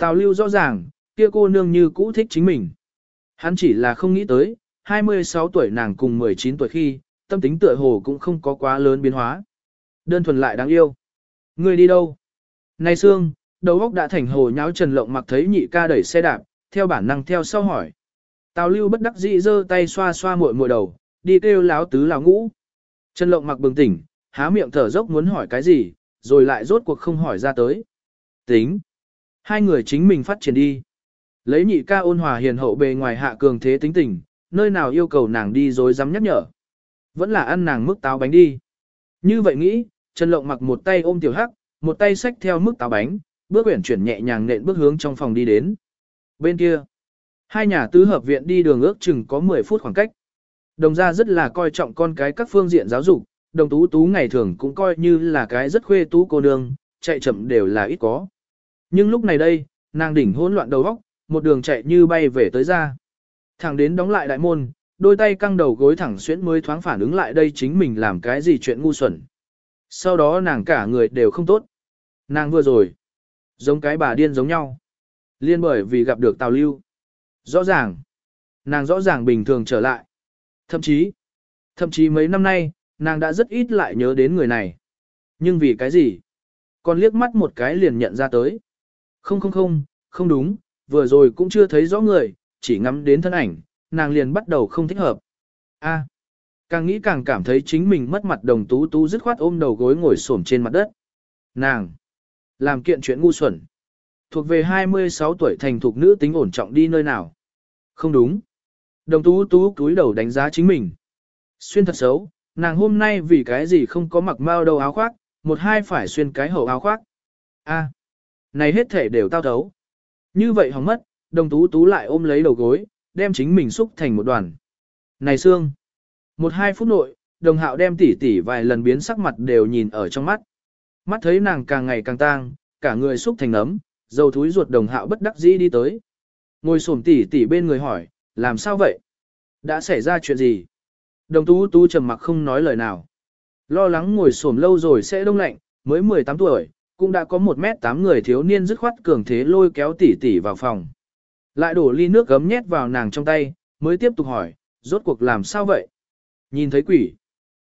Tào lưu rõ ràng, kia cô nương như cũ thích chính mình. Hắn chỉ là không nghĩ tới, 26 tuổi nàng cùng 19 tuổi khi, tâm tính tựa hồ cũng không có quá lớn biến hóa. Đơn thuần lại đáng yêu. Người đi đâu? Này Sương, đầu óc đã thành hồ nháo Trần Lộng mặc thấy nhị ca đẩy xe đạp, theo bản năng theo sau hỏi. Tào lưu bất đắc dĩ giơ tay xoa xoa muội muội đầu, đi kêu láo tứ láo ngũ. Trần Lộng mặc bừng tỉnh, há miệng thở dốc muốn hỏi cái gì, rồi lại rốt cuộc không hỏi ra tới. Tính. Hai người chính mình phát triển đi. Lấy nhị ca ôn hòa hiền hậu bề ngoài hạ cường thế tính tình, nơi nào yêu cầu nàng đi rồi dám nhắc nhở. Vẫn là ăn nàng mức táo bánh đi. Như vậy nghĩ, Trần Lộng mặc một tay ôm tiểu hắc, một tay xách theo mức táo bánh, bước quyển chuyển nhẹ nhàng nện bước hướng trong phòng đi đến. Bên kia, hai nhà tứ hợp viện đi đường ước chừng có 10 phút khoảng cách. Đồng gia rất là coi trọng con cái các phương diện giáo dục, đồng tú tú ngày thường cũng coi như là cái rất khuê tú cô nương, chạy chậm đều là ít có. Nhưng lúc này đây, nàng đỉnh hỗn loạn đầu óc, một đường chạy như bay về tới ra. Thẳng đến đóng lại đại môn, đôi tay căng đầu gối thẳng xuyễn mới thoáng phản ứng lại đây chính mình làm cái gì chuyện ngu xuẩn. Sau đó nàng cả người đều không tốt. Nàng vừa rồi, giống cái bà điên giống nhau. Liên bởi vì gặp được Tào Lưu. Rõ ràng, nàng rõ ràng bình thường trở lại. Thậm chí, thậm chí mấy năm nay, nàng đã rất ít lại nhớ đến người này. Nhưng vì cái gì? Còn liếc mắt một cái liền nhận ra tới. Không không không, không đúng, vừa rồi cũng chưa thấy rõ người, chỉ ngắm đến thân ảnh, nàng liền bắt đầu không thích hợp. A, càng nghĩ càng cảm thấy chính mình mất mặt đồng tú tú dứt khoát ôm đầu gối ngồi xổm trên mặt đất. Nàng, làm kiện chuyện ngu xuẩn. Thuộc về 26 tuổi thành thục nữ tính ổn trọng đi nơi nào. Không đúng. Đồng tú tú túi đầu đánh giá chính mình. Xuyên thật xấu, nàng hôm nay vì cái gì không có mặc mao đầu áo khoác, một hai phải xuyên cái hậu áo khoác. A, này hết thể đều tao thấu. Như vậy hỏng mất, đồng tú tú lại ôm lấy đầu gối, đem chính mình xúc thành một đoàn. Này Sương! Một hai phút nội, đồng hạo đem tỉ tỉ vài lần biến sắc mặt đều nhìn ở trong mắt. Mắt thấy nàng càng ngày càng tang, cả người xúc thành nấm, dầu thúi ruột đồng hạo bất đắc dĩ đi tới. Ngồi xổm tỉ tỉ bên người hỏi, làm sao vậy? Đã xảy ra chuyện gì? Đồng tú tú trầm mặc không nói lời nào. Lo lắng ngồi xổm lâu rồi sẽ đông lạnh, mới 18 tuổi, cũng đã có 1 mét 8 người thiếu niên dứt khoát cường thế lôi kéo tỉ tỉ vào phòng. Lại đổ ly nước gấm nhét vào nàng trong tay, mới tiếp tục hỏi, rốt cuộc làm sao vậy? Nhìn thấy quỷ.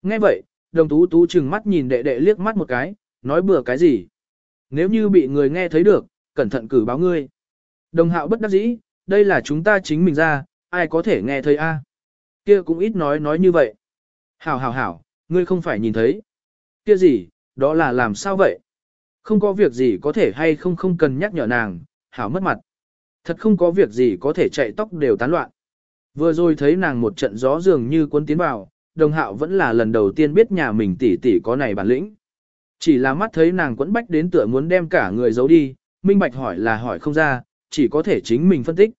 Nghe vậy, đồng tú tú chừng mắt nhìn đệ đệ liếc mắt một cái, nói bừa cái gì? Nếu như bị người nghe thấy được, cẩn thận cử báo ngươi. Đồng hạo bất đắc dĩ, đây là chúng ta chính mình ra, ai có thể nghe thấy a? Kia cũng ít nói nói như vậy. Hảo hảo hảo, ngươi không phải nhìn thấy. Kia gì, đó là làm sao vậy? Không có việc gì có thể hay không không cần nhắc nhở nàng, hảo mất mặt. Thật không có việc gì có thể chạy tóc đều tán loạn. Vừa rồi thấy nàng một trận gió dường như cuốn tiến vào, đồng hạo vẫn là lần đầu tiên biết nhà mình tỷ tỷ có này bản lĩnh. Chỉ là mắt thấy nàng quẫn bách đến tựa muốn đem cả người giấu đi, minh bạch hỏi là hỏi không ra, chỉ có thể chính mình phân tích.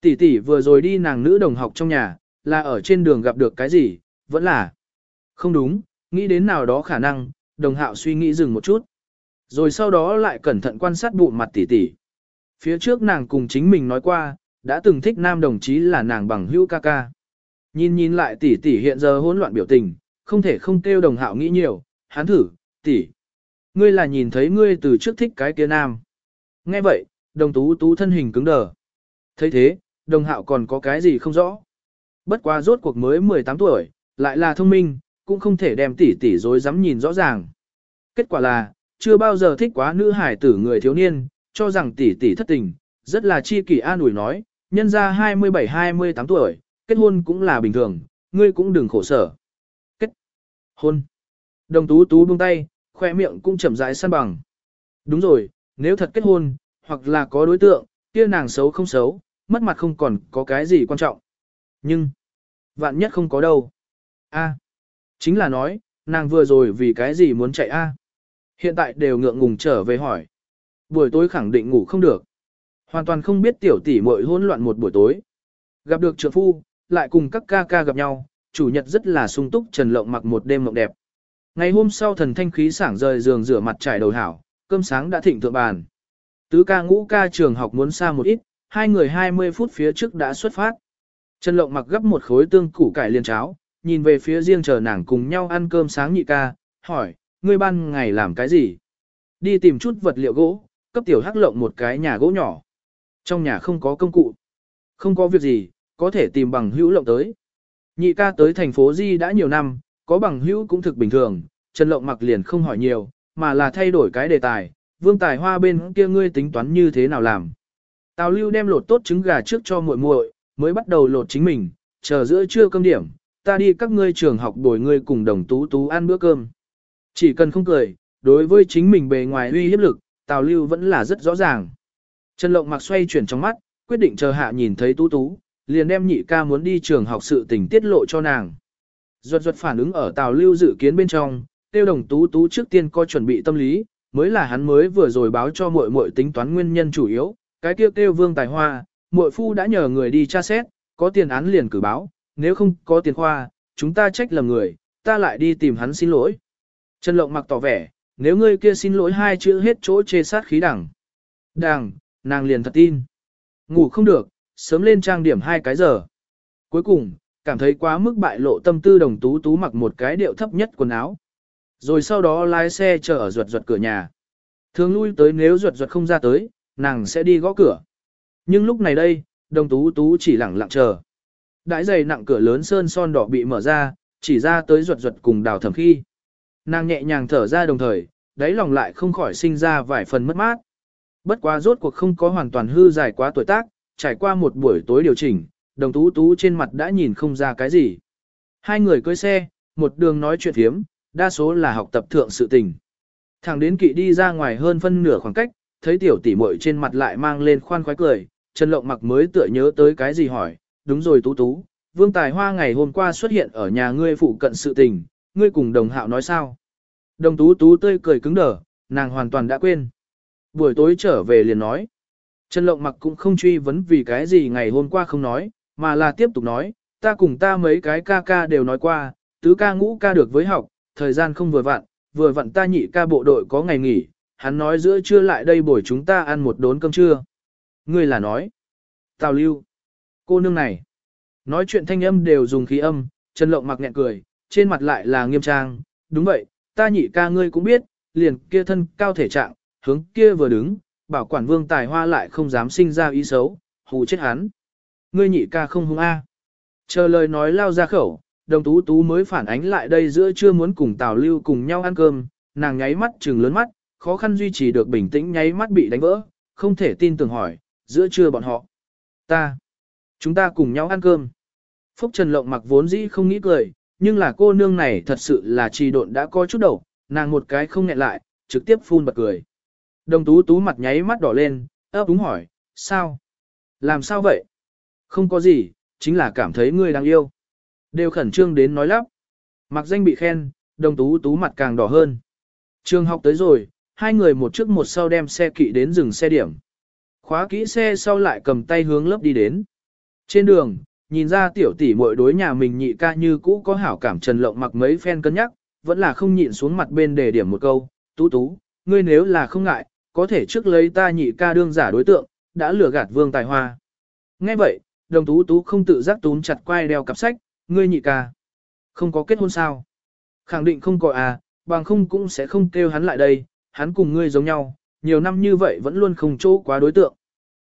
Tỷ tỷ vừa rồi đi nàng nữ đồng học trong nhà, là ở trên đường gặp được cái gì, vẫn là không đúng, nghĩ đến nào đó khả năng, đồng hạo suy nghĩ dừng một chút. Rồi sau đó lại cẩn thận quan sát bụng mặt tỷ tỷ. Phía trước nàng cùng chính mình nói qua, đã từng thích nam đồng chí là nàng bằng hữu ca ca. Nhìn nhìn lại tỷ tỷ hiện giờ hỗn loạn biểu tình, không thể không kêu đồng hạo nghĩ nhiều, hắn thử, tỷ. Ngươi là nhìn thấy ngươi từ trước thích cái kia nam. Nghe vậy, đồng tú tú thân hình cứng đờ. thấy thế, đồng hạo còn có cái gì không rõ. Bất quá rốt cuộc mới 18 tuổi, lại là thông minh, cũng không thể đem tỷ tỷ dối dám nhìn rõ ràng. Kết quả là, chưa bao giờ thích quá nữ hải tử người thiếu niên, cho rằng tỷ tỷ thất tình, rất là chi kỷ an ủi nói, nhân ra 27-28 tuổi, kết hôn cũng là bình thường, ngươi cũng đừng khổ sở. Kết hôn. Đồng tú tú buông tay, khoe miệng cũng chậm rãi săn bằng. Đúng rồi, nếu thật kết hôn, hoặc là có đối tượng, kia nàng xấu không xấu, mất mặt không còn có cái gì quan trọng. Nhưng, vạn nhất không có đâu. A, chính là nói, nàng vừa rồi vì cái gì muốn chạy A. Hiện tại đều ngượng ngùng trở về hỏi. Buổi tối khẳng định ngủ không được. Hoàn toàn không biết tiểu tỷ muội hỗn loạn một buổi tối. Gặp được trượng phu, lại cùng các ca ca gặp nhau, chủ nhật rất là sung túc trần lộng mặc một đêm mộng đẹp. Ngày hôm sau thần thanh khí sảng rời giường rửa mặt trải đầu hảo, cơm sáng đã thịnh thượng bàn. Tứ ca ngũ ca trường học muốn xa một ít, hai người 20 phút phía trước đã xuất phát. Trần lộng mặc gấp một khối tương củ cải liền cháo, nhìn về phía riêng chờ nàng cùng nhau ăn cơm sáng nhị ca, hỏi, ngươi ban ngày làm cái gì? Đi tìm chút vật liệu gỗ, cấp tiểu hắc lộng một cái nhà gỗ nhỏ. Trong nhà không có công cụ. Không có việc gì, có thể tìm bằng hữu lộng tới. Nhị ca tới thành phố Di đã nhiều năm, có bằng hữu cũng thực bình thường, Trần Lộng mặc liền không hỏi nhiều, mà là thay đổi cái đề tài, vương tài hoa bên kia ngươi tính toán như thế nào làm. Tào lưu đem lột tốt trứng gà trước cho muội muội, mới bắt đầu lột chính mình, chờ giữa trưa cơm điểm, ta đi các ngươi trường học đổi ngươi cùng đồng tú tú ăn bữa cơm. Chỉ cần không cười, đối với chính mình bề ngoài uy hiếp lực, Tào lưu vẫn là rất rõ ràng. Trần Lộng mặc xoay chuyển trong mắt, quyết định chờ hạ nhìn thấy tú tú, liền đem nhị ca muốn đi trường học sự tình tiết lộ cho nàng. Duật duật phản ứng ở Tào lưu dự kiến bên trong, tiêu đồng tú tú trước tiên coi chuẩn bị tâm lý, mới là hắn mới vừa rồi báo cho muội muội tính toán nguyên nhân chủ yếu, cái kia kêu, vương tài hoa, muội phu đã nhờ người đi tra xét, có tiền án liền cử báo, nếu không có tiền khoa, chúng ta trách lầm người, ta lại đi tìm hắn xin lỗi. Trần Lộng mặc tỏ vẻ, nếu ngươi kia xin lỗi hai chữ hết chỗ chê sát khí đẳng. Đằng, nàng liền thật tin. Ngủ không được, sớm lên trang điểm hai cái giờ. Cuối cùng, cảm thấy quá mức bại lộ tâm tư đồng tú tú mặc một cái điệu thấp nhất quần áo. Rồi sau đó lái xe chờ ở ruột ruột cửa nhà. Thường lui tới nếu ruột ruột không ra tới, nàng sẽ đi gõ cửa. Nhưng lúc này đây, đồng tú tú chỉ lặng lặng chờ. Đãi giày nặng cửa lớn sơn son đỏ bị mở ra, chỉ ra tới ruột ruột cùng đào thẩm khi. Nàng nhẹ nhàng thở ra đồng thời, đáy lòng lại không khỏi sinh ra vài phần mất mát. Bất quá rốt cuộc không có hoàn toàn hư dài quá tuổi tác, trải qua một buổi tối điều chỉnh, đồng tú tú trên mặt đã nhìn không ra cái gì. Hai người cưới xe, một đường nói chuyện thiếm, đa số là học tập thượng sự tình. Thằng đến kỵ đi ra ngoài hơn phân nửa khoảng cách, thấy tiểu tỷ muội trên mặt lại mang lên khoan khoái cười, Trần Lộng mặc mới tựa nhớ tới cái gì hỏi, đúng rồi tú tú, Vương Tài Hoa ngày hôm qua xuất hiện ở nhà ngươi phụ cận sự tình, ngươi cùng đồng hạo nói sao? Đồng tú tú tươi cười cứng đờ, nàng hoàn toàn đã quên. Buổi tối trở về liền nói. Trần Lộng mặc cũng không truy vấn vì cái gì ngày hôm qua không nói, mà là tiếp tục nói, ta cùng ta mấy cái ca ca đều nói qua, tứ ca ngũ ca được với học, thời gian không vừa vặn, vừa vặn ta nhị ca bộ đội có ngày nghỉ, hắn nói giữa trưa lại đây buổi chúng ta ăn một đốn cơm trưa. Ngươi là nói. Tào lưu. Cô nương này. Nói chuyện thanh âm đều dùng khí âm, Trần Lộng mặc nhẹ cười, trên mặt lại là nghiêm trang. Đúng vậy, ta nhị ca ngươi cũng biết, liền kia thân cao thể trạng, hướng kia vừa đứng, bảo quản vương tài hoa lại không dám sinh ra ý xấu, hù chết hắn. Ngươi nhị ca không hung a. Chờ lời nói lao ra khẩu, đồng tú tú mới phản ánh lại đây giữa chưa muốn cùng Tào Lưu cùng nhau ăn cơm, nàng nháy mắt trừng lớn mắt, khó khăn duy trì được bình tĩnh nháy mắt bị đánh vỡ, không thể tin tưởng hỏi, giữa trưa bọn họ. Ta. Chúng ta cùng nhau ăn cơm. Phúc Trần Lộng mặc vốn dĩ không nghĩ cười, nhưng là cô nương này thật sự là trì độn đã có chút đầu, nàng một cái không nghẹn lại, trực tiếp phun bật cười. Đồng tú tú mặt nháy mắt đỏ lên, ấp đúng hỏi, sao? Làm sao vậy? Không có gì, chính là cảm thấy ngươi đang yêu. Đều khẩn trương đến nói lắp. Mặc danh bị khen, đồng tú tú mặt càng đỏ hơn. Trường học tới rồi, hai người một trước một sau đem xe kỵ đến dừng xe điểm. Khóa kỹ xe sau lại cầm tay hướng lớp đi đến. Trên đường, nhìn ra tiểu tỷ muội đối nhà mình nhị ca như cũ có hảo cảm trần lộng mặc mấy phen cân nhắc, vẫn là không nhịn xuống mặt bên để điểm một câu, tú tú, ngươi nếu là không ngại, có thể trước lấy ta nhị ca đương giả đối tượng, đã lừa gạt vương tài hoa. Nghe vậy, đồng tú tú không tự giác tún chặt quay đeo cặp sách, ngươi nhị ca. Không có kết hôn sao? Khẳng định không có à, bằng không cũng sẽ không kêu hắn lại đây, hắn cùng ngươi giống nhau, nhiều năm như vậy vẫn luôn không chỗ quá đối tượng.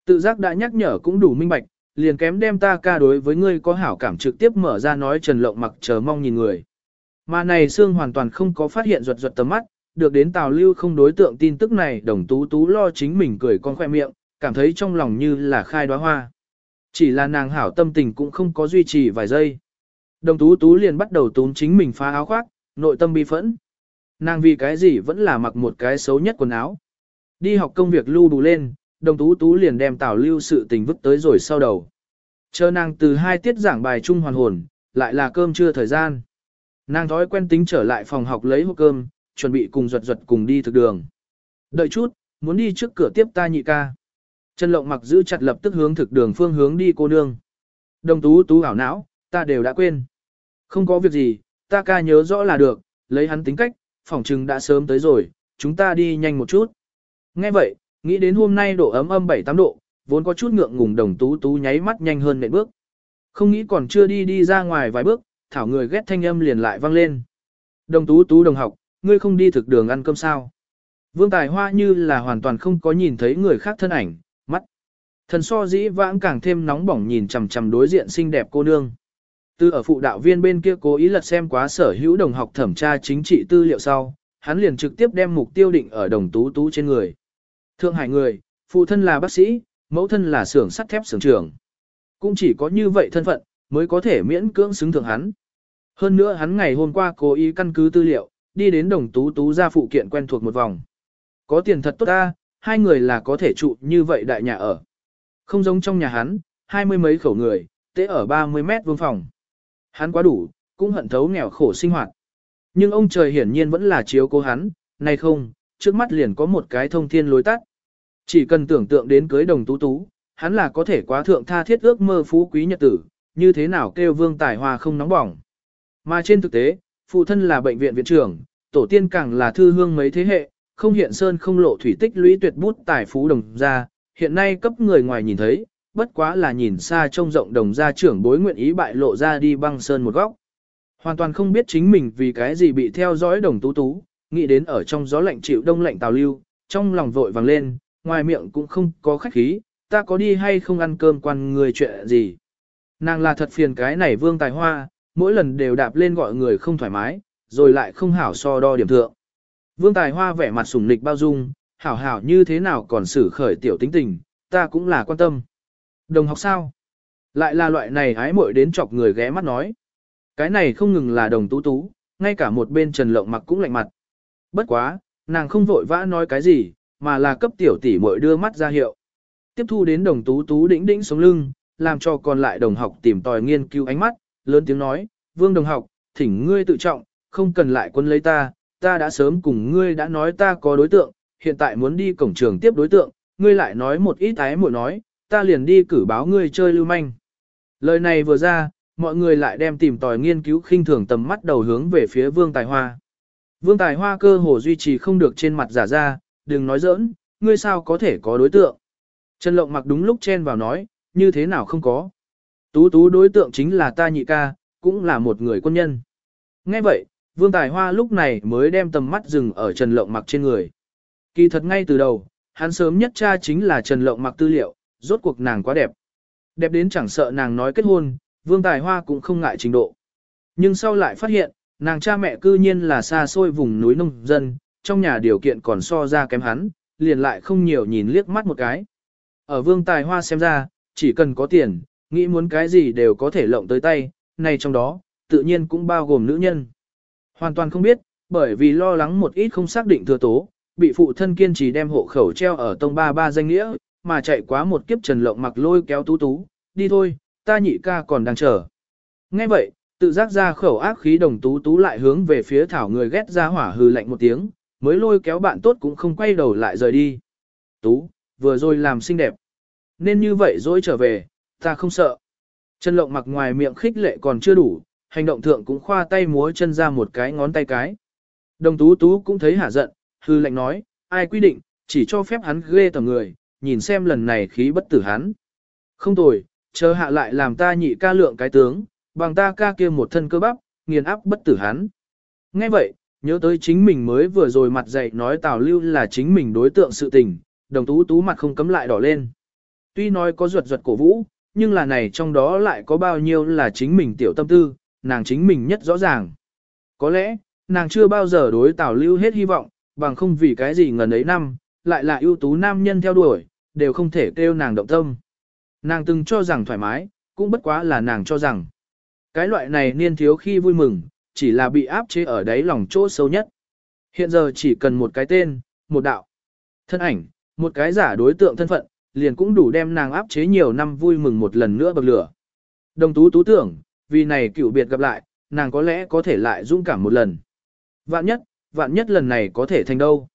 Tự giác đã nhắc nhở cũng đủ minh bạch, liền kém đem ta ca đối với ngươi có hảo cảm trực tiếp mở ra nói Trần Lộng mặc chờ mong nhìn người. Mà này Sương hoàn toàn không có phát hiện ruột ruột tầm mắt, được đến Tào Lưu không đối tượng tin tức này đồng tú tú lo chính mình cười con khoe miệng, cảm thấy trong lòng như là khai đóa hoa. Chỉ là nàng hảo tâm tình cũng không có duy trì vài giây. Đồng tú tú liền bắt đầu túm chính mình phá áo khoác, nội tâm bi phẫn. Nàng vì cái gì vẫn là mặc một cái xấu nhất quần áo. Đi học công việc lưu đủ lên, đồng tú tú liền đem tào lưu sự tình vứt tới rồi sau đầu. Chờ nàng từ hai tiết giảng bài chung hoàn hồn, lại là cơm trưa thời gian. Nàng thói quen tính trở lại phòng học lấy hộp cơm, chuẩn bị cùng ruột ruột cùng đi thực đường. Đợi chút, muốn đi trước cửa tiếp ta nhị ca. Trần Lộng mặc giữ chặt lập tức hướng thực đường phương hướng đi cô nương. Đồng tú tú ảo não, ta đều đã quên. Không có việc gì, ta ca nhớ rõ là được, lấy hắn tính cách, phỏng chừng đã sớm tới rồi, chúng ta đi nhanh một chút. Nghe vậy, nghĩ đến hôm nay độ ấm âm 7-8 độ, vốn có chút ngượng ngùng đồng tú tú nháy mắt nhanh hơn nệm bước. Không nghĩ còn chưa đi đi ra ngoài vài bước, thảo người ghét thanh âm liền lại vang lên. Đồng tú tú đồng học, ngươi không đi thực đường ăn cơm sao? Vương Tài Hoa như là hoàn toàn không có nhìn thấy người khác thân ảnh, mắt. Thần so dĩ vãng càng thêm nóng bỏng nhìn chằm chằm đối diện xinh đẹp cô nương. Từ ở phụ đạo viên bên kia cố ý lật xem quá sở hữu đồng học thẩm tra chính trị tư liệu sau, hắn liền trực tiếp đem mục tiêu định ở đồng tú tú trên người. Thượng hải người, phụ thân là bác sĩ, mẫu thân là xưởng sắt thép xưởng trưởng. Cũng chỉ có như vậy thân phận, mới có thể miễn cưỡng xứng thượng hắn. Hơn nữa hắn ngày hôm qua cố ý căn cứ tư liệu, đi đến đồng tú tú ra phụ kiện quen thuộc một vòng. Có tiền thật tốt ta, hai người là có thể trụ như vậy đại nhà ở. Không giống trong nhà hắn, hai mươi mấy khẩu người, tế ở 30 mét vuông phòng. Hắn quá đủ, cũng hận thấu nghèo khổ sinh hoạt. Nhưng ông trời hiển nhiên vẫn là chiếu cố hắn, nay không, trước mắt liền có một cái thông thiên lối tắt. Chỉ cần tưởng tượng đến cưới đồng tú tú, hắn là có thể quá thượng tha thiết ước mơ phú quý nhật tử, như thế nào kêu vương tài hoa không nóng bỏng. Mà trên thực tế, phụ thân là bệnh viện viện trưởng, tổ tiên càng là thư hương mấy thế hệ, không hiện sơn không lộ thủy tích lũy tuyệt bút tài phú đồng gia, hiện nay cấp người ngoài nhìn thấy, bất quá là nhìn xa trông rộng đồng gia trưởng bối nguyện ý bại lộ ra đi băng sơn một góc. Hoàn toàn không biết chính mình vì cái gì bị theo dõi đồng tú tú, nghĩ đến ở trong gió lạnh chịu đông lạnh tào lưu, trong lòng vội vàng lên, ngoài miệng cũng không có khách khí, ta có đi hay không ăn cơm quan người chuyện gì. Nàng là thật phiền cái này vương tài hoa, mỗi lần đều đạp lên gọi người không thoải mái, rồi lại không hảo so đo điểm thượng. Vương tài hoa vẻ mặt sủng nịch bao dung, hảo hảo như thế nào còn xử khởi tiểu tính tình, ta cũng là quan tâm. Đồng học sao? Lại là loại này hái muội đến chọc người ghé mắt nói. Cái này không ngừng là đồng tú tú, ngay cả một bên trần lộng mặc cũng lạnh mặt. Bất quá, nàng không vội vã nói cái gì, mà là cấp tiểu tỷ muội đưa mắt ra hiệu. Tiếp thu đến đồng tú tú đĩnh đĩnh sống lưng, làm cho còn lại đồng học tìm tòi nghiên cứu ánh mắt, lớn tiếng nói, vương đồng học, thỉnh ngươi tự trọng, không cần lại quân lấy ta, ta đã sớm cùng ngươi đã nói ta có đối tượng, hiện tại muốn đi cổng trường tiếp đối tượng, ngươi lại nói một ít ái muội nói, ta liền đi cử báo ngươi chơi lưu manh. Lời này vừa ra, mọi người lại đem tìm tòi nghiên cứu khinh thường tầm mắt đầu hướng về phía Vương Tài Hoa. Vương Tài Hoa cơ hồ duy trì không được trên mặt giả ra, đừng nói giỡn, ngươi sao có thể có đối tượng. Trần Lộng mặc đúng lúc chen vào nói, như thế nào không có. Tú tú đối tượng chính là ta nhị ca, cũng là một người quân nhân. Nghe vậy, Vương Tài Hoa lúc này mới đem tầm mắt dừng ở Trần Lộng mặc trên người. Kỳ thật ngay từ đầu, hắn sớm nhất cha chính là Trần Lộng mặc tư liệu, rốt cuộc nàng quá đẹp. Đẹp đến chẳng sợ nàng nói kết hôn, Vương Tài Hoa cũng không ngại trình độ. Nhưng sau lại phát hiện, nàng cha mẹ cư nhiên là xa xôi vùng núi nông dân, trong nhà điều kiện còn so ra kém hắn, liền lại không nhiều nhìn liếc mắt một cái. Ở Vương Tài Hoa xem ra, chỉ cần có tiền, nghĩ muốn cái gì đều có thể lộng tới tay, này trong đó, tự nhiên cũng bao gồm nữ nhân. Hoàn toàn không biết, bởi vì lo lắng một ít không xác định thừa tố, bị phụ thân kiên trì đem hộ khẩu treo ở tông ba ba danh nghĩa, mà chạy quá một kiếp trần lộng mặc lôi kéo tú tú, đi thôi, ta nhị ca còn đang chờ. Nghe vậy, tự giác ra khẩu ác khí đồng tú tú lại hướng về phía thảo người ghét ra hỏa hừ lạnh một tiếng, mới lôi kéo bạn tốt cũng không quay đầu lại rời đi. Tú, vừa rồi làm xinh đẹp. Nên như vậy rồi trở về, ta không sợ. Trần lộng mặc ngoài miệng khích lệ còn chưa đủ, hành động thượng cũng khoa tay múa chân ra một cái ngón tay cái. Đồng tú tú cũng thấy hả giận, hư lệnh nói, ai quy định, chỉ cho phép hắn ghê tầm người, nhìn xem lần này khí bất tử hắn. Không tồi, chờ hạ lại làm ta nhị ca lượng cái tướng, bằng ta ca kia một thân cơ bắp, nghiền áp bất tử hắn. Nghe vậy, nhớ tới chính mình mới vừa rồi mặt dậy nói Tào Lưu là chính mình đối tượng sự tình, đồng tú tú mặt không cấm lại đỏ lên. Tuy nói có ruột ruột cổ vũ, nhưng là này trong đó lại có bao nhiêu là chính mình tiểu tâm tư, nàng chính mình nhất rõ ràng. Có lẽ, nàng chưa bao giờ đối Tào Lưu hết hy vọng, bằng không vì cái gì ngần ấy năm, lại là ưu tú nam nhân theo đuổi, đều không thể kêu nàng động tâm. Nàng từng cho rằng thoải mái, cũng bất quá là nàng cho rằng. Cái loại này niên thiếu khi vui mừng, chỉ là bị áp chế ở đáy lòng chỗ sâu nhất. Hiện giờ chỉ cần một cái tên, một đạo, thân ảnh, một cái giả đối tượng thân phận, liền cũng đủ đem nàng áp chế nhiều năm vui mừng một lần nữa bậc lửa. Đồng tú tú tưởng, vì này cựu biệt gặp lại, nàng có lẽ có thể lại dũng cảm một lần. Vạn nhất, vạn nhất lần này có thể thành đâu.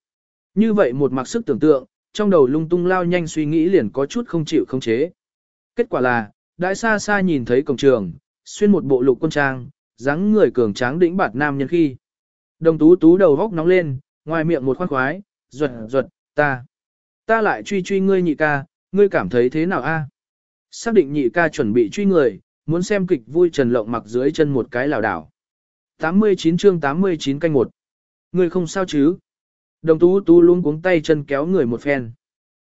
Như vậy một mặc sức tưởng tượng, trong đầu lung tung lao nhanh suy nghĩ liền có chút không chịu không chế. Kết quả là, đại xa xa nhìn thấy cổng trường, xuyên một bộ lục quân trang, dáng người cường tráng đĩnh bạt nam nhân khi. Đồng tú tú đầu góc nóng lên, ngoài miệng một khoan khoái, ruột ruột, ta. Ta lại truy truy ngươi nhị ca, ngươi cảm thấy thế nào a? Xác định nhị ca chuẩn bị truy người, muốn xem kịch vui trần lộng mặc dưới chân một cái lảo đảo. 89 chương 89 canh một. Ngươi không sao chứ? Đồng tú tú luôn cuống tay chân kéo người một phen.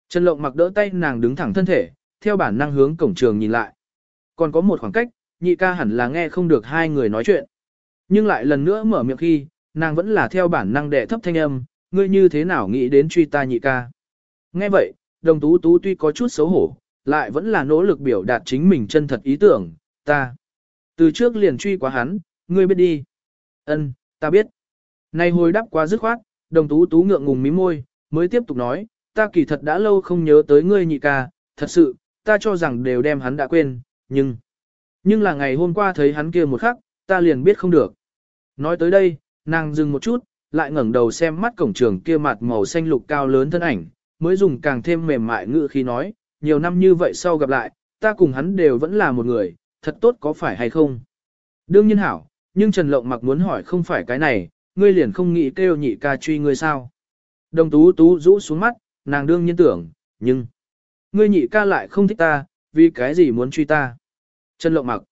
Trần Lộng mặc đỡ tay nàng đứng thẳng thân thể, theo bản năng hướng cổng trường nhìn lại. Còn có một khoảng cách, nhị ca hẳn là nghe không được hai người nói chuyện. Nhưng lại lần nữa mở miệng khi, nàng vẫn là theo bản năng đệ thấp thanh âm, ngươi như thế nào nghĩ đến truy ta nhị ca. Nghe vậy, đồng tú tú tuy có chút xấu hổ, lại vẫn là nỗ lực biểu đạt chính mình chân thật ý tưởng, ta. Từ trước liền truy quá hắn, ngươi biết đi. Ân, ta biết. Này hồi đáp quá dứt khoát, đồng tú tú ngượng ngùng mí môi, mới tiếp tục nói, ta kỳ thật đã lâu không nhớ tới ngươi nhị ca, thật sự, ta cho rằng đều đem hắn đã quên, nhưng... Nhưng là ngày hôm qua thấy hắn kia một khắc, ta liền biết không được. Nói tới đây, nàng dừng một chút, lại ngẩng đầu xem mắt cổng trường kia mặt màu xanh lục cao lớn thân ảnh, mới dùng càng thêm mềm mại ngữ khi nói, nhiều năm như vậy sau gặp lại, ta cùng hắn đều vẫn là một người, thật tốt có phải hay không? Đương nhiên hảo, nhưng Trần Lộng mặc muốn hỏi không phải cái này, ngươi liền không nghĩ kêu nhị ca truy ngươi sao? Đồng tú tú rũ xuống mắt, nàng đương nhiên tưởng, nhưng... Ngươi nhị ca lại không thích ta, vì cái gì muốn truy ta? Trần Lộng mặc.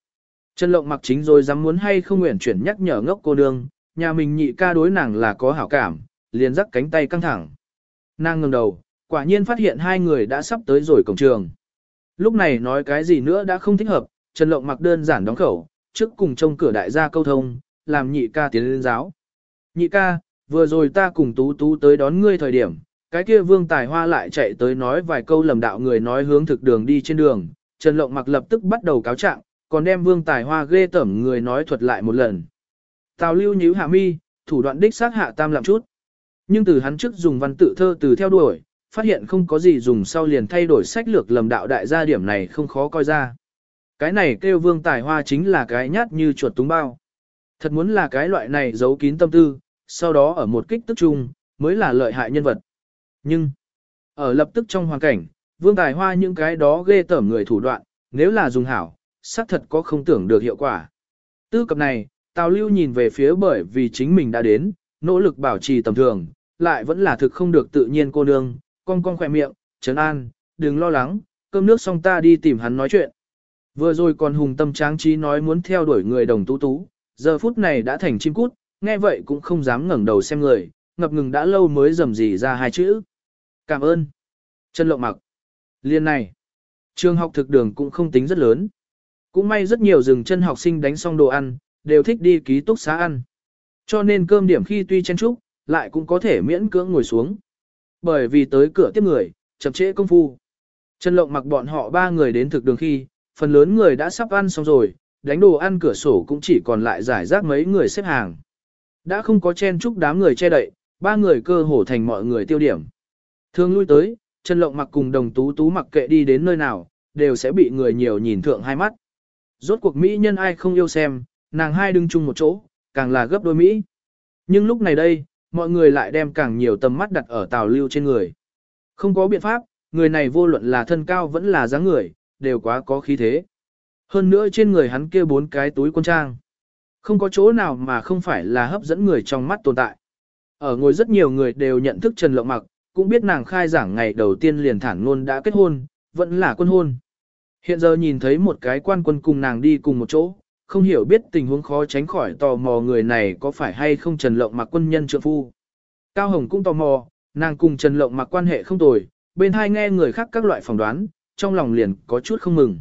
Trần Lộng mặc chính rồi dám muốn hay không nguyện chuyển nhắc nhở ngốc cô nương, nhà mình nhị ca đối nàng là có hảo cảm, liền rắc cánh tay căng thẳng. Nàng ngừng đầu, quả nhiên phát hiện hai người đã sắp tới rồi cổng trường. Lúc này nói cái gì nữa đã không thích hợp, Trần Lộng mặc đơn giản đóng khẩu, trước cùng trông cửa đại gia câu thông, làm nhị ca tiến lên giáo. Nhị ca, vừa rồi ta cùng tú tú tới đón ngươi thời điểm, cái kia vương tài hoa lại chạy tới nói vài câu lầm đạo người nói hướng thực đường đi trên đường, Trần Lộng mặc lập tức bắt đầu cáo trạng, còn đem vương tài hoa ghê tởm người nói thuật lại một lần. Tào lưu nhíu hạ mi, thủ đoạn đích xác hạ tam làm chút. Nhưng từ hắn trước dùng văn tự thơ từ theo đuổi, phát hiện không có gì dùng sau liền thay đổi sách lược lầm đạo đại gia điểm này không khó coi ra. Cái này kêu vương tài hoa chính là cái nhát như chuột túng bao. Thật muốn là cái loại này giấu kín tâm tư, sau đó ở một kích tức chung, mới là lợi hại nhân vật. Nhưng, ở lập tức trong hoàn cảnh, vương tài hoa những cái đó ghê tởm người thủ đoạn, nếu là dùng hảo, xác thật có không tưởng được hiệu quả. Tư cập này, Tào Lưu nhìn về phía bởi vì chính mình đã đến, nỗ lực bảo trì tầm thường, lại vẫn là thực không được tự nhiên cô nương, cong cong khỏe miệng, trấn an, đừng lo lắng, cơm nước xong ta đi tìm hắn nói chuyện. Vừa rồi còn hùng tâm tráng trí nói muốn theo đuổi người đồng tú tú, giờ phút này đã thành chim cút, nghe vậy cũng không dám ngẩng đầu xem người, ngập ngừng đã lâu mới dầm gì ra hai chữ. Cảm ơn. Trần Lộng mặc. Liên này. Trường học thực đường cũng không tính rất lớn. Cũng may rất nhiều rừng chân học sinh đánh xong đồ ăn, đều thích đi ký túc xá ăn. Cho nên cơm điểm khi tuy chen trúc, lại cũng có thể miễn cưỡng ngồi xuống. Bởi vì tới cửa tiếp người, chậm trễ công phu. Trần Lộng mặc bọn họ ba người đến thực đường khi, phần lớn người đã sắp ăn xong rồi, đánh đồ ăn cửa sổ cũng chỉ còn lại giải rác mấy người xếp hàng. Đã không có chen chúc đám người che đậy, ba người cơ hồ thành mọi người tiêu điểm. Thường lui tới, Trần Lộng mặc cùng đồng tú tú mặc kệ đi đến nơi nào, đều sẽ bị người nhiều nhìn thượng hai mắt. Rốt cuộc Mỹ nhân ai không yêu xem, nàng hai đứng chung một chỗ, càng là gấp đôi Mỹ. Nhưng lúc này đây, mọi người lại đem càng nhiều tầm mắt đặt ở tào lưu trên người. Không có biện pháp, người này vô luận là thân cao vẫn là dáng người, đều quá có khí thế. Hơn nữa trên người hắn kia bốn cái túi quân trang. Không có chỗ nào mà không phải là hấp dẫn người trong mắt tồn tại. Ở ngồi rất nhiều người đều nhận thức Trần Lộng Mặc, cũng biết nàng khai giảng ngày đầu tiên liền thản ngôn đã kết hôn, vẫn là quân hôn. Hiện giờ nhìn thấy một cái quan quân cùng nàng đi cùng một chỗ, không hiểu biết tình huống khó tránh khỏi tò mò người này có phải hay không Trần Lộng mặc quân nhân trượng phu. Cao Hồng cũng tò mò, nàng cùng Trần Lộng mặc quan hệ không tồi, bên hai nghe người khác các loại phỏng đoán, trong lòng liền có chút không mừng.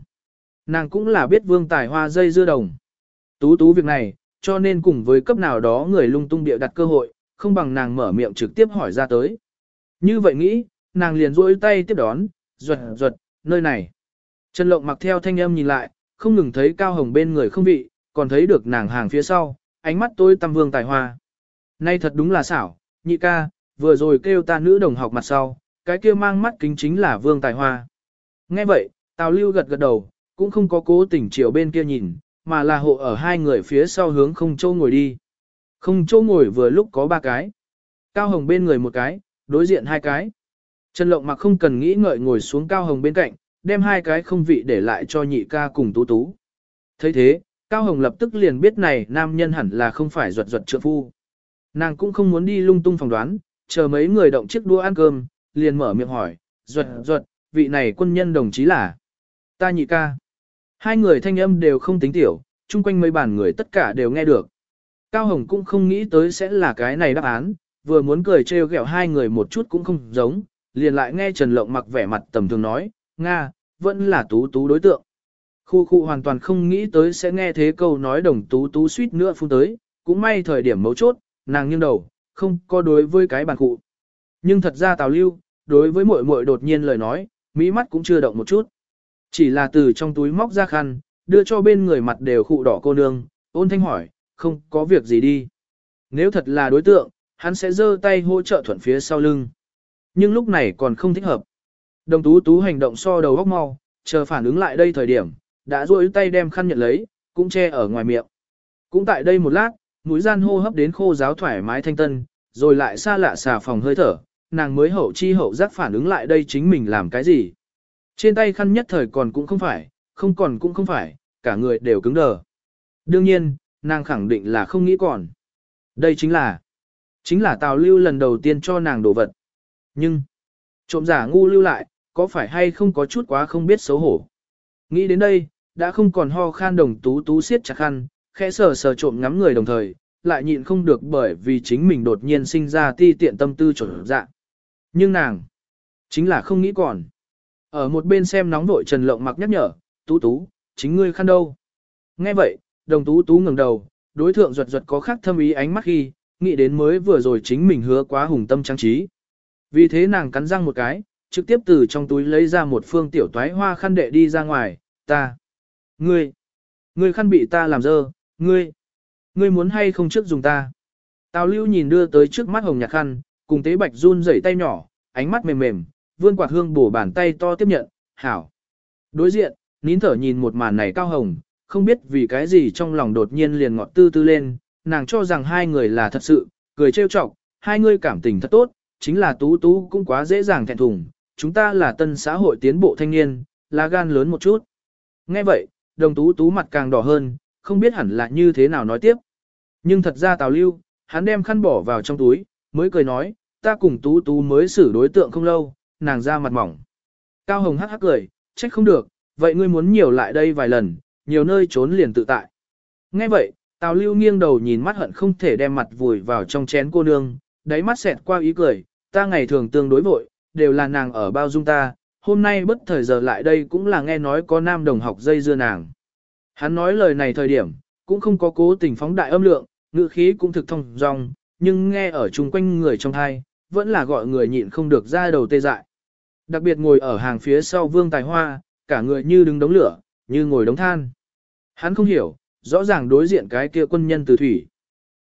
Nàng cũng là biết vương tài hoa dây dưa đồng. Tú tú việc này, cho nên cùng với cấp nào đó người lung tung địa đặt cơ hội, không bằng nàng mở miệng trực tiếp hỏi ra tới. Như vậy nghĩ, nàng liền duỗi tay tiếp đón, ruột ruột, nơi này. Trần Lộng mặc theo thanh âm nhìn lại, không ngừng thấy Cao Hồng bên người không vị, còn thấy được nàng hàng phía sau, ánh mắt tôi tâm vương tài hoa. Nay thật đúng là xảo, nhị ca, vừa rồi kêu ta nữ đồng học mặt sau, cái kia mang mắt kính chính là vương tài hoa. Nghe vậy, Tào Lưu gật gật đầu, cũng không có cố tình chiều bên kia nhìn, mà là hộ ở hai người phía sau hướng không châu ngồi đi. Không châu ngồi vừa lúc có ba cái. Cao Hồng bên người một cái, đối diện hai cái. Trần Lộng mặc không cần nghĩ ngợi ngồi xuống Cao Hồng bên cạnh, đem hai cái không vị để lại cho nhị ca cùng tú tú. thấy thế, Cao Hồng lập tức liền biết này nam nhân hẳn là không phải ruột ruột trượng phu. Nàng cũng không muốn đi lung tung phỏng đoán, chờ mấy người động chiếc đũa ăn cơm, liền mở miệng hỏi, ruột ruột, vị này quân nhân đồng chí là ta nhị ca. Hai người thanh âm đều không tính tiểu, chung quanh mấy bàn người tất cả đều nghe được. Cao Hồng cũng không nghĩ tới sẽ là cái này đáp án, vừa muốn cười trêu ghẹo hai người một chút cũng không giống, liền lại nghe Trần Lộng mặc vẻ mặt tầm thường nói, Nga, vẫn là tú tú đối tượng. Khu khu hoàn toàn không nghĩ tới sẽ nghe thế câu nói đồng tú tú suýt nữa phun tới, cũng may thời điểm mấu chốt, nàng nghiêng đầu, không có đối với cái bàn cụ. Nhưng thật ra Tào Lưu, đối với muội muội đột nhiên lời nói, mỹ mắt cũng chưa động một chút. Chỉ là từ trong túi móc ra khăn, đưa cho bên người mặt đều khụ đỏ cô nương, ôn thanh hỏi, không có việc gì đi. Nếu thật là đối tượng, hắn sẽ giơ tay hỗ trợ thuận phía sau lưng. Nhưng lúc này còn không thích hợp. Đồng tú tú hành động so đầu góc mau, chờ phản ứng lại đây thời điểm, đã duỗi tay đem khăn nhận lấy, cũng che ở ngoài miệng. Cũng tại đây một lát, mũi gian hô hấp đến khô giáo thoải mái thanh tân, rồi lại xa lạ xà phòng hơi thở, nàng mới hậu chi hậu giác phản ứng lại đây chính mình làm cái gì. Trên tay khăn nhất thời còn cũng không phải, không còn cũng không phải, cả người đều cứng đờ. Đương nhiên, nàng khẳng định là không nghĩ còn. Đây chính là, chính là Tào Lưu lần đầu tiên cho nàng đồ vật. Nhưng, trộm giả ngu lưu lại, có phải hay không có chút quá không biết xấu hổ. Nghĩ đến đây, đã không còn ho khan đồng tú tú siết chặt khăn, khẽ sờ sờ trộm ngắm người đồng thời, lại nhịn không được bởi vì chính mình đột nhiên sinh ra ti tiện tâm tư trộn dạ. Nhưng nàng, chính là không nghĩ còn. Ở một bên xem nóng vội Trần Lộng mặc nhắc nhở, tú tú, chính ngươi khăn đâu. Nghe vậy, đồng tú tú ngẩng đầu, đối thượng ruột ruột có khác thâm ý ánh mắt khi, nghĩ đến mới vừa rồi chính mình hứa quá hùng tâm trang trí. Vì thế nàng cắn răng một cái, trực tiếp từ trong túi lấy ra một phương tiểu toái hoa khăn đệ đi ra ngoài, ta. Ngươi, ngươi khăn bị ta làm dơ, ngươi, ngươi muốn hay không trước dùng ta. Tào lưu nhìn đưa tới trước mắt hồng nhạc khăn, cùng tế bạch run rẩy tay nhỏ, ánh mắt mềm mềm, vươn quạt hương bổ bàn tay to tiếp nhận, hảo. Đối diện, nín thở nhìn một màn này cao hồng, không biết vì cái gì trong lòng đột nhiên liền ngọt tư tư lên, nàng cho rằng hai người là thật sự, cười trêu chọc, hai người cảm tình thật tốt, chính là tú tú cũng quá dễ dàng thẹn thùng, chúng ta là tân xã hội tiến bộ thanh niên, lá gan lớn một chút. Nghe vậy, đồng tú tú mặt càng đỏ hơn, không biết hẳn là như thế nào nói tiếp. Nhưng thật ra Tào Lưu, hắn đem khăn bỏ vào trong túi, mới cười nói, ta cùng tú tú mới xử đối tượng không lâu, nàng ra mặt mỏng. Cao Hồng hắc hắc cười, trách không được, vậy ngươi muốn nhiều lại đây vài lần, nhiều nơi trốn liền tự tại. Nghe vậy, Tào Lưu nghiêng đầu nhìn mắt hận không thể đem mặt vùi vào trong chén cô nương, đáy mắt xẹt qua ý cười, ta ngày thường tương đối vội, đều là nàng ở bao dung ta, hôm nay bất thời giờ lại đây cũng là nghe nói có nam đồng học dây dưa nàng. Hắn nói lời này thời điểm, cũng không có cố tình phóng đại âm lượng, ngữ khí cũng thực thông dong, nhưng nghe ở chung quanh người trong thai, vẫn là gọi người nhịn không được ra đầu tê dại. Đặc biệt ngồi ở hàng phía sau vương tài hoa, cả người như đứng đống lửa, như ngồi đống than. Hắn không hiểu, rõ ràng đối diện cái kia quân nhân từ thủy.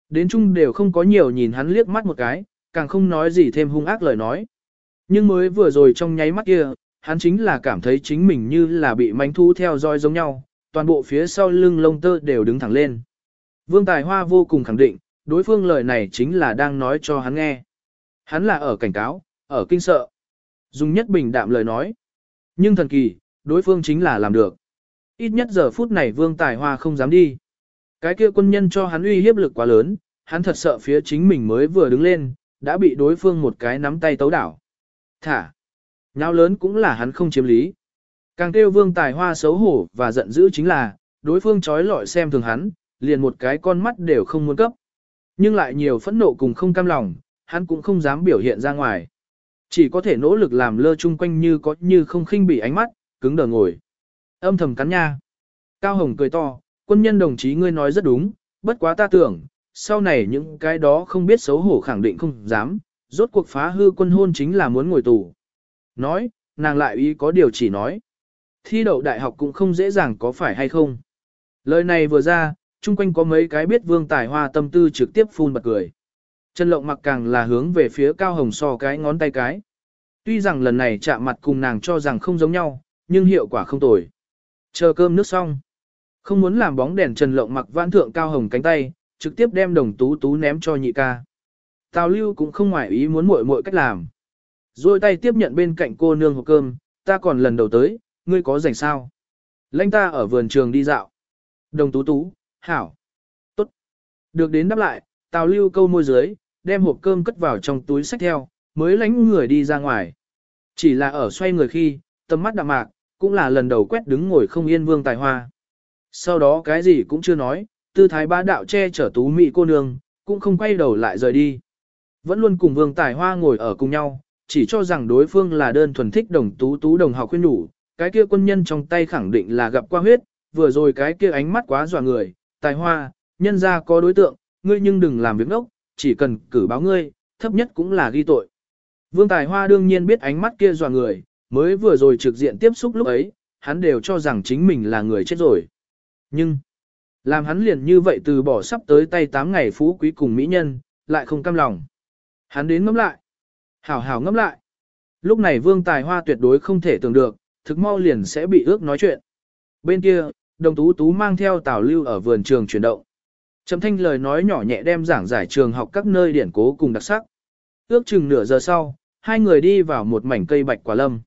Đến chung đều không có nhiều nhìn hắn liếc mắt một cái, càng không nói gì thêm hung ác lời nói. Nhưng mới vừa rồi trong nháy mắt kia, hắn chính là cảm thấy chính mình như là bị mánh thu theo dõi giống nhau, toàn bộ phía sau lưng lông tơ đều đứng thẳng lên. Vương Tài Hoa vô cùng khẳng định, đối phương lời này chính là đang nói cho hắn nghe. Hắn là ở cảnh cáo, ở kinh sợ. Dùng nhất bình đạm lời nói. Nhưng thần kỳ, đối phương chính là làm được. Ít nhất giờ phút này Vương Tài Hoa không dám đi. Cái kia quân nhân cho hắn uy hiếp lực quá lớn, hắn thật sợ phía chính mình mới vừa đứng lên, đã bị đối phương một cái nắm tay tấu đảo. Thả. Nháo lớn cũng là hắn không chiếm lý. Càng kêu vương tài hoa xấu hổ và giận dữ chính là, đối phương trói lọi xem thường hắn, liền một cái con mắt đều không muốn cấp. Nhưng lại nhiều phẫn nộ cùng không cam lòng, hắn cũng không dám biểu hiện ra ngoài. Chỉ có thể nỗ lực làm lơ chung quanh như có như không khinh bị ánh mắt, cứng đờ ngồi. Âm thầm cắn nha. Cao Hồng cười to, quân nhân đồng chí ngươi nói rất đúng, bất quá ta tưởng, sau này những cái đó không biết xấu hổ khẳng định không dám, rốt cuộc phá hư quân hôn chính là muốn ngồi tù. Nói, nàng lại ý có điều chỉ nói. Thi đậu đại học cũng không dễ dàng có phải hay không. Lời này vừa ra, chung quanh có mấy cái biết vương tài hoa tâm tư trực tiếp phun bật cười. Trần lộng mặc càng là hướng về phía cao hồng so cái ngón tay cái. Tuy rằng lần này chạm mặt cùng nàng cho rằng không giống nhau, nhưng hiệu quả không tồi. Chờ cơm nước xong. Không muốn làm bóng đèn Trần lộng mặc vãn thượng cao hồng cánh tay, trực tiếp đem đồng tú tú ném cho nhị ca. Tào lưu cũng không ngoại ý muốn muội muội cách làm. Rồi tay tiếp nhận bên cạnh cô nương hộp cơm, ta còn lần đầu tới, ngươi có rảnh sao? Lãnh ta ở vườn trường đi dạo. Đồng tú tú, hảo. Tốt. Được đến đáp lại, tào lưu câu môi dưới, đem hộp cơm cất vào trong túi sách theo, mới lánh người đi ra ngoài. Chỉ là ở xoay người khi, tầm mắt đạm mạc, cũng là lần đầu quét đứng ngồi không yên vương tài hoa. Sau đó cái gì cũng chưa nói, tư thái ba đạo che chở tú mị cô nương, cũng không quay đầu lại rời đi. Vẫn luôn cùng Vương Tài Hoa ngồi ở cùng nhau, chỉ cho rằng đối phương là đơn thuần thích đồng tú tú đồng học khuyên đủ, cái kia quân nhân trong tay khẳng định là gặp qua huyết, vừa rồi cái kia ánh mắt quá dọa người, Tài Hoa, nhân ra có đối tượng, ngươi nhưng đừng làm việc ngốc, chỉ cần cử báo ngươi, thấp nhất cũng là ghi tội. Vương Tài Hoa đương nhiên biết ánh mắt kia dọa người, mới vừa rồi trực diện tiếp xúc lúc ấy, hắn đều cho rằng chính mình là người chết rồi. Nhưng, làm hắn liền như vậy từ bỏ sắp tới tay 8 ngày phú quý cùng mỹ nhân, lại không cam lòng. Hắn đến ngẫm lại. Hảo hảo ngẫm lại. Lúc này Vương Tài Hoa tuyệt đối không thể tưởng được, thực mau liền sẽ bị ước nói chuyện. Bên kia, đồng tú tú mang theo Tào Lưu ở vườn trường chuyển động. Trầm thanh lời nói nhỏ nhẹ đem giảng giải trường học các nơi điển cố cùng đặc sắc. Ước chừng nửa giờ sau, hai người đi vào một mảnh cây bạch quả lâm.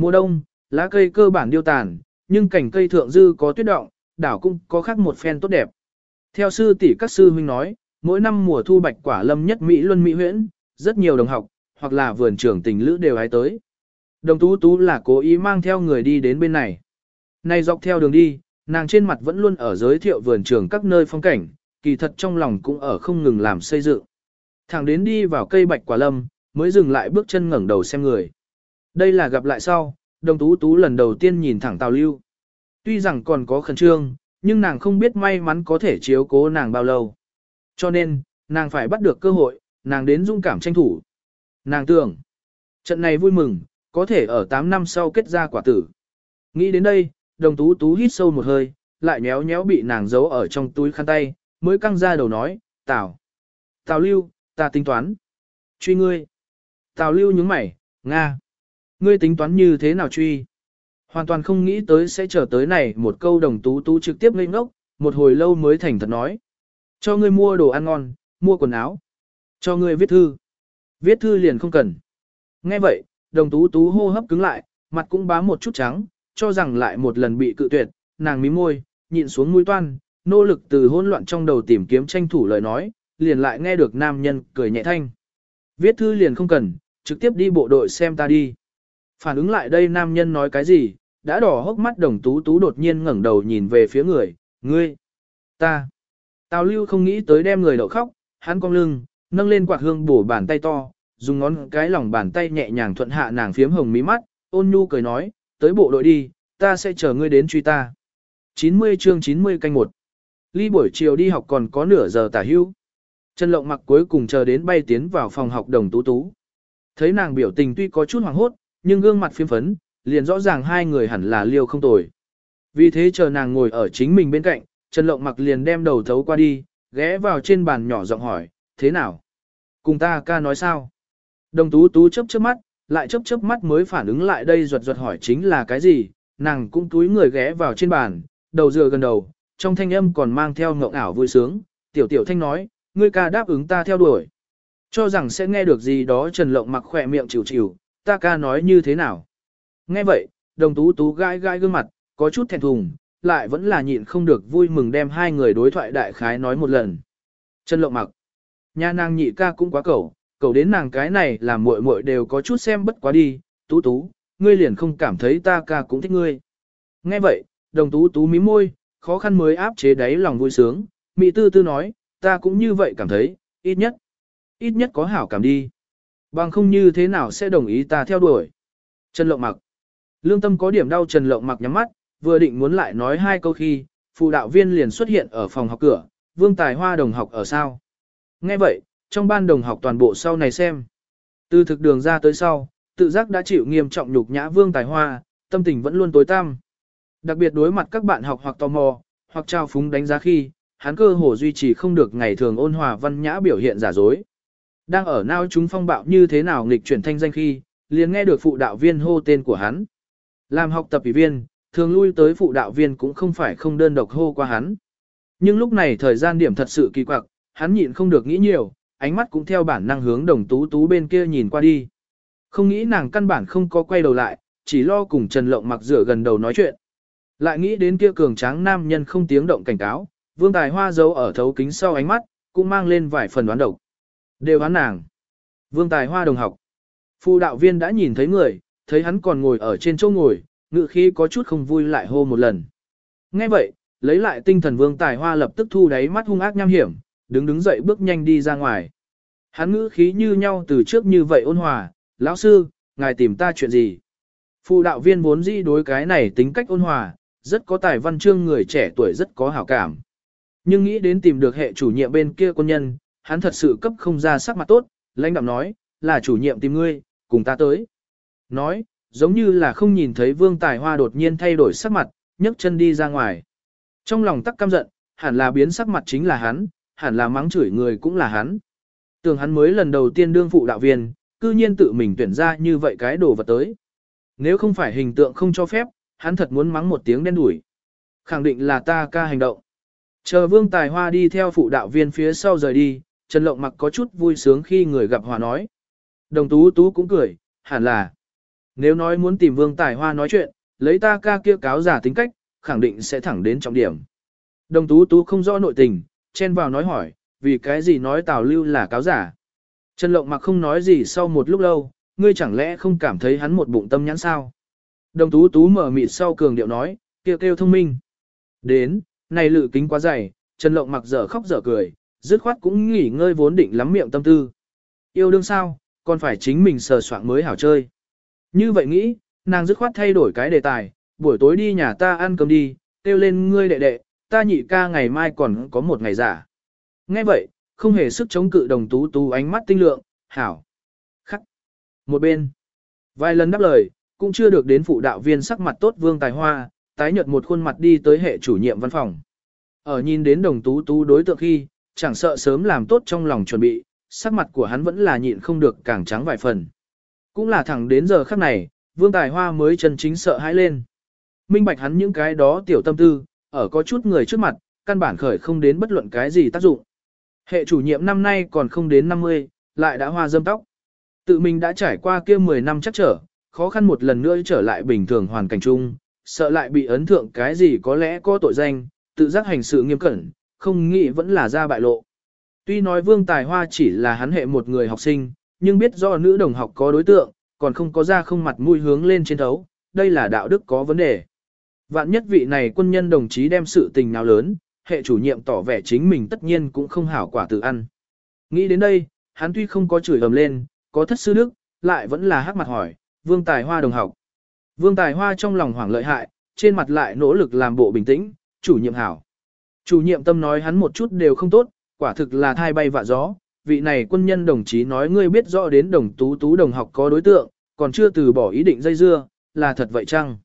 Mùa đông, lá cây cơ bản điêu tàn, nhưng cảnh cây thượng dư có tuyết động, đảo cũng có khác một phen tốt đẹp. Theo sư tỷ các sư huynh nói, mỗi năm mùa thu bạch quả lâm nhất Mỹ Luân Mỹ huyễn, rất nhiều đồng học, hoặc là vườn trưởng tình lữ đều hái tới. Đồng tú tú là cố ý mang theo người đi đến bên này. Này dọc theo đường đi, nàng trên mặt vẫn luôn ở giới thiệu vườn trường các nơi phong cảnh, kỳ thật trong lòng cũng ở không ngừng làm xây dựng. Thẳng đến đi vào cây bạch quả lâm, mới dừng lại bước chân ngẩng đầu xem người. Đây là gặp lại sau, đồng tú tú lần đầu tiên nhìn thẳng Tào Lưu. Tuy rằng còn có khẩn trương, nhưng nàng không biết may mắn có thể chiếu cố nàng bao lâu. Cho nên, nàng phải bắt được cơ hội, nàng đến dung cảm tranh thủ. Nàng tưởng, trận này vui mừng, có thể ở 8 năm sau kết ra quả tử. Nghĩ đến đây, đồng tú tú hít sâu một hơi, lại nhéo nhéo bị nàng giấu ở trong túi khăn tay, mới căng ra đầu nói, Tào. Tào lưu, ta tính toán. Truy ngươi. Tào lưu nhướng mày, Nga. Ngươi tính toán như thế nào truy? Hoàn toàn không nghĩ tới sẽ trở tới này một câu đồng tú tú trực tiếp ngây ngốc, một hồi lâu mới thành thật nói. Cho ngươi mua đồ ăn ngon, mua quần áo. Cho ngươi viết thư. Viết thư liền không cần. Nghe vậy, đồng tú tú hô hấp cứng lại, mặt cũng bám một chút trắng, cho rằng lại một lần bị cự tuyệt, nàng mím môi, nhịn xuống mũi toan, nỗ lực từ hỗn loạn trong đầu tìm kiếm tranh thủ lời nói, liền lại nghe được nam nhân cười nhẹ thanh. Viết thư liền không cần, trực tiếp đi bộ đội xem ta đi. Phản ứng lại đây nam nhân nói cái gì, đã đỏ hốc mắt đồng tú tú đột nhiên ngẩng đầu nhìn về phía người, ngươi, ta. Tào lưu không nghĩ tới đem người đậu khóc, hắn cong lưng, nâng lên quạt hương bổ bàn tay to, dùng ngón cái lòng bàn tay nhẹ nhàng thuận hạ nàng phiếm hồng mí mắt, ôn nhu cười nói, tới bộ đội đi, ta sẽ chờ ngươi đến truy ta. 90 chương 90 canh 1 Ly buổi chiều đi học còn có nửa giờ tả hưu. Trần Lộng mặc cuối cùng chờ đến bay tiến vào phòng học đồng tú tú. Thấy nàng biểu tình tuy có chút hoàng hốt, nhưng gương mặt phiếm phấn, liền rõ ràng hai người hẳn là liêu không tồi. Vì thế chờ nàng ngồi ở chính mình bên cạnh, Trần Lộng mặc liền đem đầu thấu qua đi, ghé vào trên bàn nhỏ giọng hỏi, thế nào? Cùng ta ca nói sao? Đồng tú tú chấp chớp mắt, lại chấp chớp mắt mới phản ứng lại đây ruột ruột hỏi chính là cái gì, nàng cũng túi người ghé vào trên bàn, đầu dựa gần đầu, trong thanh âm còn mang theo ngộng ảo vui sướng, tiểu tiểu thanh nói, ngươi ca đáp ứng ta theo đuổi. Cho rằng sẽ nghe được gì đó Trần Lộng mặc khỏe miệng chịu chịu, ta ca nói như thế nào. Nghe vậy, đồng tú tú gai gai gương mặt, có chút thẹn thùng, lại vẫn là nhịn không được vui mừng đem hai người đối thoại đại khái nói một lần. Chân Lộng mặc, nhà nàng nhị ca cũng quá cầu, cầu đến nàng cái này làm muội muội đều có chút xem bất quá đi, tú tú, ngươi liền không cảm thấy ta ca cũng thích ngươi. Nghe vậy, đồng tú tú mí môi, khó khăn mới áp chế đáy lòng vui sướng, mị tư tư nói, ta cũng như vậy cảm thấy, ít nhất, ít nhất có hảo cảm đi. Bằng không như thế nào sẽ đồng ý ta theo đuổi. Trần Lộng mặc. Lương tâm có điểm đau Trần Lộng mặc nhắm mắt, vừa định muốn lại nói hai câu khi, phụ đạo viên liền xuất hiện ở phòng học cửa, Vương Tài Hoa đồng học ở sao. Nghe vậy, trong ban đồng học toàn bộ sau này xem. Từ thực đường ra tới sau, tự giác đã chịu nghiêm trọng nhục nhã Vương Tài Hoa, tâm tình vẫn luôn tối tăm. Đặc biệt đối mặt các bạn học hoặc tò mò, hoặc trao phúng đánh giá khi, hắn cơ hồ duy trì không được ngày thường ôn hòa văn nhã biểu hiện giả dối. Đang ở nao chúng phong bạo như thế nào nghịch chuyển thanh danh khi, liền nghe được phụ đạo viên hô tên của hắn. Làm học tập ủy viên, thường lui tới phụ đạo viên cũng không phải không đơn độc hô qua hắn. Nhưng lúc này thời gian điểm thật sự kỳ quặc, hắn nhịn không được nghĩ nhiều, ánh mắt cũng theo bản năng hướng đồng tú tú bên kia nhìn qua đi. Không nghĩ nàng căn bản không có quay đầu lại, chỉ lo cùng Trần Lộng mặc rửa gần đầu nói chuyện. Lại nghĩ đến kia cường tráng nam nhân không tiếng động cảnh cáo, vương tài hoa giấu ở thấu kính sau ánh mắt, cũng mang lên vài phần đoán độc. Đều hắn nàng. Vương tài hoa đồng học. Phu đạo viên đã nhìn thấy người, thấy hắn còn ngồi ở trên chỗ ngồi, ngự khí có chút không vui lại hô một lần. Nghe vậy, lấy lại tinh thần vương tài hoa lập tức thu đáy mắt hung ác nham hiểm, đứng đứng dậy bước nhanh đi ra ngoài. Hắn ngữ khí như nhau từ trước như vậy ôn hòa, lão sư, ngài tìm ta chuyện gì? Phụ đạo viên vốn dĩ đối cái này tính cách ôn hòa, rất có tài văn chương người trẻ tuổi rất có hảo cảm. Nhưng nghĩ đến tìm được hệ chủ nhiệm bên kia quân nhân, hắn thật sự cấp không ra sắc mặt tốt, lãnh đạm nói, là chủ nhiệm tìm ngươi, cùng ta tới. Nói, giống như là không nhìn thấy vương tài hoa đột nhiên thay đổi sắc mặt, nhấc chân đi ra ngoài. Trong lòng tắc căm giận, hẳn là biến sắc mặt chính là hắn, hẳn là mắng chửi người cũng là hắn. Tưởng hắn mới lần đầu tiên đương phụ đạo viên, cư nhiên tự mình tuyển ra như vậy cái đồ vật tới. Nếu không phải hình tượng không cho phép, hắn thật muốn mắng một tiếng đen đuổi. Khẳng định là ta ca hành động. Chờ vương tài hoa đi theo phụ đạo viên phía sau rời đi, Trần Lộng mặc có chút vui sướng khi người gặp hòa nói. Đồng tú tú cũng cười, hẳn là. Nếu nói muốn tìm vương tài hoa nói chuyện, lấy ta ca kia cáo giả tính cách, khẳng định sẽ thẳng đến trọng điểm. Đồng tú tú không rõ nội tình, chen vào nói hỏi, vì cái gì nói Tào Lưu là cáo giả. Trần Lộng mặc không nói gì sau một lúc lâu, ngươi chẳng lẽ không cảm thấy hắn một bụng tâm nhãn sao? Đồng tú tú mở mịt sau cường điệu nói, kêu kêu thông minh. Đến, này lự kính quá dày, Trần Lộng mặc dở khóc dở cười, dứt khoát cũng nghỉ ngơi vốn định lắm miệng tâm tư. Yêu đương sao, còn phải chính mình sờ soạn mới hảo chơi. Như vậy nghĩ, nàng dứt khoát thay đổi cái đề tài, buổi tối đi nhà ta ăn cơm đi, kêu lên ngươi đệ đệ, ta nhị ca ngày mai còn có một ngày giả. Nghe vậy, không hề sức chống cự đồng tú tú ánh mắt tinh lượng, hảo. Khắc. Một bên. Vài lần đáp lời, cũng chưa được đến phụ đạo viên sắc mặt tốt vương tài hoa, tái nhợt một khuôn mặt đi tới hệ chủ nhiệm văn phòng. Ở nhìn đến đồng tú tú đối tượng khi, chẳng sợ sớm làm tốt trong lòng chuẩn bị, sắc mặt của hắn vẫn là nhịn không được càng trắng vài phần. Cũng là thẳng đến giờ khắc này, vương tài hoa mới chân chính sợ hãi lên. Minh bạch hắn những cái đó tiểu tâm tư, ở có chút người trước mặt, căn bản khởi không đến bất luận cái gì tác dụng. Hệ chủ nhiệm năm nay còn không đến 50, lại đã hoa dâm tóc. Tự mình đã trải qua kia 10 năm chắc trở, khó khăn một lần nữa trở lại bình thường hoàn cảnh chung, sợ lại bị ấn thượng cái gì có lẽ có tội danh, tự giác hành sự nghiêm cẩn, không nghĩ vẫn là ra bại lộ. Tuy nói Vương Tài Hoa chỉ là hắn hệ một người học sinh, nhưng biết do nữ đồng học có đối tượng, còn không có ra không mặt mũi hướng lên trên thấu, đây là đạo đức có vấn đề. Vạn nhất vị này quân nhân đồng chí đem sự tình nào lớn, hệ chủ nhiệm tỏ vẻ chính mình tất nhiên cũng không hảo quả tự ăn. Nghĩ đến đây, hắn tuy không có chửi ầm lên, có thất sư đức, lại vẫn là hắc mặt hỏi, Vương Tài Hoa đồng học. Vương Tài Hoa trong lòng hoảng lợi hại, trên mặt lại nỗ lực làm bộ bình tĩnh, chủ nhiệm hảo. Chủ nhiệm tâm nói hắn một chút đều không tốt, quả thực là thai bay vạ gió, vị này quân nhân đồng chí nói ngươi biết rõ đến đồng tú tú đồng học có đối tượng, còn chưa từ bỏ ý định dây dưa, là thật vậy chăng?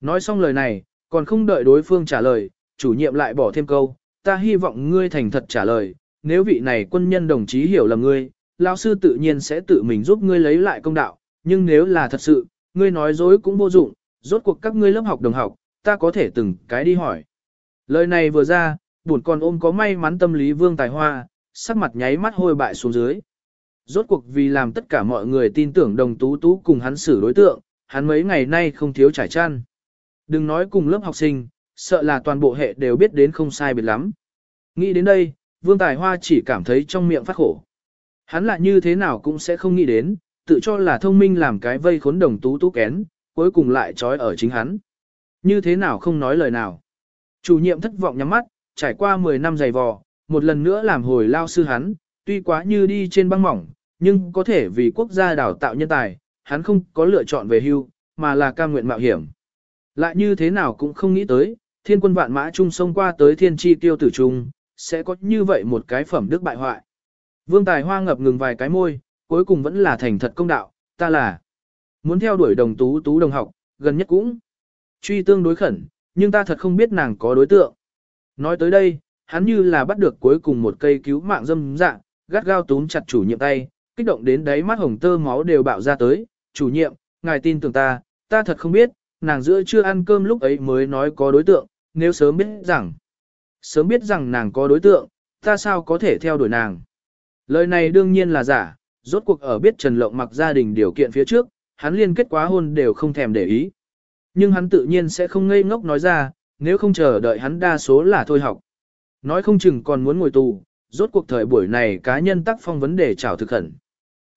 Nói xong lời này, còn không đợi đối phương trả lời, chủ nhiệm lại bỏ thêm câu, ta hy vọng ngươi thành thật trả lời, nếu vị này quân nhân đồng chí hiểu lầm ngươi, lão sư tự nhiên sẽ tự mình giúp ngươi lấy lại công đạo, nhưng nếu là thật sự, ngươi nói dối cũng vô dụng, rốt cuộc các ngươi lớp học đồng học, ta có thể từng cái đi hỏi. Lời này vừa ra, buồn còn ôm có may mắn tâm lý vương tài hoa, sắc mặt nháy mắt hôi bại xuống dưới. Rốt cuộc vì làm tất cả mọi người tin tưởng đồng tú tú cùng hắn xử đối tượng, hắn mấy ngày nay không thiếu trải chăn. Đừng nói cùng lớp học sinh, sợ là toàn bộ hệ đều biết đến không sai biệt lắm. Nghĩ đến đây, Vương Tài Hoa chỉ cảm thấy trong miệng phát khổ. Hắn lại như thế nào cũng sẽ không nghĩ đến, tự cho là thông minh làm cái vây khốn đồng tú tú kén, cuối cùng lại trói ở chính hắn. Như thế nào không nói lời nào. Chủ nhiệm thất vọng nhắm mắt, trải qua 10 năm dày vò, một lần nữa làm hồi lao sư hắn, tuy quá như đi trên băng mỏng, nhưng có thể vì quốc gia đào tạo nhân tài, hắn không có lựa chọn về hưu, mà là cam nguyện mạo hiểm. Lại như thế nào cũng không nghĩ tới, thiên quân vạn mã trung sông qua tới thiên chi tiêu tử trung, sẽ có như vậy một cái phẩm đức bại hoại. Vương Tài Hoa ngập ngừng vài cái môi, cuối cùng vẫn là thành thật công đạo, ta là muốn theo đuổi đồng tú tú đồng học, gần nhất cũng truy tương đối khẩn, nhưng ta thật không biết nàng có đối tượng. Nói tới đây, hắn như là bắt được cuối cùng một cây cứu mạng dâm dạng, gắt gao túm chặt chủ nhiệm tay, kích động đến đáy mắt hồng tơ máu đều bạo ra tới, chủ nhiệm, ngài tin tưởng ta, ta thật không biết, nàng giữa chưa ăn cơm lúc ấy mới nói có đối tượng, nếu sớm biết rằng, sớm biết rằng nàng có đối tượng, ta sao có thể theo đuổi nàng. Lời này đương nhiên là giả, rốt cuộc ở biết Trần Lộng mặc gia đình điều kiện phía trước, hắn liên kết quá hôn đều không thèm để ý. Nhưng hắn tự nhiên sẽ không ngây ngốc nói ra, nếu không chờ đợi hắn đa số là thôi học. Nói không chừng còn muốn ngồi tù, rốt cuộc thời buổi này cá nhân tác phong vấn đề trào thực khẩn.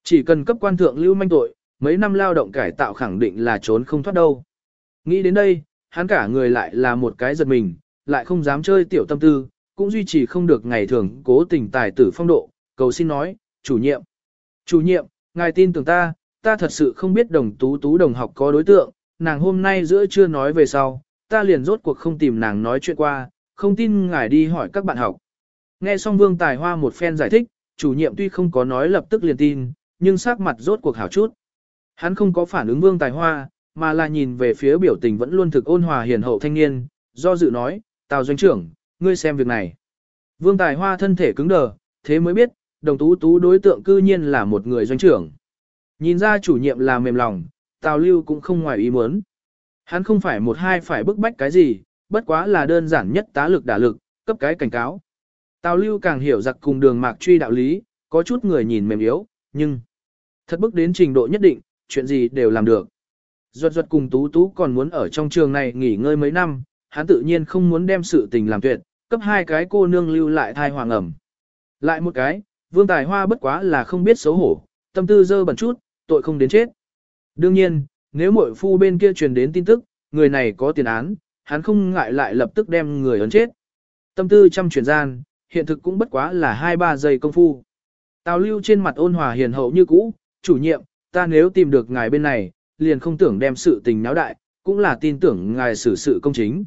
Chỉ cần cấp quan thượng lưu manh tội, mấy năm lao động cải tạo khẳng định là trốn không thoát đâu. Nghĩ đến đây, hắn cả người lại là một cái giật mình, lại không dám chơi tiểu tâm tư, cũng duy trì không được ngày thường cố tình tài tử phong độ, cầu xin nói, chủ nhiệm. Chủ nhiệm, ngài tin tưởng ta, ta thật sự không biết đồng tú tú đồng học có đối tượng, nàng hôm nay giữa trưa nói về sau, ta liền rốt cuộc không tìm nàng nói chuyện qua, không tin ngài đi hỏi các bạn học. Nghe xong Vương Tài Hoa một phen giải thích, chủ nhiệm tuy không có nói lập tức liền tin, nhưng sắc mặt rốt cuộc hảo chút. Hắn không có phản ứng Vương Tài Hoa, mà là nhìn về phía biểu tình vẫn luôn thực ôn hòa hiền hậu thanh niên, do dự nói, Tào Doanh trưởng, ngươi xem việc này. Vương Tài Hoa thân thể cứng đờ, thế mới biết, đồng tú tú đối tượng cư nhiên là một người doanh trưởng. Nhìn ra chủ nhiệm là mềm lòng, Tào Lưu cũng không ngoài ý muốn. Hắn không phải một hai phải bức bách cái gì, bất quá là đơn giản nhất tá lực đả lực, cấp cái cảnh cáo. Tào Lưu càng hiểu giặc cùng đường mạc truy đạo lý, có chút người nhìn mềm yếu, nhưng thật bức đến trình độ nhất định, chuyện gì đều làm được. Duật duật cùng Tú Tú còn muốn ở trong trường này nghỉ ngơi mấy năm, hắn tự nhiên không muốn đem sự tình làm tuyệt, cấp hai cái cô nương lưu lại thai hoàng ẩm. Lại một cái, Vương Tài Hoa bất quá là không biết xấu hổ, tâm tư dơ bẩn chút, tội không đến chết. Đương nhiên, nếu muội phu bên kia truyền đến tin tức, người này có tiền án, hắn không ngại lại lập tức đem người ấn chết. Tâm tư trăm chuyển gian, hiện thực cũng bất quá là 2-3 giây công phu. Tào lưu trên mặt ôn hòa hiền hậu như cũ, chủ nhiệm, ta nếu tìm được ngài bên này, liền không tưởng đem sự tình náo đại, cũng là tin tưởng ngài xử sự công chính.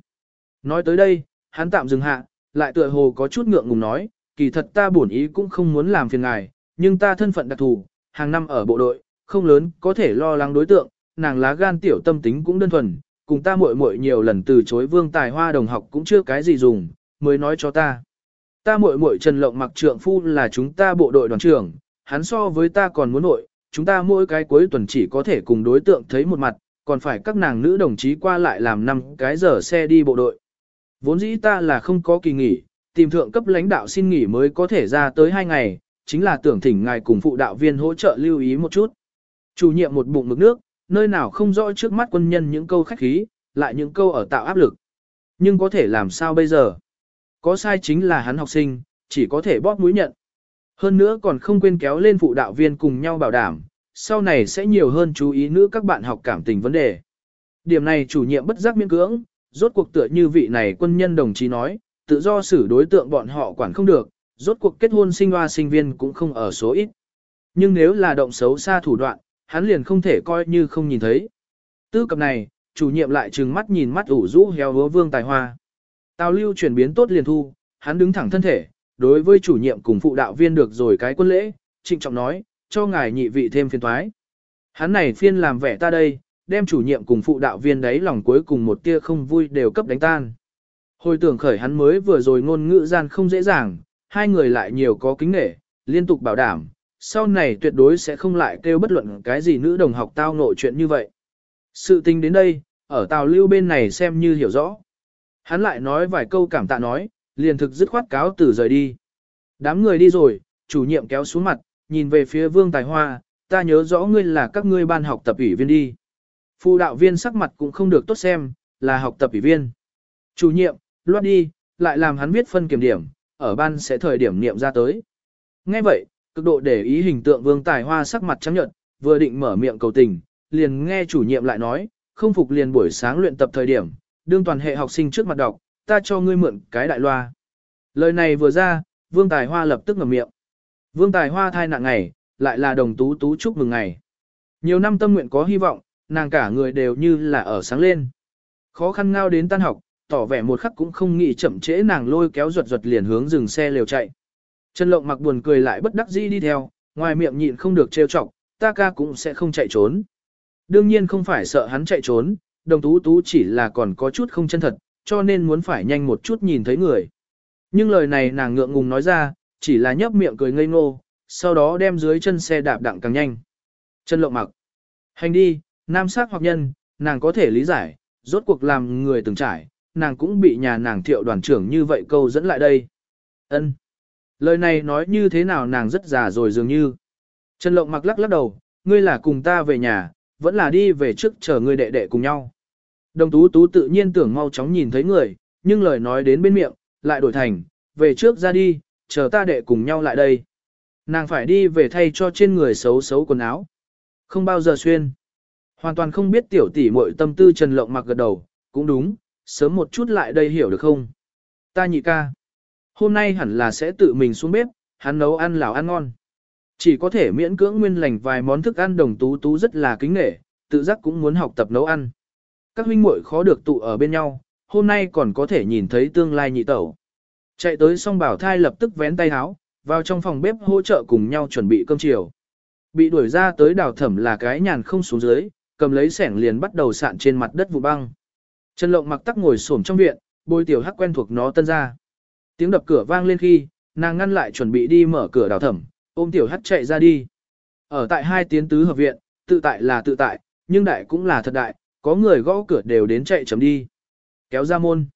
Nói tới đây, hắn tạm dừng hạ, lại tựa hồ có chút ngượng ngùng nói, kỳ thật ta bổn ý cũng không muốn làm phiền ngài, nhưng ta thân phận đặc thù, hàng năm ở bộ đội, không lớn, có thể lo lắng đối tượng, nàng lá gan tiểu tâm tính cũng đơn thuần, cùng ta muội muội nhiều lần từ chối vương tài hoa đồng học cũng chưa cái gì dùng, mới nói cho ta. Ta muội muội Trần Lộng mặc trượng phu là chúng ta bộ đội đoàn trưởng, hắn so với ta còn muốn nội, chúng ta mỗi cái cuối tuần chỉ có thể cùng đối tượng thấy một mặt, còn phải các nàng nữ đồng chí qua lại làm năm cái giờ xe đi bộ đội. Vốn dĩ ta là không có kỳ nghỉ, tìm thượng cấp lãnh đạo xin nghỉ mới có thể ra tới hai ngày, chính là tưởng thỉnh ngài cùng phụ đạo viên hỗ trợ lưu ý một chút. Chủ nhiệm một bụng mực nước, nơi nào không rõ trước mắt quân nhân những câu khách khí, lại những câu ở tạo áp lực. Nhưng có thể làm sao bây giờ? Có sai chính là hắn học sinh, chỉ có thể bóp mũi nhận. Hơn nữa còn không quên kéo lên phụ đạo viên cùng nhau bảo đảm, sau này sẽ nhiều hơn chú ý nữa các bạn học cảm tình vấn đề. Điểm này chủ nhiệm bất giác miễn cưỡng, rốt cuộc tựa như vị này quân nhân đồng chí nói, tự do xử đối tượng bọn họ quản không được, rốt cuộc kết hôn sinh hoa sinh viên cũng không ở số ít. Nhưng nếu là động xấu xa thủ đoạn, hắn liền không thể coi như không nhìn thấy. Tư cập này, chủ nhiệm lại trừng mắt nhìn mắt ủ rũ heo hứa vương tài hoa. Tào lưu chuyển biến tốt liền thu, hắn đứng thẳng thân thể, đối với chủ nhiệm cùng phụ đạo viên được rồi cái quân lễ, trịnh trọng nói, cho ngài nhị vị thêm phiền thoái. Hắn này phiên làm vẻ ta đây, đem chủ nhiệm cùng phụ đạo viên đấy lòng cuối cùng một tia không vui đều cấp đánh tan. Hồi tưởng khởi hắn mới vừa rồi ngôn ngữ gian không dễ dàng, hai người lại nhiều có kính nể, liên tục bảo đảm, sau này tuyệt đối sẽ không lại kêu bất luận cái gì nữ đồng học tao nội chuyện như vậy. Sự tình đến đây, ở tàu lưu bên này xem như hiểu rõ. Hắn lại nói vài câu cảm tạ nói, liền thực dứt khoát cáo từ rời đi. Đám người đi rồi, chủ nhiệm kéo xuống mặt, nhìn về phía vương tài hoa, ta nhớ rõ ngươi là các ngươi ban học tập ủy viên đi. Phụ đạo viên sắc mặt cũng không được tốt xem, là học tập ủy viên. Chủ nhiệm, loát đi, lại làm hắn viết phân kiểm điểm, ở ban sẽ thời điểm niệm ra tới. Nghe vậy, cực độ để ý hình tượng vương tài hoa sắc mặt trắng nhợt, vừa định mở miệng cầu tình, liền nghe chủ nhiệm lại nói, không phục liền buổi sáng luyện tập thời điểm, đương toàn hệ học sinh trước mặt đọc, ta cho ngươi mượn cái đại loa. Lời này vừa ra, vương tài hoa lập tức ngậm miệng. Vương tài hoa thai nặng ngày, lại là đồng tú tú chúc mừng ngày. Nhiều năm tâm nguyện có hy vọng, nàng cả người đều như là ở sáng lên. Khó khăn ngao đến tan học, tỏ vẻ một khắc cũng không nghĩ chậm trễ nàng lôi kéo ruột ruột liền hướng dừng xe liều chạy. Trần Lộng mặc buồn cười lại bất đắc dĩ đi theo, ngoài miệng nhịn không được trêu chọc, ta ca cũng sẽ không chạy trốn. Đương nhiên không phải sợ hắn chạy trốn, đồng tú tú chỉ là còn có chút không chân thật, cho nên muốn phải nhanh một chút nhìn thấy người. Nhưng lời này nàng ngượng ngùng nói ra, chỉ là nhấp miệng cười ngây ngô, sau đó đem dưới chân xe đạp đặng càng nhanh. Trần Lộng mặc. Hành đi, nam sắc hoặc nhân, nàng có thể lý giải, rốt cuộc làm người từng trải, nàng cũng bị nhà nàng thiệu đoàn trưởng như vậy câu dẫn lại đây. ân Lời này nói như thế nào nàng rất già rồi dường như. Trần Lộng mặc lắc lắc đầu, ngươi là cùng ta về nhà, vẫn là đi về trước chờ ngươi đệ đệ cùng nhau. Đồng tú tú tự nhiên tưởng mau chóng nhìn thấy người, nhưng lời nói đến bên miệng, lại đổi thành, về trước ra đi, chờ ta đệ cùng nhau lại đây. Nàng phải đi về thay cho trên người xấu xấu quần áo. Không bao giờ xuyên. Hoàn toàn không biết tiểu tỷ muội tâm tư Trần Lộng mặc gật đầu, cũng đúng, sớm một chút lại đây hiểu được không? Ta nhị ca. Hôm nay hẳn là sẽ tự mình xuống bếp, hắn nấu ăn lào ăn ngon. Chỉ có thể miễn cưỡng nguyên lành vài món thức ăn đồng tú tú rất là kính nghệ, tự giác cũng muốn học tập nấu ăn. Các huynh muội khó được tụ ở bên nhau, hôm nay còn có thể nhìn thấy tương lai nhị tẩu. Chạy tới song bảo thai lập tức vén tay áo, vào trong phòng bếp hỗ trợ cùng nhau chuẩn bị cơm chiều. Bị đuổi ra tới đào thẩm là cái nhàn không xuống dưới, cầm lấy sẻng liền bắt đầu sạn trên mặt đất vụ băng. Trần Lộng mặc tắc ngồi xổm trong viện, bôi tiểu hắc quen thuộc nó tân ra. Tiếng đập cửa vang lên khi, nàng ngăn lại chuẩn bị đi mở cửa đào thẩm, ôm tiểu hắt chạy ra đi. Ở tại hai tiến tứ hợp viện, tự tại là tự tại, nhưng đại cũng là thật đại, có người gõ cửa đều đến chạy chấm đi. Kéo ra môn.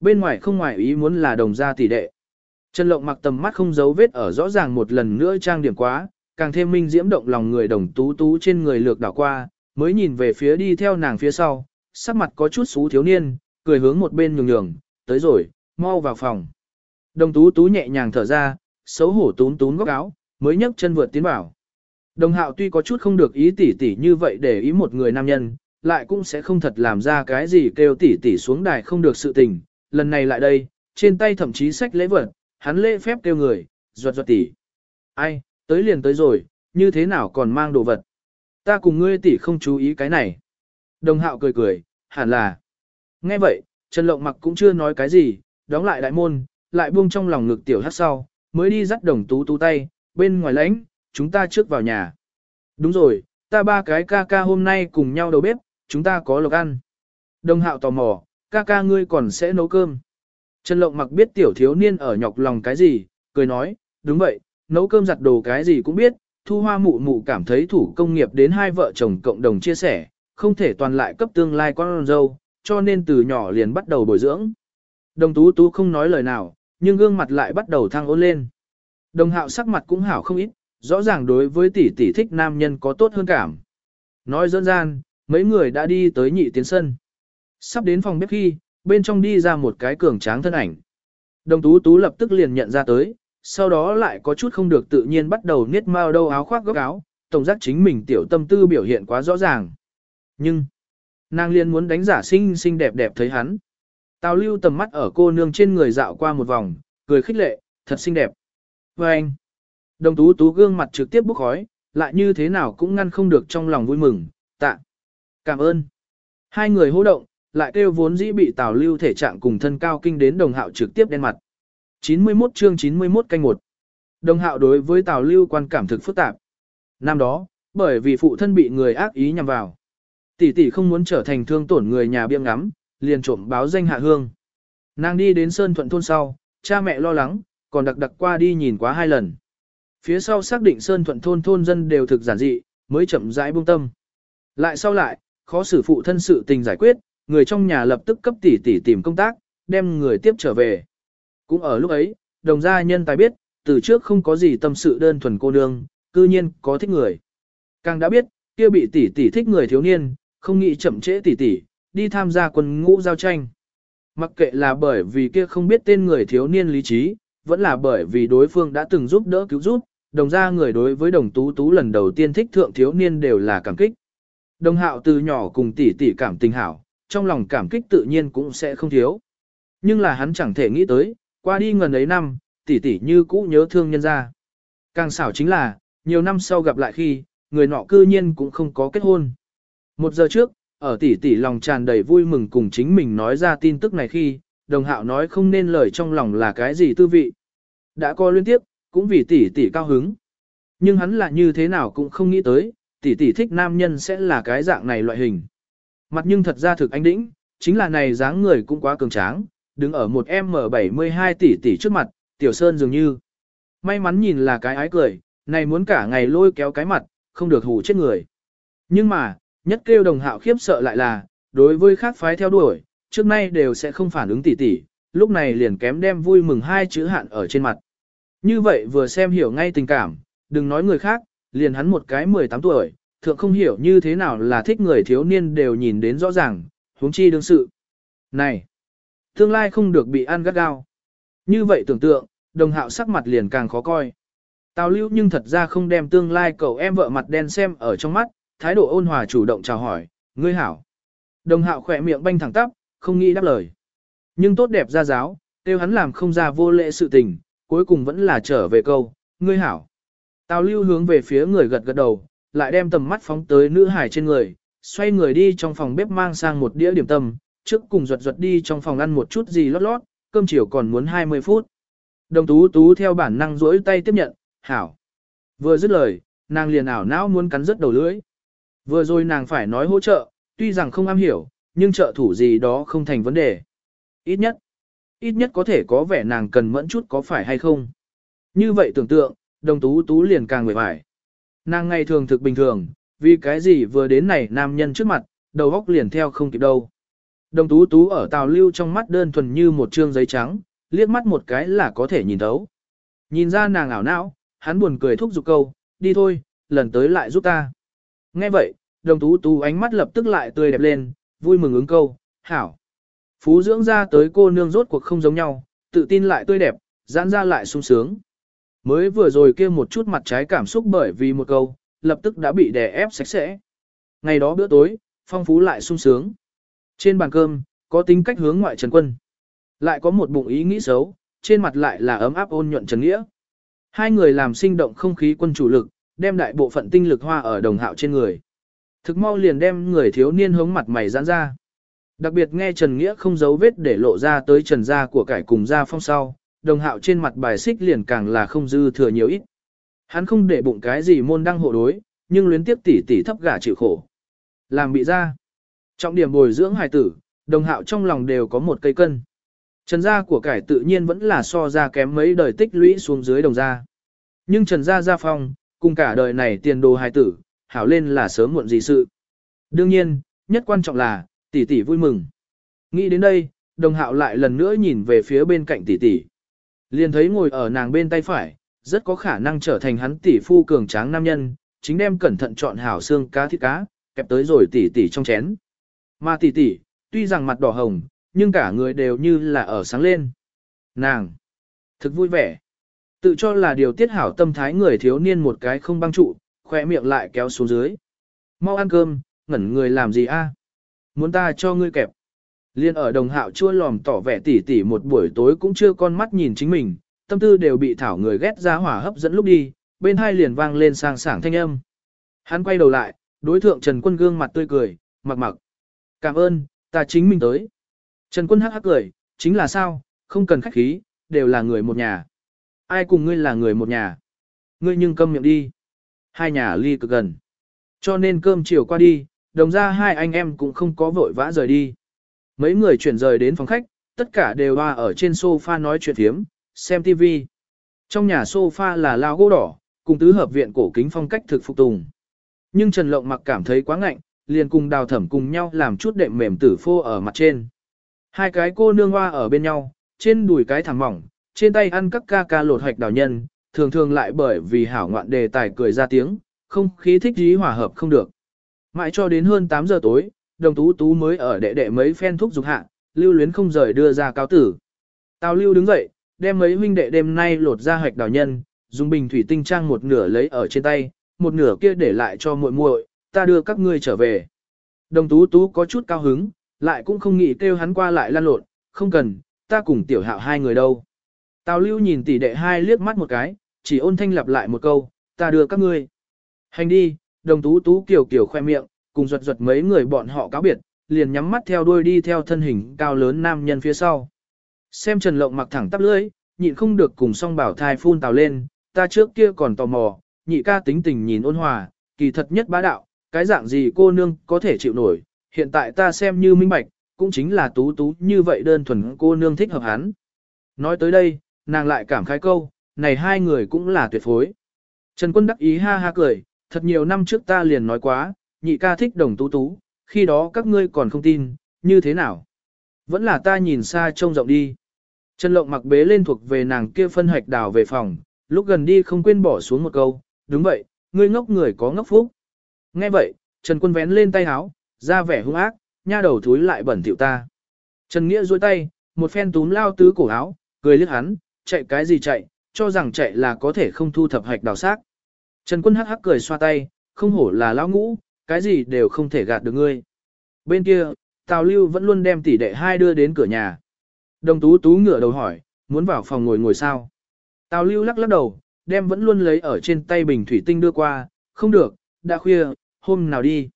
Bên ngoài không ngoài ý muốn là đồng gia tỷ đệ. Trần Lộng mặc tầm mắt không giấu vết ở rõ ràng một lần nữa trang điểm quá, càng thêm minh diễm động lòng người đồng tú tú trên người lược đảo qua, mới nhìn về phía đi theo nàng phía sau, sắc mặt có chút xú thiếu niên, cười hướng một bên nhường nhường, tới rồi, mau vào phòng. Đồng tú tú nhẹ nhàng thở ra, xấu hổ tún tún góc áo, mới nhấc chân vượt tiến vào. Đồng hạo tuy có chút không được ý tỉ tỉ như vậy để ý một người nam nhân, lại cũng sẽ không thật làm ra cái gì kêu tỉ tỉ xuống đài không được sự tình. Lần này lại đây, trên tay thậm chí sách lễ vật, hắn lễ phép kêu người, ruột ruột tỉ. Ai, tới liền tới rồi, như thế nào còn mang đồ vật. Ta cùng ngươi tỉ không chú ý cái này. Đồng hạo cười cười, hẳn là. Nghe vậy, Trần Lộng mặc cũng chưa nói cái gì, đóng lại đại môn, lại buông trong lòng ngực tiểu hát sau, mới đi dắt đồng tú tú tay, bên ngoài lãnh, chúng ta trước vào nhà. Đúng rồi, ta ba cái ca ca hôm nay cùng nhau đầu bếp, chúng ta có lộc ăn. Đồng hạo tò mò, ca ca ngươi còn sẽ nấu cơm. Trần Lộng mặc biết tiểu thiếu niên ở nhọc lòng cái gì, cười nói, đúng vậy, nấu cơm giặt đồ cái gì cũng biết, thu hoa mụ mụ cảm thấy thủ công nghiệp đến hai vợ chồng cộng đồng chia sẻ, không thể toàn lại cấp tương lai con dâu, cho nên từ nhỏ liền bắt đầu bồi dưỡng. Đồng tú tú không nói lời nào, nhưng gương mặt lại bắt đầu thăng ôn lên. Đồng hạo sắc mặt cũng hảo không ít, rõ ràng đối với tỷ tỷ thích nam nhân có tốt hơn cảm. Nói dân gian, mấy người đã đi tới nhị tiến sân. Sắp đến phòng bếp khi, bên trong đi ra một cái cường tráng thân ảnh. Đồng tú tú lập tức liền nhận ra tới, sau đó lại có chút không được tự nhiên bắt đầu niết mao đâu áo khoác góc áo, tổng giác chính mình tiểu tâm tư biểu hiện quá rõ ràng. Nhưng, nàng liền muốn đánh giả xinh xinh đẹp đẹp thấy hắn. Tào lưu tầm mắt ở cô nương trên người dạo qua một vòng, cười khích lệ, thật xinh đẹp. Và anh, đồng tú tú gương mặt trực tiếp bốc khói, lại như thế nào cũng ngăn không được trong lòng vui mừng, tạ. Cảm ơn. Hai người hô động, lại kêu vốn dĩ bị tào lưu thể trạng cùng thân cao kinh đến đồng hạo trực tiếp đen mặt. 91 chương 91 canh 1. Đồng hạo đối với tào lưu quan cảm thực phức tạp. Năm đó, bởi vì phụ thân bị người ác ý nhằm vào. Tỷ tỷ không muốn trở thành thương tổn người nhà biêng ngắm, liền trộm báo danh hạ hương. Nàng đi đến Sơn Thuận thôn sau, cha mẹ lo lắng, còn đặc đặc qua đi nhìn quá hai lần. Phía sau xác định Sơn Thuận thôn thôn dân đều thực giản dị, mới chậm rãi buông tâm. Lại sau lại, khó xử phụ thân sự tình giải quyết, người trong nhà lập tức cấp tỷ tỷ tìm công tác, đem người tiếp trở về. Cũng ở lúc ấy, đồng gia nhân tài biết, từ trước không có gì tâm sự đơn thuần cô nương, cư nhiên có thích người. Càng đã biết, kia bị tỷ tỷ thích người thiếu niên, không nghĩ chậm trễ tỷ tỷ, đi tham gia quân ngũ giao tranh. Mặc kệ là bởi vì kia không biết tên người thiếu niên lý trí, vẫn là bởi vì đối phương đã từng giúp đỡ cứu giúp, đồng ra người đối với đồng tú tú lần đầu tiên thích thượng thiếu niên đều là cảm kích. Đồng hạo từ nhỏ cùng tỷ tỷ cảm tình hảo, trong lòng cảm kích tự nhiên cũng sẽ không thiếu. Nhưng là hắn chẳng thể nghĩ tới, qua đi ngần ấy năm, tỷ tỷ như cũ nhớ thương nhân ra. Càng xảo chính là, nhiều năm sau gặp lại khi, người nọ cư nhiên cũng không có kết hôn. Một giờ trước, ở tỷ tỷ lòng tràn đầy vui mừng cùng chính mình nói ra tin tức này khi, đồng hạo nói không nên lời trong lòng là cái gì tư vị. Đã có liên tiếp, cũng vì tỷ tỷ cao hứng. Nhưng hắn là như thế nào cũng không nghĩ tới, tỷ tỷ thích nam nhân sẽ là cái dạng này loại hình. Mặt nhưng thật ra thực anh đĩnh, chính là này dáng người cũng quá cường tráng, đứng ở một M72 tỷ tỷ trước mặt, tiểu sơn dường như. May mắn nhìn là cái ái cười, này muốn cả ngày lôi kéo cái mặt, không được hù chết người. Nhưng mà, nhất kêu đồng hạo khiếp sợ lại là, đối với khác phái theo đuổi, trước nay đều sẽ không phản ứng tỉ tỉ, lúc này liền kém đem vui mừng hai chữ hạn ở trên mặt. Như vậy vừa xem hiểu ngay tình cảm, đừng nói người khác, liền hắn một cái 18 tuổi, thượng không hiểu như thế nào là thích người thiếu niên đều nhìn đến rõ ràng, huống chi đương sự. Này, tương lai không được bị ăn gắt gao. Như vậy tưởng tượng, đồng hạo sắc mặt liền càng khó coi. Tào lưu nhưng thật ra không đem tương lai cậu em vợ mặt đen xem ở trong mắt, thái độ ôn hòa chủ động chào hỏi, ngươi hảo. Đồng hạo khỏe miệng banh thẳng tắp, không nghĩ đáp lời. Nhưng tốt đẹp ra giáo, tiêu hắn làm không ra vô lễ sự tình, cuối cùng vẫn là trở về câu, ngươi hảo. Tào lưu hướng về phía người gật gật đầu, lại đem tầm mắt phóng tới nữ hải trên người, xoay người đi trong phòng bếp mang sang một đĩa điểm tâm, trước cùng ruột ruột đi trong phòng ăn một chút gì lót lót, cơm chiều còn muốn 20 phút. Đồng tú tú theo bản năng rỗi tay tiếp nhận, hảo. Vừa dứt lời, nàng liền ảo não muốn cắn rứt đầu lưỡi. Vừa rồi nàng phải nói hỗ trợ, tuy rằng không am hiểu, nhưng trợ thủ gì đó không thành vấn đề. Ít nhất, ít nhất có thể có vẻ nàng cần mẫn chút có phải hay không. Như vậy tưởng tượng, đồng tú tú liền càng người vải. Nàng ngày thường thực bình thường, vì cái gì vừa đến này nam nhân trước mặt, đầu góc liền theo không kịp đâu. Đồng tú tú ở tàu lưu trong mắt đơn thuần như một trương giấy trắng, liếc mắt một cái là có thể nhìn thấu. Nhìn ra nàng ảo não, hắn buồn cười thúc giục câu, đi thôi, lần tới lại giúp ta. Nghe vậy, đồng tú tú ánh mắt lập tức lại tươi đẹp lên, vui mừng ứng câu, hảo. Phú dưỡng ra tới cô nương rốt cuộc không giống nhau, tự tin lại tươi đẹp, giãn ra lại sung sướng. Mới vừa rồi kia một chút mặt trái cảm xúc bởi vì một câu, lập tức đã bị đè ép sạch sẽ. Ngày đó bữa tối, phong phú lại sung sướng. Trên bàn cơm, có tính cách hướng ngoại Trần Quân. Lại có một bụng ý nghĩ xấu, trên mặt lại là ấm áp ôn nhuận Trần Nghĩa. Hai người làm sinh động không khí quân chủ lực, đem đại bộ phận tinh lực hoa ở đồng hạo trên người. Thực mau liền đem người thiếu niên hống mặt mày giãn ra. Đặc biệt nghe Trần Nghĩa không giấu vết để lộ ra tới trần gia của cải cùng gia phong sau, đồng hạo trên mặt bài xích liền càng là không dư thừa nhiều ít. Hắn không để bụng cái gì môn đăng hộ đối, nhưng luyến tiếp tỉ tỉ thấp gả chịu khổ. Làm bị ra. Trọng điểm bồi dưỡng hài tử, đồng hạo trong lòng đều có một cây cân. Trần gia của cải tự nhiên vẫn là so ra kém mấy đời tích lũy xuống dưới đồng gia. Nhưng Trần gia gia phong, cùng cả đời này tiền đồ hài tử, hảo lên là sớm muộn gì sự. Đương nhiên, nhất quan trọng là, tỷ tỷ vui mừng. Nghĩ đến đây, đồng hạo lại lần nữa nhìn về phía bên cạnh tỷ tỷ. Liền thấy ngồi ở nàng bên tay phải, rất có khả năng trở thành hắn tỷ phu cường tráng nam nhân, chính đem cẩn thận chọn hảo xương cá thịt cá, kẹp tới rồi tỷ tỷ trong chén. Mà tỷ tỷ, tuy rằng mặt đỏ hồng, nhưng cả người đều như là ở sáng lên. Nàng, thực vui vẻ. Tự cho là điều tiết hảo tâm thái người thiếu niên một cái không băng trụ, khỏe miệng lại kéo xuống dưới. Mau ăn cơm, ngẩn người làm gì a? Muốn ta cho ngươi kẹp. Liên ở đồng hạo chua lòm tỏ vẻ tỉ tỉ một buổi tối cũng chưa con mắt nhìn chính mình, tâm tư đều bị thảo người ghét ra hỏa hấp dẫn lúc đi, bên hai liền vang lên sang sảng thanh âm. Hắn quay đầu lại, đối thượng Trần Quân gương mặt tươi cười, mặc mặc. Cảm ơn, ta chính mình tới. Trần Quân hắc hắc cười, chính là sao, không cần khách khí, đều là người một nhà. Ai cùng ngươi là người một nhà? Ngươi nhưng câm miệng đi. Hai nhà ly cực gần. Cho nên cơm chiều qua đi, đồng ra hai anh em cũng không có vội vã rời đi. Mấy người chuyển rời đến phòng khách, tất cả đều hoa ở trên sofa nói chuyện thiếm, xem TV. Trong nhà sofa là lao gỗ đỏ, cùng tứ hợp viện cổ kính phong cách thực phục tùng. Nhưng Trần Lộng mặc cảm thấy quá ngạnh, liền cùng đào thẩm cùng nhau làm chút đệm mềm tử phô ở mặt trên. Hai cái cô nương hoa ở bên nhau, trên đùi cái thẳng mỏng, trên tay ăn các ca ca lột hoạch đào nhân, thường thường lại bởi vì hảo ngoạn đề tài cười ra tiếng, không khí thích dí hòa hợp không được. Mãi cho đến hơn 8 giờ tối, đồng tú tú mới ở đệ đệ mấy phen thuốc dục hạ, lưu luyến không rời đưa ra cáo tử. Tào lưu đứng dậy, đem mấy huynh đệ đêm nay lột ra hoạch đào nhân, dùng bình thủy tinh trang một nửa lấy ở trên tay, một nửa kia để lại cho muội muội, ta đưa các ngươi trở về. Đồng tú tú có chút cao hứng, lại cũng không nghĩ kêu hắn qua lại lan lộn, không cần, ta cùng tiểu hạo hai người đâu. Tào lưu nhìn tỷ đệ hai liếc mắt một cái, chỉ ôn thanh lặp lại một câu, ta đưa các ngươi. Hành đi, đồng tú tú kiểu kiểu khoe miệng, cùng ruột ruột mấy người bọn họ cáo biệt, liền nhắm mắt theo đuôi đi theo thân hình cao lớn nam nhân phía sau. Xem Trần Lộng mặc thẳng tắp lưỡi, nhịn không được cùng song bảo thai phun tào lên, ta trước kia còn tò mò, nhị ca tính tình nhìn ôn hòa, kỳ thật nhất bá đạo, cái dạng gì cô nương có thể chịu nổi, hiện tại ta xem như minh bạch, cũng chính là tú tú như vậy đơn thuần cô nương thích hợp hắn. Nói tới đây, nàng lại cảm khái câu, này hai người cũng là tuyệt phối. Trần Quân đắc ý ha ha cười, thật nhiều năm trước ta liền nói quá, nhị ca thích đồng tú tú, khi đó các ngươi còn không tin, như thế nào? Vẫn là ta nhìn xa trông rộng đi. Trần Lộng mặc bế lên thuộc về nàng kia phân hạch đào về phòng, lúc gần đi không quên bỏ xuống một câu, đúng vậy, ngươi ngốc người có ngốc phúc. Nghe vậy, Trần Quân vén lên tay háo, ra vẻ hung ác, nha đầu thúi lại bẩn thỉu ta. Trần Nghĩa duỗi tay, một phen túm lao tứ cổ áo, cười liếc hắn, chạy cái gì chạy, cho rằng chạy là có thể không thu thập hạch đào xác. Trần Quân hắc hắc cười xoa tay, không hổ là lão ngũ, cái gì đều không thể gạt được ngươi. Bên kia, Tào Lưu vẫn luôn đem tỷ đệ hai đưa đến cửa nhà. Đồng Tú Tú ngửa đầu hỏi, muốn vào phòng ngồi ngồi sao? Tào Lưu lắc lắc đầu, đem vẫn luôn lấy ở trên tay bình thủy tinh đưa qua, không được, đã khuya, hôm nào đi.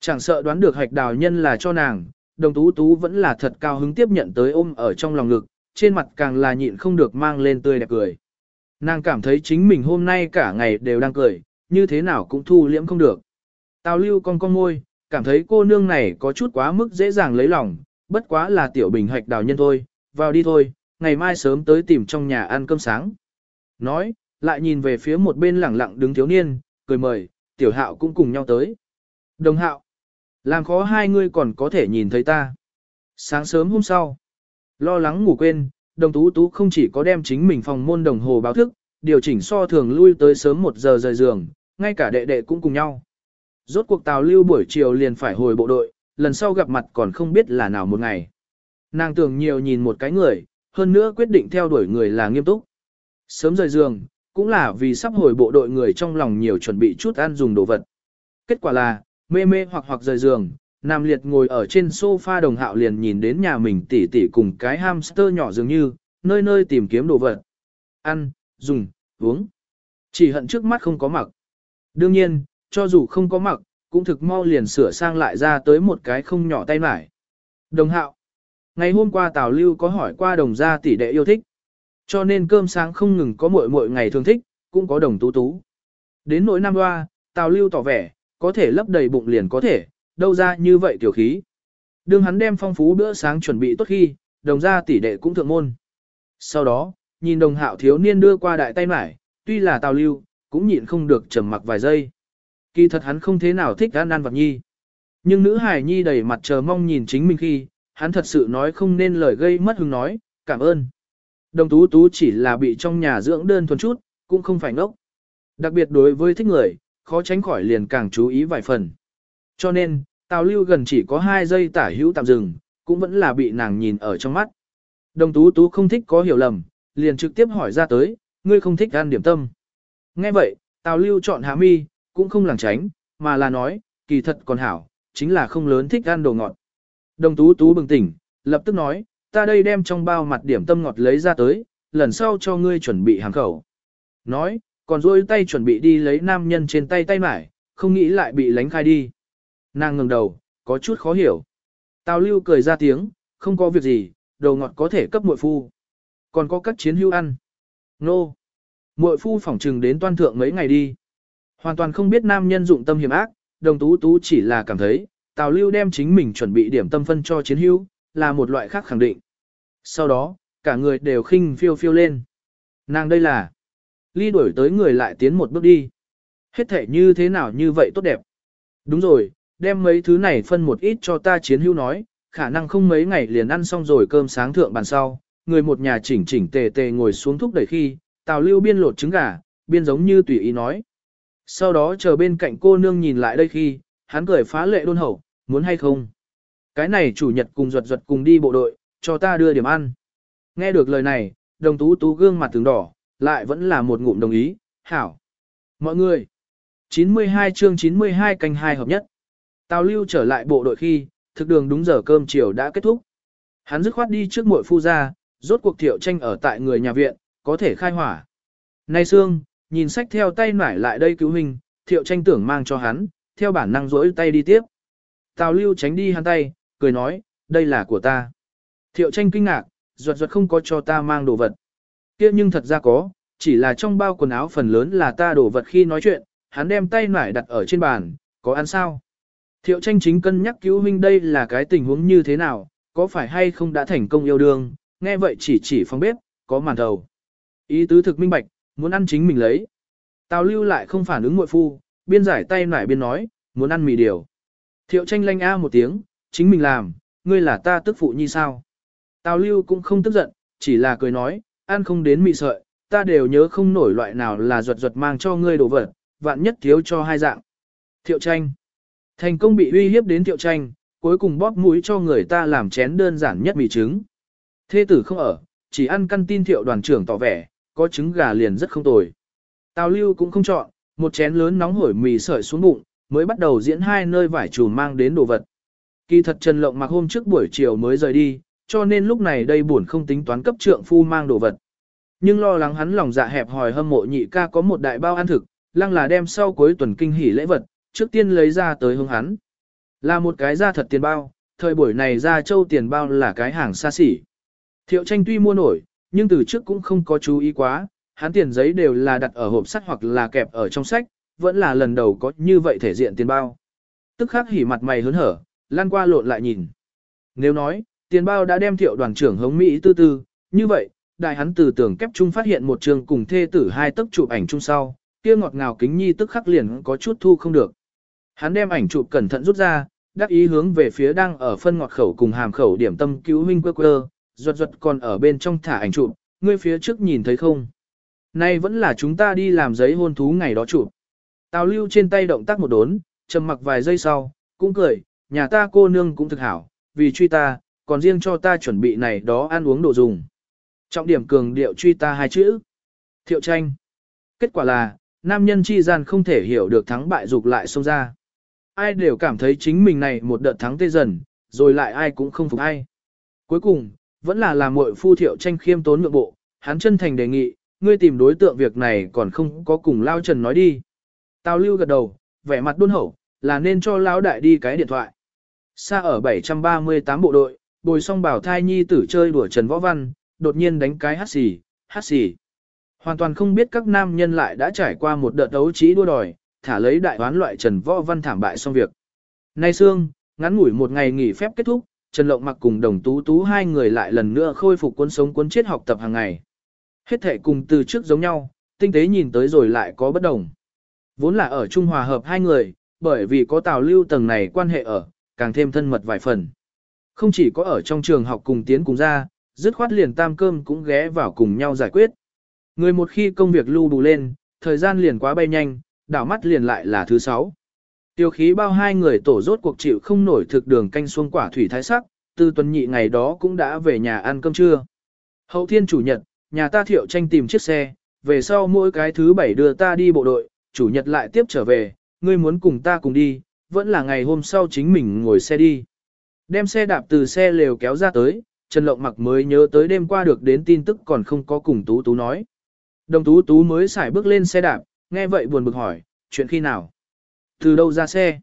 Chẳng sợ đoán được hạch đào nhân là cho nàng, đồng tú tú vẫn là thật cao hứng tiếp nhận tới ôm ở trong lòng ngực, trên mặt càng là nhịn không được mang lên tươi đẹp cười. Nàng cảm thấy chính mình hôm nay cả ngày đều đang cười, như thế nào cũng thu liễm không được. Tào lưu con con môi, cảm thấy cô nương này có chút quá mức dễ dàng lấy lòng, bất quá là tiểu bình hạch đào nhân thôi, vào đi thôi, ngày mai sớm tới tìm trong nhà ăn cơm sáng. Nói, lại nhìn về phía một bên lẳng lặng đứng thiếu niên, cười mời, tiểu hạo cũng cùng nhau tới. Đồng hạo, làm khó hai ngươi còn có thể nhìn thấy ta. Sáng sớm hôm sau, lo lắng ngủ quên, đồng tú tú không chỉ có đem chính mình phòng môn đồng hồ báo thức, điều chỉnh so thường lui tới sớm một giờ rời giường, ngay cả đệ đệ cũng cùng nhau. Rốt cuộc tào lưu buổi chiều liền phải hồi bộ đội, lần sau gặp mặt còn không biết là nào một ngày. Nàng tưởng nhiều nhìn một cái người, hơn nữa quyết định theo đuổi người là nghiêm túc. Sớm rời giường, cũng là vì sắp hồi bộ đội người trong lòng nhiều chuẩn bị chút ăn dùng đồ vật. Kết quả là, mê mê hoặc hoặc rời giường, Nam Liệt ngồi ở trên sofa đồng hạo liền nhìn đến nhà mình tỉ tỉ cùng cái hamster nhỏ dường như, nơi nơi tìm kiếm đồ vật. Ăn, dùng, uống. Chỉ hận trước mắt không có mặc. Đương nhiên, cho dù không có mặc, cũng thực mau liền sửa sang lại ra tới một cái không nhỏ tay mải. Đồng hạo. Ngày hôm qua Tào Lưu có hỏi qua đồng gia tỷ đệ yêu thích. Cho nên cơm sáng không ngừng có mỗi mỗi ngày thường thích, cũng có đồng tú tú. Đến nỗi năm hoa, Tào Lưu tỏ vẻ, có thể lấp đầy bụng liền có thể, đâu ra như vậy tiểu khí. Đương hắn đem phong phú bữa sáng chuẩn bị tốt khi, đồng gia tỷ đệ cũng thượng môn. Sau đó, nhìn đồng hạo thiếu niên đưa qua đại tay mải, tuy là Tào Lưu, cũng nhịn không được trầm mặc vài giây. Kỳ thật hắn không thế nào thích ăn ăn vật nhi. Nhưng nữ hải nhi đầy mặt chờ mong nhìn chính mình khi, hắn thật sự nói không nên lời gây mất hứng nói, cảm ơn. Đồng tú tú chỉ là bị trong nhà dưỡng đơn thuần chút, cũng không phải ngốc. Đặc biệt đối với thích người, khó tránh khỏi liền càng chú ý vài phần. Cho nên, Tào Lưu gần chỉ có 2 giây tả hữu tạm dừng, cũng vẫn là bị nàng nhìn ở trong mắt. Đồng tú tú không thích có hiểu lầm, liền trực tiếp hỏi ra tới, ngươi không thích ăn điểm tâm. Nghe vậy, Tào Lưu chọn hạ mi, cũng không lảng tránh, mà là nói, kỳ thật còn hảo, chính là không lớn thích ăn đồ ngọt. Đồng tú tú bừng tỉnh, lập tức nói, ta đây đem trong bao mặt điểm tâm ngọt lấy ra tới, lần sau cho ngươi chuẩn bị hàng khẩu. Nói, còn duỗi tay chuẩn bị đi lấy nam nhân trên tay tay mải, không nghĩ lại bị lánh khai đi. Nàng ngừng đầu, có chút khó hiểu. Tào lưu cười ra tiếng, không có việc gì, đồ ngọt có thể cấp muội phu. Còn có các chiến hữu ăn. Nô. Muội phu phỏng trừng đến toan thượng mấy ngày đi. Hoàn toàn không biết nam nhân dụng tâm hiểm ác, đồng tú tú chỉ là cảm thấy, Tào Lưu đem chính mình chuẩn bị điểm tâm phân cho chiến hữu, là một loại khác khẳng định. Sau đó, cả người đều khinh phiêu phiêu lên. Nàng đây là, ly đuổi tới người lại tiến một bước đi. Hết thể như thế nào như vậy tốt đẹp. Đúng rồi, đem mấy thứ này phân một ít cho ta chiến hữu nói, khả năng không mấy ngày liền ăn xong rồi cơm sáng thượng bàn sau, người một nhà chỉnh chỉnh tề tề ngồi xuống thúc đẩy khi, Tào Lưu biên lột trứng gà, biên giống như tùy ý nói. Sau đó chờ bên cạnh cô nương nhìn lại đây khi, hắn cười phá lệ đôn hậu, muốn hay không? Cái này chủ nhật cùng ruột ruột cùng đi bộ đội, cho ta đưa điểm ăn. Nghe được lời này, đồng tú tú gương mặt tướng đỏ, lại vẫn là một ngụm đồng ý, hảo. Mọi người, 92 chương 92 canh hai hợp nhất. Tào lưu trở lại bộ đội khi, thực đường đúng giờ cơm chiều đã kết thúc. Hắn dứt khoát đi trước muội phu ra, rốt cuộc thiệu tranh ở tại người nhà viện, có thể khai hỏa. Nay Sương, nhìn sách theo tay nải lại đây cứu hình, thiệu tranh tưởng mang cho hắn, theo bản năng rỗi tay đi tiếp. Tào lưu tránh đi hắn tay, cười nói, đây là của ta. Thiệu tranh kinh ngạc, ruột ruột không có cho ta mang đồ vật. kia nhưng thật ra có, chỉ là trong bao quần áo phần lớn là ta đồ vật khi nói chuyện, hắn đem tay nải đặt ở trên bàn, có ăn sao? Thiệu tranh chính cân nhắc cứu huynh đây là cái tình huống như thế nào, có phải hay không đã thành công yêu đương, nghe vậy chỉ chỉ phong bếp, có màn đầu. Ý tứ thực minh bạch, muốn ăn chính mình lấy. Tào lưu lại không phản ứng muội phu, biên giải tay nải biên nói, muốn ăn mì điều. Thiệu tranh lanh a một tiếng, chính mình làm, ngươi là ta tức phụ như sao. Tào lưu cũng không tức giận, chỉ là cười nói, ăn không đến mì sợi, ta đều nhớ không nổi loại nào là ruột ruột mang cho ngươi đồ vật, vạn nhất thiếu cho hai dạng. Thiệu tranh. Thành công bị uy hiếp đến thiệu tranh, cuối cùng bóp mũi cho người ta làm chén đơn giản nhất mì trứng. Thê tử không ở, chỉ ăn căn tin thiệu đoàn trưởng tỏ vẻ, có trứng gà liền rất không tồi. Tào lưu cũng không chọn, một chén lớn nóng hổi mì sợi xuống bụng, mới bắt đầu diễn hai nơi vải trù mang đến đồ vật. Kỳ thật Trần Lộng mặc hôm trước buổi chiều mới rời đi, cho nên lúc này đây buồn không tính toán cấp trượng phu mang đồ vật. Nhưng lo lắng hắn lòng dạ hẹp hòi hâm mộ nhị ca có một đại bao ăn thực, lăng là đem sau cuối tuần kinh hỉ lễ vật, trước tiên lấy ra tới hướng hắn. Là một cái ra thật tiền bao, thời buổi này ra châu tiền bao là cái hàng xa xỉ. Thiệu tranh tuy mua nổi, nhưng từ trước cũng không có chú ý quá, hắn tiền giấy đều là đặt ở hộp sắt hoặc là kẹp ở trong sách, vẫn là lần đầu có như vậy thể diện tiền bao. Tức khắc hỉ mặt mày hớn hở, lan qua lộn lại nhìn. Nếu nói, tiền bao đã đem thiệu đoàn trưởng hống Mỹ tư tư, như vậy, đại hắn từ tưởng kép chung phát hiện một trường cùng thê tử hai tấc chụp ảnh chung sau, kia ngọt ngào kính nhi tức khắc liền có chút thu không được. Hắn đem ảnh chụp cẩn thận rút ra, đắc ý hướng về phía đang ở phân ngọt khẩu cùng hàm khẩu điểm tâm cứu huynh quơ quơ, ruột ruột còn ở bên trong thả ảnh chụp, ngươi phía trước nhìn thấy không? Nay vẫn là chúng ta đi làm giấy hôn thú ngày đó chụp. Tào lưu trên tay động tác một đốn, trầm mặc vài giây sau, cũng cười, nhà ta cô nương cũng thực hảo, vì truy ta, còn riêng cho ta chuẩn bị này đó ăn uống đồ dùng. Trọng điểm cường điệu truy ta hai chữ. Thiệu tranh. Kết quả là, nam nhân chi gian không thể hiểu được thắng bại dục lại xông ra. Ai đều cảm thấy chính mình này một đợt thắng tê dần, rồi lại ai cũng không phục ai. Cuối cùng, vẫn là làm muội phu thiệu tranh khiêm tốn nhượng bộ, hắn chân thành đề nghị, ngươi tìm đối tượng việc này còn không có cùng Lao Trần nói đi. Tào lưu gật đầu, vẻ mặt đôn hậu, là nên cho Lão Đại đi cái điện thoại. Xa ở 738 bộ đội, bồi xong bảo thai nhi tử chơi đùa Trần Võ Văn, đột nhiên đánh cái hát xì, hát xì. Hoàn toàn không biết các nam nhân lại đã trải qua một đợt đấu trí đua đòi, thả lấy đại hoán loại Trần Võ Văn thảm bại xong việc. Nay Sương, ngắn ngủi một ngày nghỉ phép kết thúc, Trần Lộng mặc cùng đồng tú tú hai người lại lần nữa khôi phục cuốn sống cuốn chết học tập hàng ngày. Hết thể cùng từ trước giống nhau, tinh tế nhìn tới rồi lại có bất đồng. Vốn là ở Trung Hòa hợp hai người, bởi vì có tào lưu tầng này quan hệ ở, càng thêm thân mật vài phần. Không chỉ có ở trong trường học cùng tiến cùng ra, dứt khoát liền tam cơm cũng ghé vào cùng nhau giải quyết. Người một khi công việc lưu bù lên, thời gian liền quá bay nhanh, đảo mắt liền lại là thứ sáu. Tiêu khí bao hai người tổ rốt cuộc chịu không nổi thực đường canh xuông quả thủy thái sắc, từ tuần nhị ngày đó cũng đã về nhà ăn cơm trưa. Hậu thiên chủ nhật, nhà ta thiệu tranh tìm chiếc xe, về sau mỗi cái thứ bảy đưa ta đi bộ đội, chủ nhật lại tiếp trở về, ngươi muốn cùng ta cùng đi, vẫn là ngày hôm sau chính mình ngồi xe đi. Đem xe đạp từ xe lều kéo ra tới, Trần Lộng mặc mới nhớ tới đêm qua được đến tin tức còn không có cùng Tú Tú nói. Đồng Tú Tú mới xài bước lên xe đạp, nghe vậy buồn bực hỏi, chuyện khi nào? Từ đâu ra xe?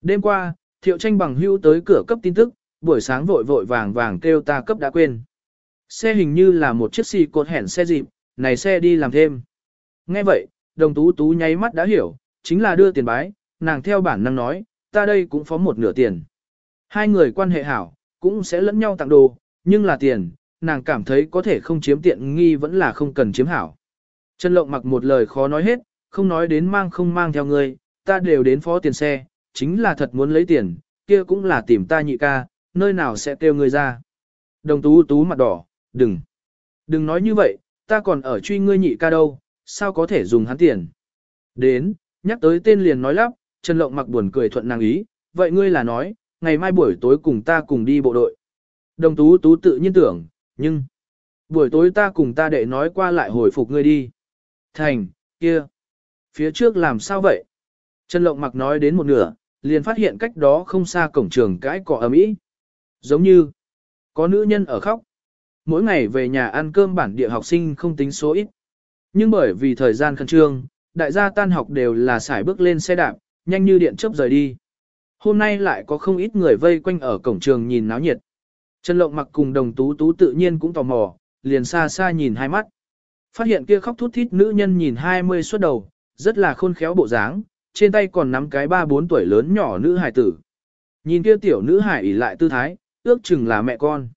Đêm qua, Thiệu Tranh bằng hữu tới cửa cấp tin tức, buổi sáng vội vội vàng vàng kêu ta cấp đã quên. Xe hình như là một chiếc xì cột hẻn xe dịp, này xe đi làm thêm. Nghe vậy, đồng tú tú nháy mắt đã hiểu, chính là đưa tiền bái, nàng theo bản năng nói, ta đây cũng phó một nửa tiền. Hai người quan hệ hảo, cũng sẽ lẫn nhau tặng đồ, nhưng là tiền, nàng cảm thấy có thể không chiếm tiện nghi vẫn là không cần chiếm hảo. Trần Lộng mặc một lời khó nói hết, không nói đến mang không mang theo người, ta đều đến phó tiền xe, chính là thật muốn lấy tiền, kia cũng là tìm ta nhị ca, nơi nào sẽ kêu người ra. Đồng tú tú mặt đỏ, đừng, đừng nói như vậy, ta còn ở truy ngươi nhị ca đâu, sao có thể dùng hắn tiền. Đến, nhắc tới tên liền nói lắp, Trần Lộng mặc buồn cười thuận nàng ý, vậy ngươi là nói, ngày mai buổi tối cùng ta cùng đi bộ đội. Đồng tú tú tự nhiên tưởng, nhưng, buổi tối ta cùng ta đệ nói qua lại hồi phục ngươi đi. Thành, kia, phía trước làm sao vậy? Trần Lộng mặc nói đến một nửa, liền phát hiện cách đó không xa cổng trường cãi cỏ ấm ý. Giống như, có nữ nhân ở khóc. Mỗi ngày về nhà ăn cơm bản địa học sinh không tính số ít. Nhưng bởi vì thời gian khẩn trương, đại gia tan học đều là xài bước lên xe đạp, nhanh như điện chớp rời đi. Hôm nay lại có không ít người vây quanh ở cổng trường nhìn náo nhiệt. Trần Lộng mặc cùng đồng tú tú tự nhiên cũng tò mò, liền xa xa nhìn hai mắt. Phát hiện kia khóc thút thít nữ nhân nhìn 20 suốt đầu, rất là khôn khéo bộ dáng, trên tay còn nắm cái ba bốn tuổi lớn nhỏ nữ hải tử. Nhìn kia tiểu nữ hải ỉ lại tư thái, ước chừng là mẹ con.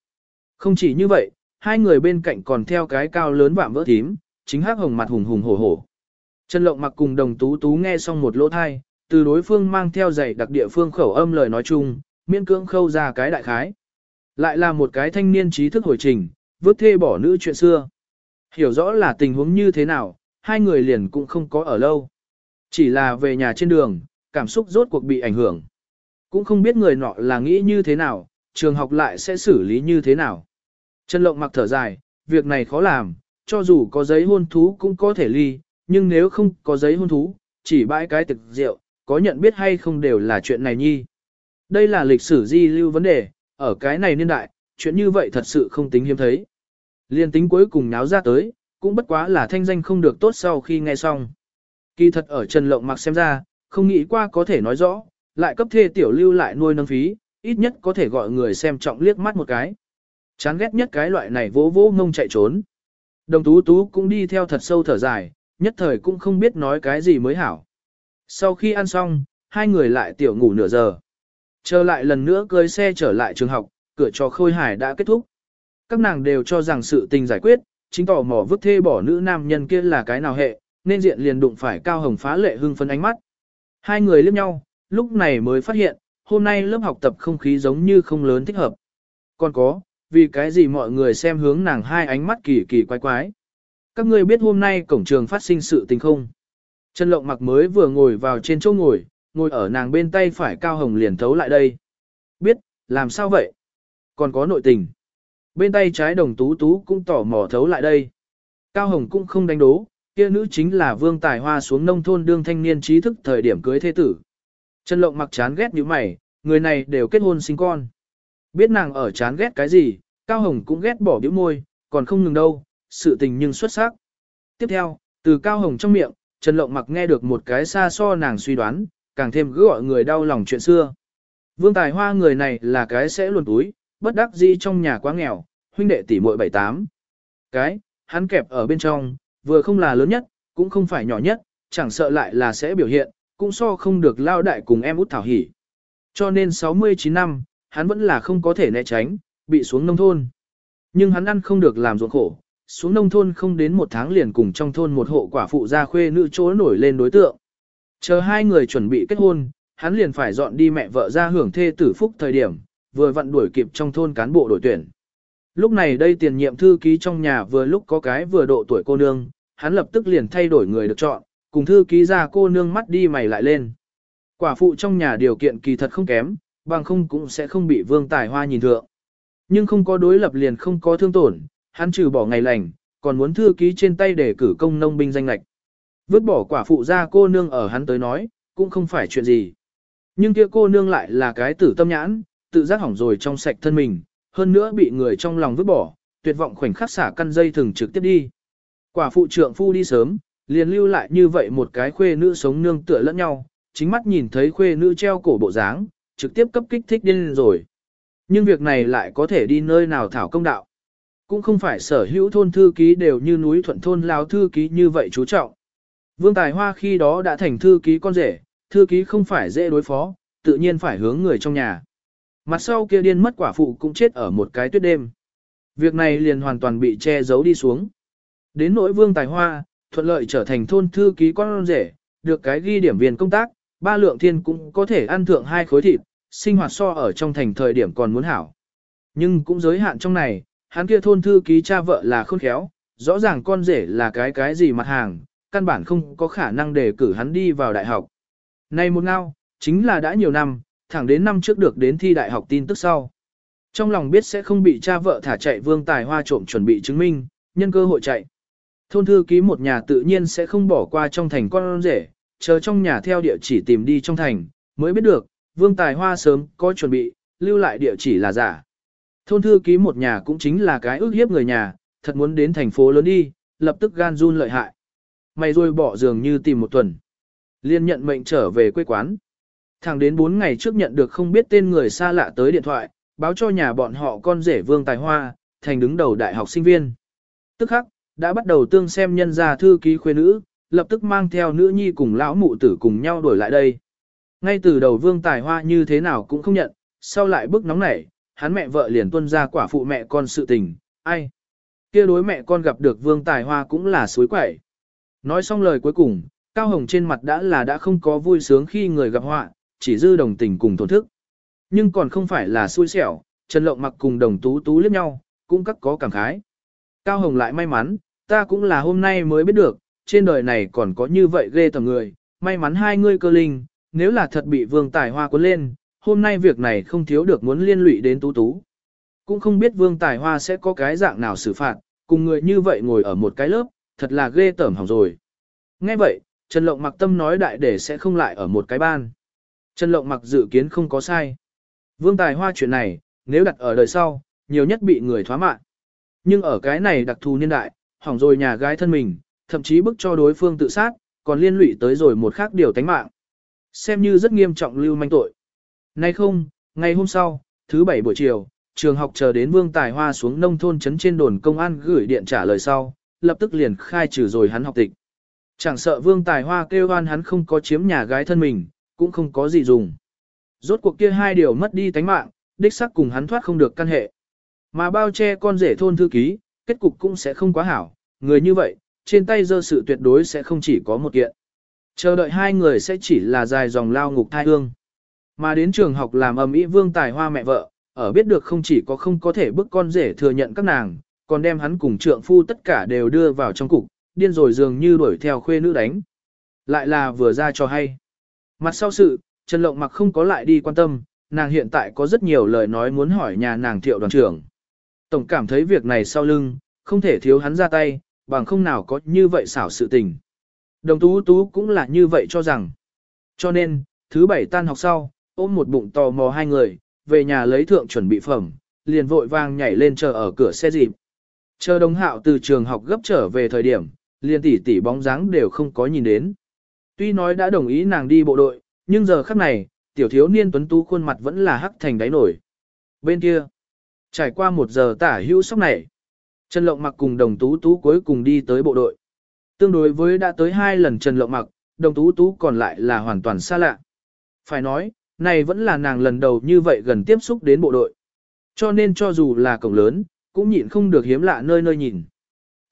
Không chỉ như vậy, hai người bên cạnh còn theo cái cao lớn vạm vỡ thím, chính hắc hồng mặt hùng hùng hổ hổ. Trần Lộng mặc cùng đồng tú tú nghe xong một lỗ thai, từ đối phương mang theo giày đặc địa phương khẩu âm lời nói chung, miễn cưỡng khâu ra cái đại khái. Lại là một cái thanh niên trí thức hồi trình, vứt thê bỏ nữ chuyện xưa. Hiểu rõ là tình huống như thế nào, hai người liền cũng không có ở lâu. Chỉ là về nhà trên đường, cảm xúc rốt cuộc bị ảnh hưởng. Cũng không biết người nọ là nghĩ như thế nào, trường học lại sẽ xử lý như thế nào. Trần Lộng mặc thở dài, việc này khó làm, cho dù có giấy hôn thú cũng có thể ly, nhưng nếu không có giấy hôn thú, chỉ bãi cái thực rượu, có nhận biết hay không đều là chuyện này nhi. Đây là lịch sử di lưu vấn đề, ở cái này niên đại, chuyện như vậy thật sự không tính hiếm thấy. Liên tính cuối cùng náo ra tới, cũng bất quá là thanh danh không được tốt sau khi nghe xong. Kỳ thật ở Trần Lộng mặc xem ra, không nghĩ qua có thể nói rõ, lại cấp thê tiểu lưu lại nuôi nâng phí, ít nhất có thể gọi người xem trọng liếc mắt một cái. Chán ghét nhất cái loại này vỗ vỗ ngông chạy trốn. Đồng tú tú cũng đi theo thật sâu thở dài, nhất thời cũng không biết nói cái gì mới hảo. Sau khi ăn xong, hai người lại tiểu ngủ nửa giờ. Trở lại lần nữa cưới xe trở lại trường học, cửa trò khôi hải đã kết thúc. Các nàng đều cho rằng sự tình giải quyết, chính tỏ mò vứt thê bỏ nữ nam nhân kia là cái nào hệ, nên diện liền đụng phải cao hồng phá lệ hưng phấn ánh mắt. Hai người liếc nhau, lúc này mới phát hiện, hôm nay lớp học tập không khí giống như không lớn thích hợp. Còn có, vì cái gì mọi người xem hướng nàng hai ánh mắt kỳ kỳ quái quái. Các ngươi biết hôm nay cổng trường phát sinh sự tình không? Trần Lộng mặc mới vừa ngồi vào trên chỗ ngồi, ngồi ở nàng bên tay phải Cao Hồng liền thấu lại đây. Biết, làm sao vậy? Còn có nội tình. Bên tay trái đồng tú tú cũng tỏ mò thấu lại đây. Cao Hồng cũng không đánh đố, kia nữ chính là vương tài hoa xuống nông thôn đương thanh niên trí thức thời điểm cưới thế tử. Trần Lộng mặc chán ghét như mày, người này đều kết hôn sinh con. Biết nàng ở chán ghét cái gì, Cao Hồng cũng ghét bỏ biểu môi, còn không ngừng đâu, sự tình nhưng xuất sắc. Tiếp theo, từ Cao Hồng trong miệng, Trần Lộng mặc nghe được một cái xa so nàng suy đoán, càng thêm cứ gọi người đau lòng chuyện xưa. Vương Tài Hoa người này là cái sẽ luồn túi, bất đắc dĩ trong nhà quá nghèo, huynh đệ tỷ muội bảy tám. Cái, hắn kẹp ở bên trong, vừa không là lớn nhất, cũng không phải nhỏ nhất, chẳng sợ lại là sẽ biểu hiện, cũng so không được lao đại cùng em út thảo hỉ. Cho nên 69 năm, hắn vẫn là không có thể né tránh, bị xuống nông thôn. Nhưng hắn ăn không được làm ruộng khổ, xuống nông thôn không đến một tháng liền cùng trong thôn một hộ quả phụ gia khuê nữ chỗ nổi lên đối tượng. Chờ hai người chuẩn bị kết hôn, hắn liền phải dọn đi mẹ vợ ra hưởng thê tử phúc thời điểm, vừa vặn đuổi kịp trong thôn cán bộ đổi tuyển. Lúc này đây tiền nhiệm thư ký trong nhà vừa lúc có cái vừa độ tuổi cô nương, hắn lập tức liền thay đổi người được chọn, cùng thư ký ra cô nương mắt đi mày lại lên. Quả phụ trong nhà điều kiện kỳ thật không kém, bằng không cũng sẽ không bị vương tài hoa nhìn thượng. Nhưng không có đối lập liền không có thương tổn, hắn trừ bỏ ngày lành, còn muốn thư ký trên tay để cử công nông binh danh lạch. Vứt bỏ quả phụ ra cô nương ở hắn tới nói, cũng không phải chuyện gì. Nhưng kia cô nương lại là cái tử tâm nhãn, tự giác hỏng rồi trong sạch thân mình, hơn nữa bị người trong lòng vứt bỏ, tuyệt vọng khoảnh khắc xả căn dây thường trực tiếp đi. Quả phụ trượng phu đi sớm, liền lưu lại như vậy một cái khuê nữ sống nương tựa lẫn nhau, chính mắt nhìn thấy khuê nữ treo cổ bộ dáng, trực tiếp cấp kích thích điên rồi. Nhưng việc này lại có thể đi nơi nào thảo công đạo. Cũng không phải sở hữu thôn thư ký đều như núi thuận thôn lao thư ký như vậy chú trọng. Vương Tài Hoa khi đó đã thành thư ký con rể, thư ký không phải dễ đối phó, tự nhiên phải hướng người trong nhà. Mặt sau kia điên mất quả phụ cũng chết ở một cái tuyết đêm. Việc này liền hoàn toàn bị che giấu đi xuống. Đến nỗi Vương Tài Hoa, thuận lợi trở thành thôn thư ký con rể, được cái ghi điểm viên công tác, ba lượng thiên cũng có thể ăn thượng hai khối thịt, sinh hoạt so ở trong thành thời điểm còn muốn hảo. Nhưng cũng giới hạn trong này, hắn kia thôn thư ký cha vợ là khôn khéo, rõ ràng con rể là cái cái gì mặt hàng, căn bản không có khả năng để cử hắn đi vào đại học. Này một ngao, chính là đã nhiều năm, thẳng đến năm trước được đến thi đại học tin tức sau. Trong lòng biết sẽ không bị cha vợ thả chạy vương tài hoa trộm chuẩn bị chứng minh, nhân cơ hội chạy. Thôn thư ký một nhà tự nhiên sẽ không bỏ qua trong thành con rể, chờ trong nhà theo địa chỉ tìm đi trong thành, mới biết được, vương tài hoa sớm có chuẩn bị, lưu lại địa chỉ là giả. Thôn thư ký một nhà cũng chính là cái ước hiếp người nhà, thật muốn đến thành phố lớn đi, lập tức gan run lợi hại. Mày rồi bỏ giường như tìm một tuần. Liên nhận mệnh trở về quê quán. Thẳng đến 4 ngày trước nhận được không biết tên người xa lạ tới điện thoại, báo cho nhà bọn họ con rể vương tài hoa, thành đứng đầu đại học sinh viên. Tức khắc, đã bắt đầu tương xem nhân gia thư ký khuê nữ, lập tức mang theo nữ nhi cùng lão mụ tử cùng nhau đổi lại đây. Ngay từ đầu vương tài hoa như thế nào cũng không nhận, sau lại bức nóng nảy, hắn mẹ vợ liền tuân ra quả phụ mẹ con sự tình, ai. kia đối mẹ con gặp được vương tài hoa cũng là suối quẩy. Nói xong lời cuối cùng, Cao Hồng trên mặt đã là đã không có vui sướng khi người gặp họa, chỉ dư đồng tình cùng thổn thức. Nhưng còn không phải là xui xẻo, Trần Lộng mặc cùng đồng tú tú liếc nhau, cũng các có cảm khái. Cao Hồng lại may mắn, ta cũng là hôm nay mới biết được, trên đời này còn có như vậy ghê tầm người, may mắn hai ngươi cơ linh, nếu là thật bị vương tài hoa cuốn lên, hôm nay việc này không thiếu được muốn liên lụy đến tú tú. Cũng không biết vương tài hoa sẽ có cái dạng nào xử phạt, cùng người như vậy ngồi ở một cái lớp, thật là ghê tởm hỏng rồi. Nghe vậy, Trần Lộng mặc tâm nói đại để sẽ không lại ở một cái ban. Trần Lộng mặc dự kiến không có sai. Vương tài hoa chuyện này, nếu đặt ở đời sau, nhiều nhất bị người thoá mạng. Nhưng ở cái này đặc thù niên đại, hỏng rồi nhà gái thân mình, thậm chí bức cho đối phương tự sát, còn liên lụy tới rồi một khác điều tánh mạng. Xem như rất nghiêm trọng lưu manh tội. Nay không, ngày hôm sau, thứ bảy buổi chiều, trường học chờ đến Vương Tài Hoa xuống nông thôn trấn trên đồn công an gửi điện trả lời sau, lập tức liền khai trừ rồi hắn học tịch. Chẳng sợ Vương Tài Hoa kêu oan hắn không có chiếm nhà gái thân mình, cũng không có gì dùng. Rốt cuộc kia hai điều mất đi tánh mạng, đích xác cùng hắn thoát không được căn hệ. Mà bao che con rể thôn thư ký, kết cục cũng sẽ không quá hảo, người như vậy, trên tay dơ sự tuyệt đối sẽ không chỉ có một kiện. Chờ đợi hai người sẽ chỉ là dài dòng lao ngục thai hương. Mà đến trường học làm ầm ĩ vương tài hoa mẹ vợ, ở biết được không chỉ có không có thể bức con rể thừa nhận các nàng, còn đem hắn cùng trượng phu tất cả đều đưa vào trong cục, điên rồi dường như đuổi theo khuê nữ đánh. Lại là vừa ra cho hay. Mặt sau sự, Trần Lộng mặc không có lại đi quan tâm, nàng hiện tại có rất nhiều lời nói muốn hỏi nhà nàng thiệu đoàn trưởng. Tổng cảm thấy việc này sau lưng, không thể thiếu hắn ra tay, bằng không nào có như vậy xảo sự tình. Đồng tú tú cũng là như vậy cho rằng. Cho nên, thứ bảy tan học sau, ôm một bụng tò mò hai người, về nhà lấy thượng chuẩn bị phẩm, liền vội vàng nhảy lên chờ ở cửa xe dịp. Chờ đồng hạo từ trường học gấp trở về thời điểm, liền tỷ tỷ bóng dáng đều không có nhìn đến. Tuy nói đã đồng ý nàng đi bộ đội, nhưng giờ khắc này, tiểu thiếu niên tuấn tú khuôn mặt vẫn là hắc thành đáy nổi. Bên kia, trải qua một giờ tả hữu sóc này, Trần Lộng Mặc cùng Đồng Tú Tú cuối cùng đi tới bộ đội. Tương đối với đã tới hai lần Trần Lộng Mặc, Đồng Tú Tú còn lại là hoàn toàn xa lạ. Phải nói, này vẫn là nàng lần đầu như vậy gần tiếp xúc đến bộ đội. Cho nên cho dù là cổng lớn, cũng nhịn không được hiếm lạ nơi nơi nhìn.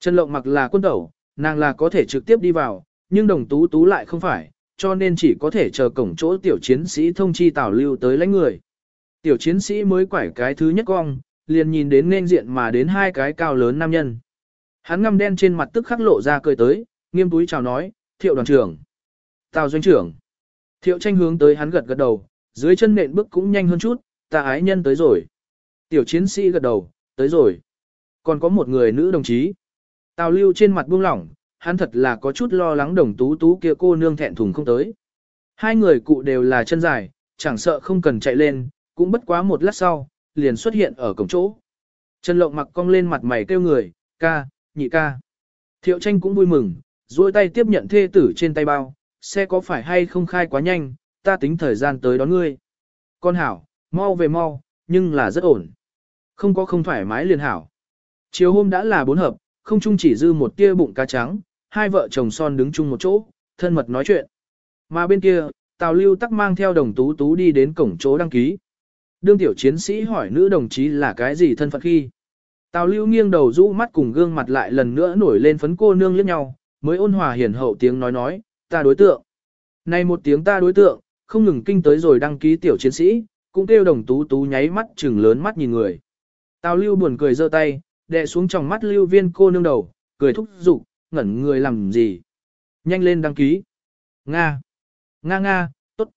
Trần Lộng Mặc là quân tẩu, nàng là có thể trực tiếp đi vào, nhưng Đồng Tú Tú lại không phải, cho nên chỉ có thể chờ cổng chỗ tiểu chiến sĩ thông chi tào lưu tới lãnh người. Tiểu chiến sĩ mới quải cái thứ nhất cong, liền nhìn đến nên diện mà đến hai cái cao lớn nam nhân. Hắn ngăm đen trên mặt tức khắc lộ ra cười tới, nghiêm túi chào nói, thiệu đoàn trưởng. Tào doanh trưởng. Thiệu tranh hướng tới hắn gật gật đầu, dưới chân nện bước cũng nhanh hơn chút, ta ái nhân tới rồi. Tiểu chiến sĩ gật đầu, tới rồi. Còn có một người nữ đồng chí. Tào lưu trên mặt buông lỏng, hắn thật là có chút lo lắng đồng tú tú kia cô nương thẹn thùng không tới. Hai người cụ đều là chân dài, chẳng sợ không cần chạy lên, cũng bất quá một lát sau, liền xuất hiện ở cổng chỗ. Trần Lộng mặc cong lên mặt mày kêu người, ca, nhị ca. Thiệu tranh cũng vui mừng, duỗi tay tiếp nhận thê tử trên tay bao, xe có phải hay không khai quá nhanh, ta tính thời gian tới đón ngươi. Con hảo, mau về mau, nhưng là rất ổn. Không có không thoải mái liền hảo. Chiều hôm đã là bốn hợp, không chung chỉ dư một tia bụng cá trắng, hai vợ chồng son đứng chung một chỗ, thân mật nói chuyện. Mà bên kia, Tào Lưu tắc mang theo đồng tú tú đi đến cổng chỗ đăng ký. Đương tiểu chiến sĩ hỏi nữ đồng chí là cái gì thân phận khi. Tào lưu nghiêng đầu rũ mắt cùng gương mặt lại lần nữa nổi lên phấn cô nương liếc nhau, mới ôn hòa hiền hậu tiếng nói nói, ta đối tượng. Này một tiếng ta đối tượng, không ngừng kinh tới rồi đăng ký tiểu chiến sĩ, cũng kêu đồng tú tú nháy mắt chừng lớn mắt nhìn người. Tào lưu buồn cười giơ tay, đè xuống trong mắt lưu viên cô nương đầu, cười thúc giục, ngẩn người làm gì. Nhanh lên đăng ký. Nga. Nga nga, tốt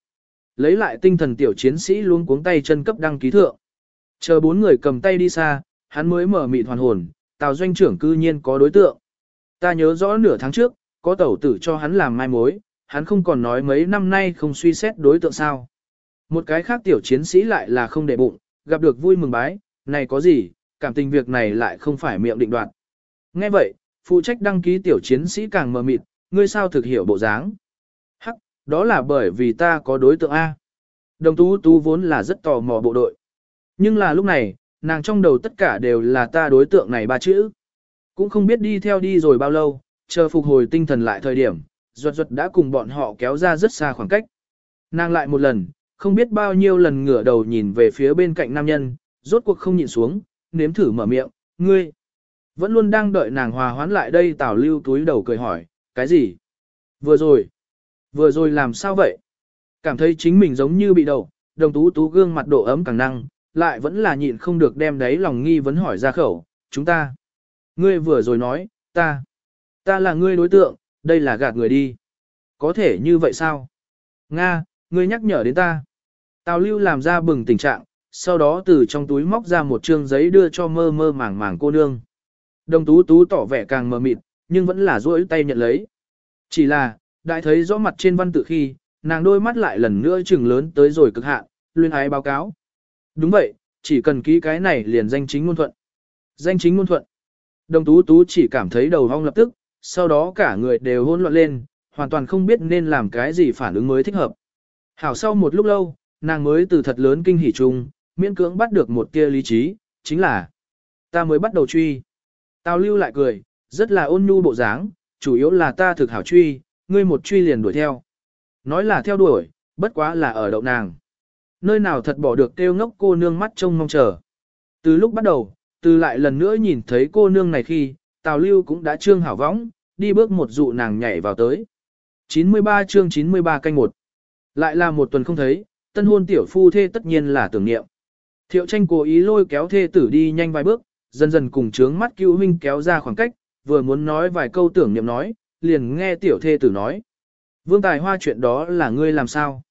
Lấy lại tinh thần tiểu chiến sĩ luôn cuống tay chân cấp đăng ký thượng. Chờ bốn người cầm tay đi xa, hắn mới mở mịt hoàn hồn, tào doanh trưởng cư nhiên có đối tượng. Ta nhớ rõ nửa tháng trước, có tẩu tử cho hắn làm mai mối, hắn không còn nói mấy năm nay không suy xét đối tượng sao. Một cái khác tiểu chiến sĩ lại là không để bụng, gặp được vui mừng bái, này có gì, cảm tình việc này lại không phải miệng định đoạt. Nghe vậy, phụ trách đăng ký tiểu chiến sĩ càng mờ mịt, ngươi sao thực hiểu bộ dáng. Đó là bởi vì ta có đối tượng A. Đồng tú tú vốn là rất tò mò bộ đội. Nhưng là lúc này, nàng trong đầu tất cả đều là ta đối tượng này ba chữ. Cũng không biết đi theo đi rồi bao lâu, chờ phục hồi tinh thần lại thời điểm, ruột ruột đã cùng bọn họ kéo ra rất xa khoảng cách. Nàng lại một lần, không biết bao nhiêu lần ngửa đầu nhìn về phía bên cạnh nam nhân, rốt cuộc không nhịn xuống, nếm thử mở miệng, ngươi. Vẫn luôn đang đợi nàng hòa hoán lại đây tào lưu túi đầu cười hỏi, cái gì? Vừa rồi. Vừa rồi làm sao vậy? Cảm thấy chính mình giống như bị đầu, đồng tú tú gương mặt độ ấm càng năng, lại vẫn là nhịn không được đem đấy lòng nghi vấn hỏi ra khẩu, chúng ta. Ngươi vừa rồi nói, ta. Ta là ngươi đối tượng, đây là gạt người đi. Có thể như vậy sao? Nga, ngươi nhắc nhở đến ta. Tào lưu làm ra bừng tình trạng, sau đó từ trong túi móc ra một trương giấy đưa cho mơ mơ màng màng cô nương. Đồng tú tú tỏ vẻ càng mờ mịt, nhưng vẫn là duỗi tay nhận lấy. Chỉ là, đại thấy rõ mặt trên văn tự khi, nàng đôi mắt lại lần nữa chừng lớn tới rồi cực hạn, luyên ái báo cáo. Đúng vậy, chỉ cần ký cái này liền danh chính ngôn thuận. Danh chính ngôn thuận. Đồng tú tú chỉ cảm thấy đầu hong lập tức, sau đó cả người đều hôn loạn lên, hoàn toàn không biết nên làm cái gì phản ứng mới thích hợp. Hảo sau một lúc lâu, nàng mới từ thật lớn kinh hỉ chung, miễn cưỡng bắt được một tia lý trí, chính là ta mới bắt đầu truy. Tào lưu lại cười, rất là ôn nhu bộ dáng, chủ yếu là ta thực hảo truy, ngươi một truy liền đuổi theo. Nói là theo đuổi, bất quá là ở đậu nàng. Nơi nào thật bỏ được kêu ngốc cô nương mắt trông mong chờ. Từ lúc bắt đầu, từ lại lần nữa nhìn thấy cô nương này khi, Tào Lưu cũng đã trương hảo võng, đi bước một dụ nàng nhảy vào tới. 93 chương 93 canh một Lại là một tuần không thấy, tân hôn tiểu phu thê tất nhiên là tưởng niệm. Thiệu tranh cố ý lôi kéo thê tử đi nhanh vài bước, dần dần cùng trướng mắt cứu huynh kéo ra khoảng cách, vừa muốn nói vài câu tưởng niệm nói, liền nghe tiểu thê tử nói. Vương tài hoa chuyện đó là ngươi làm sao?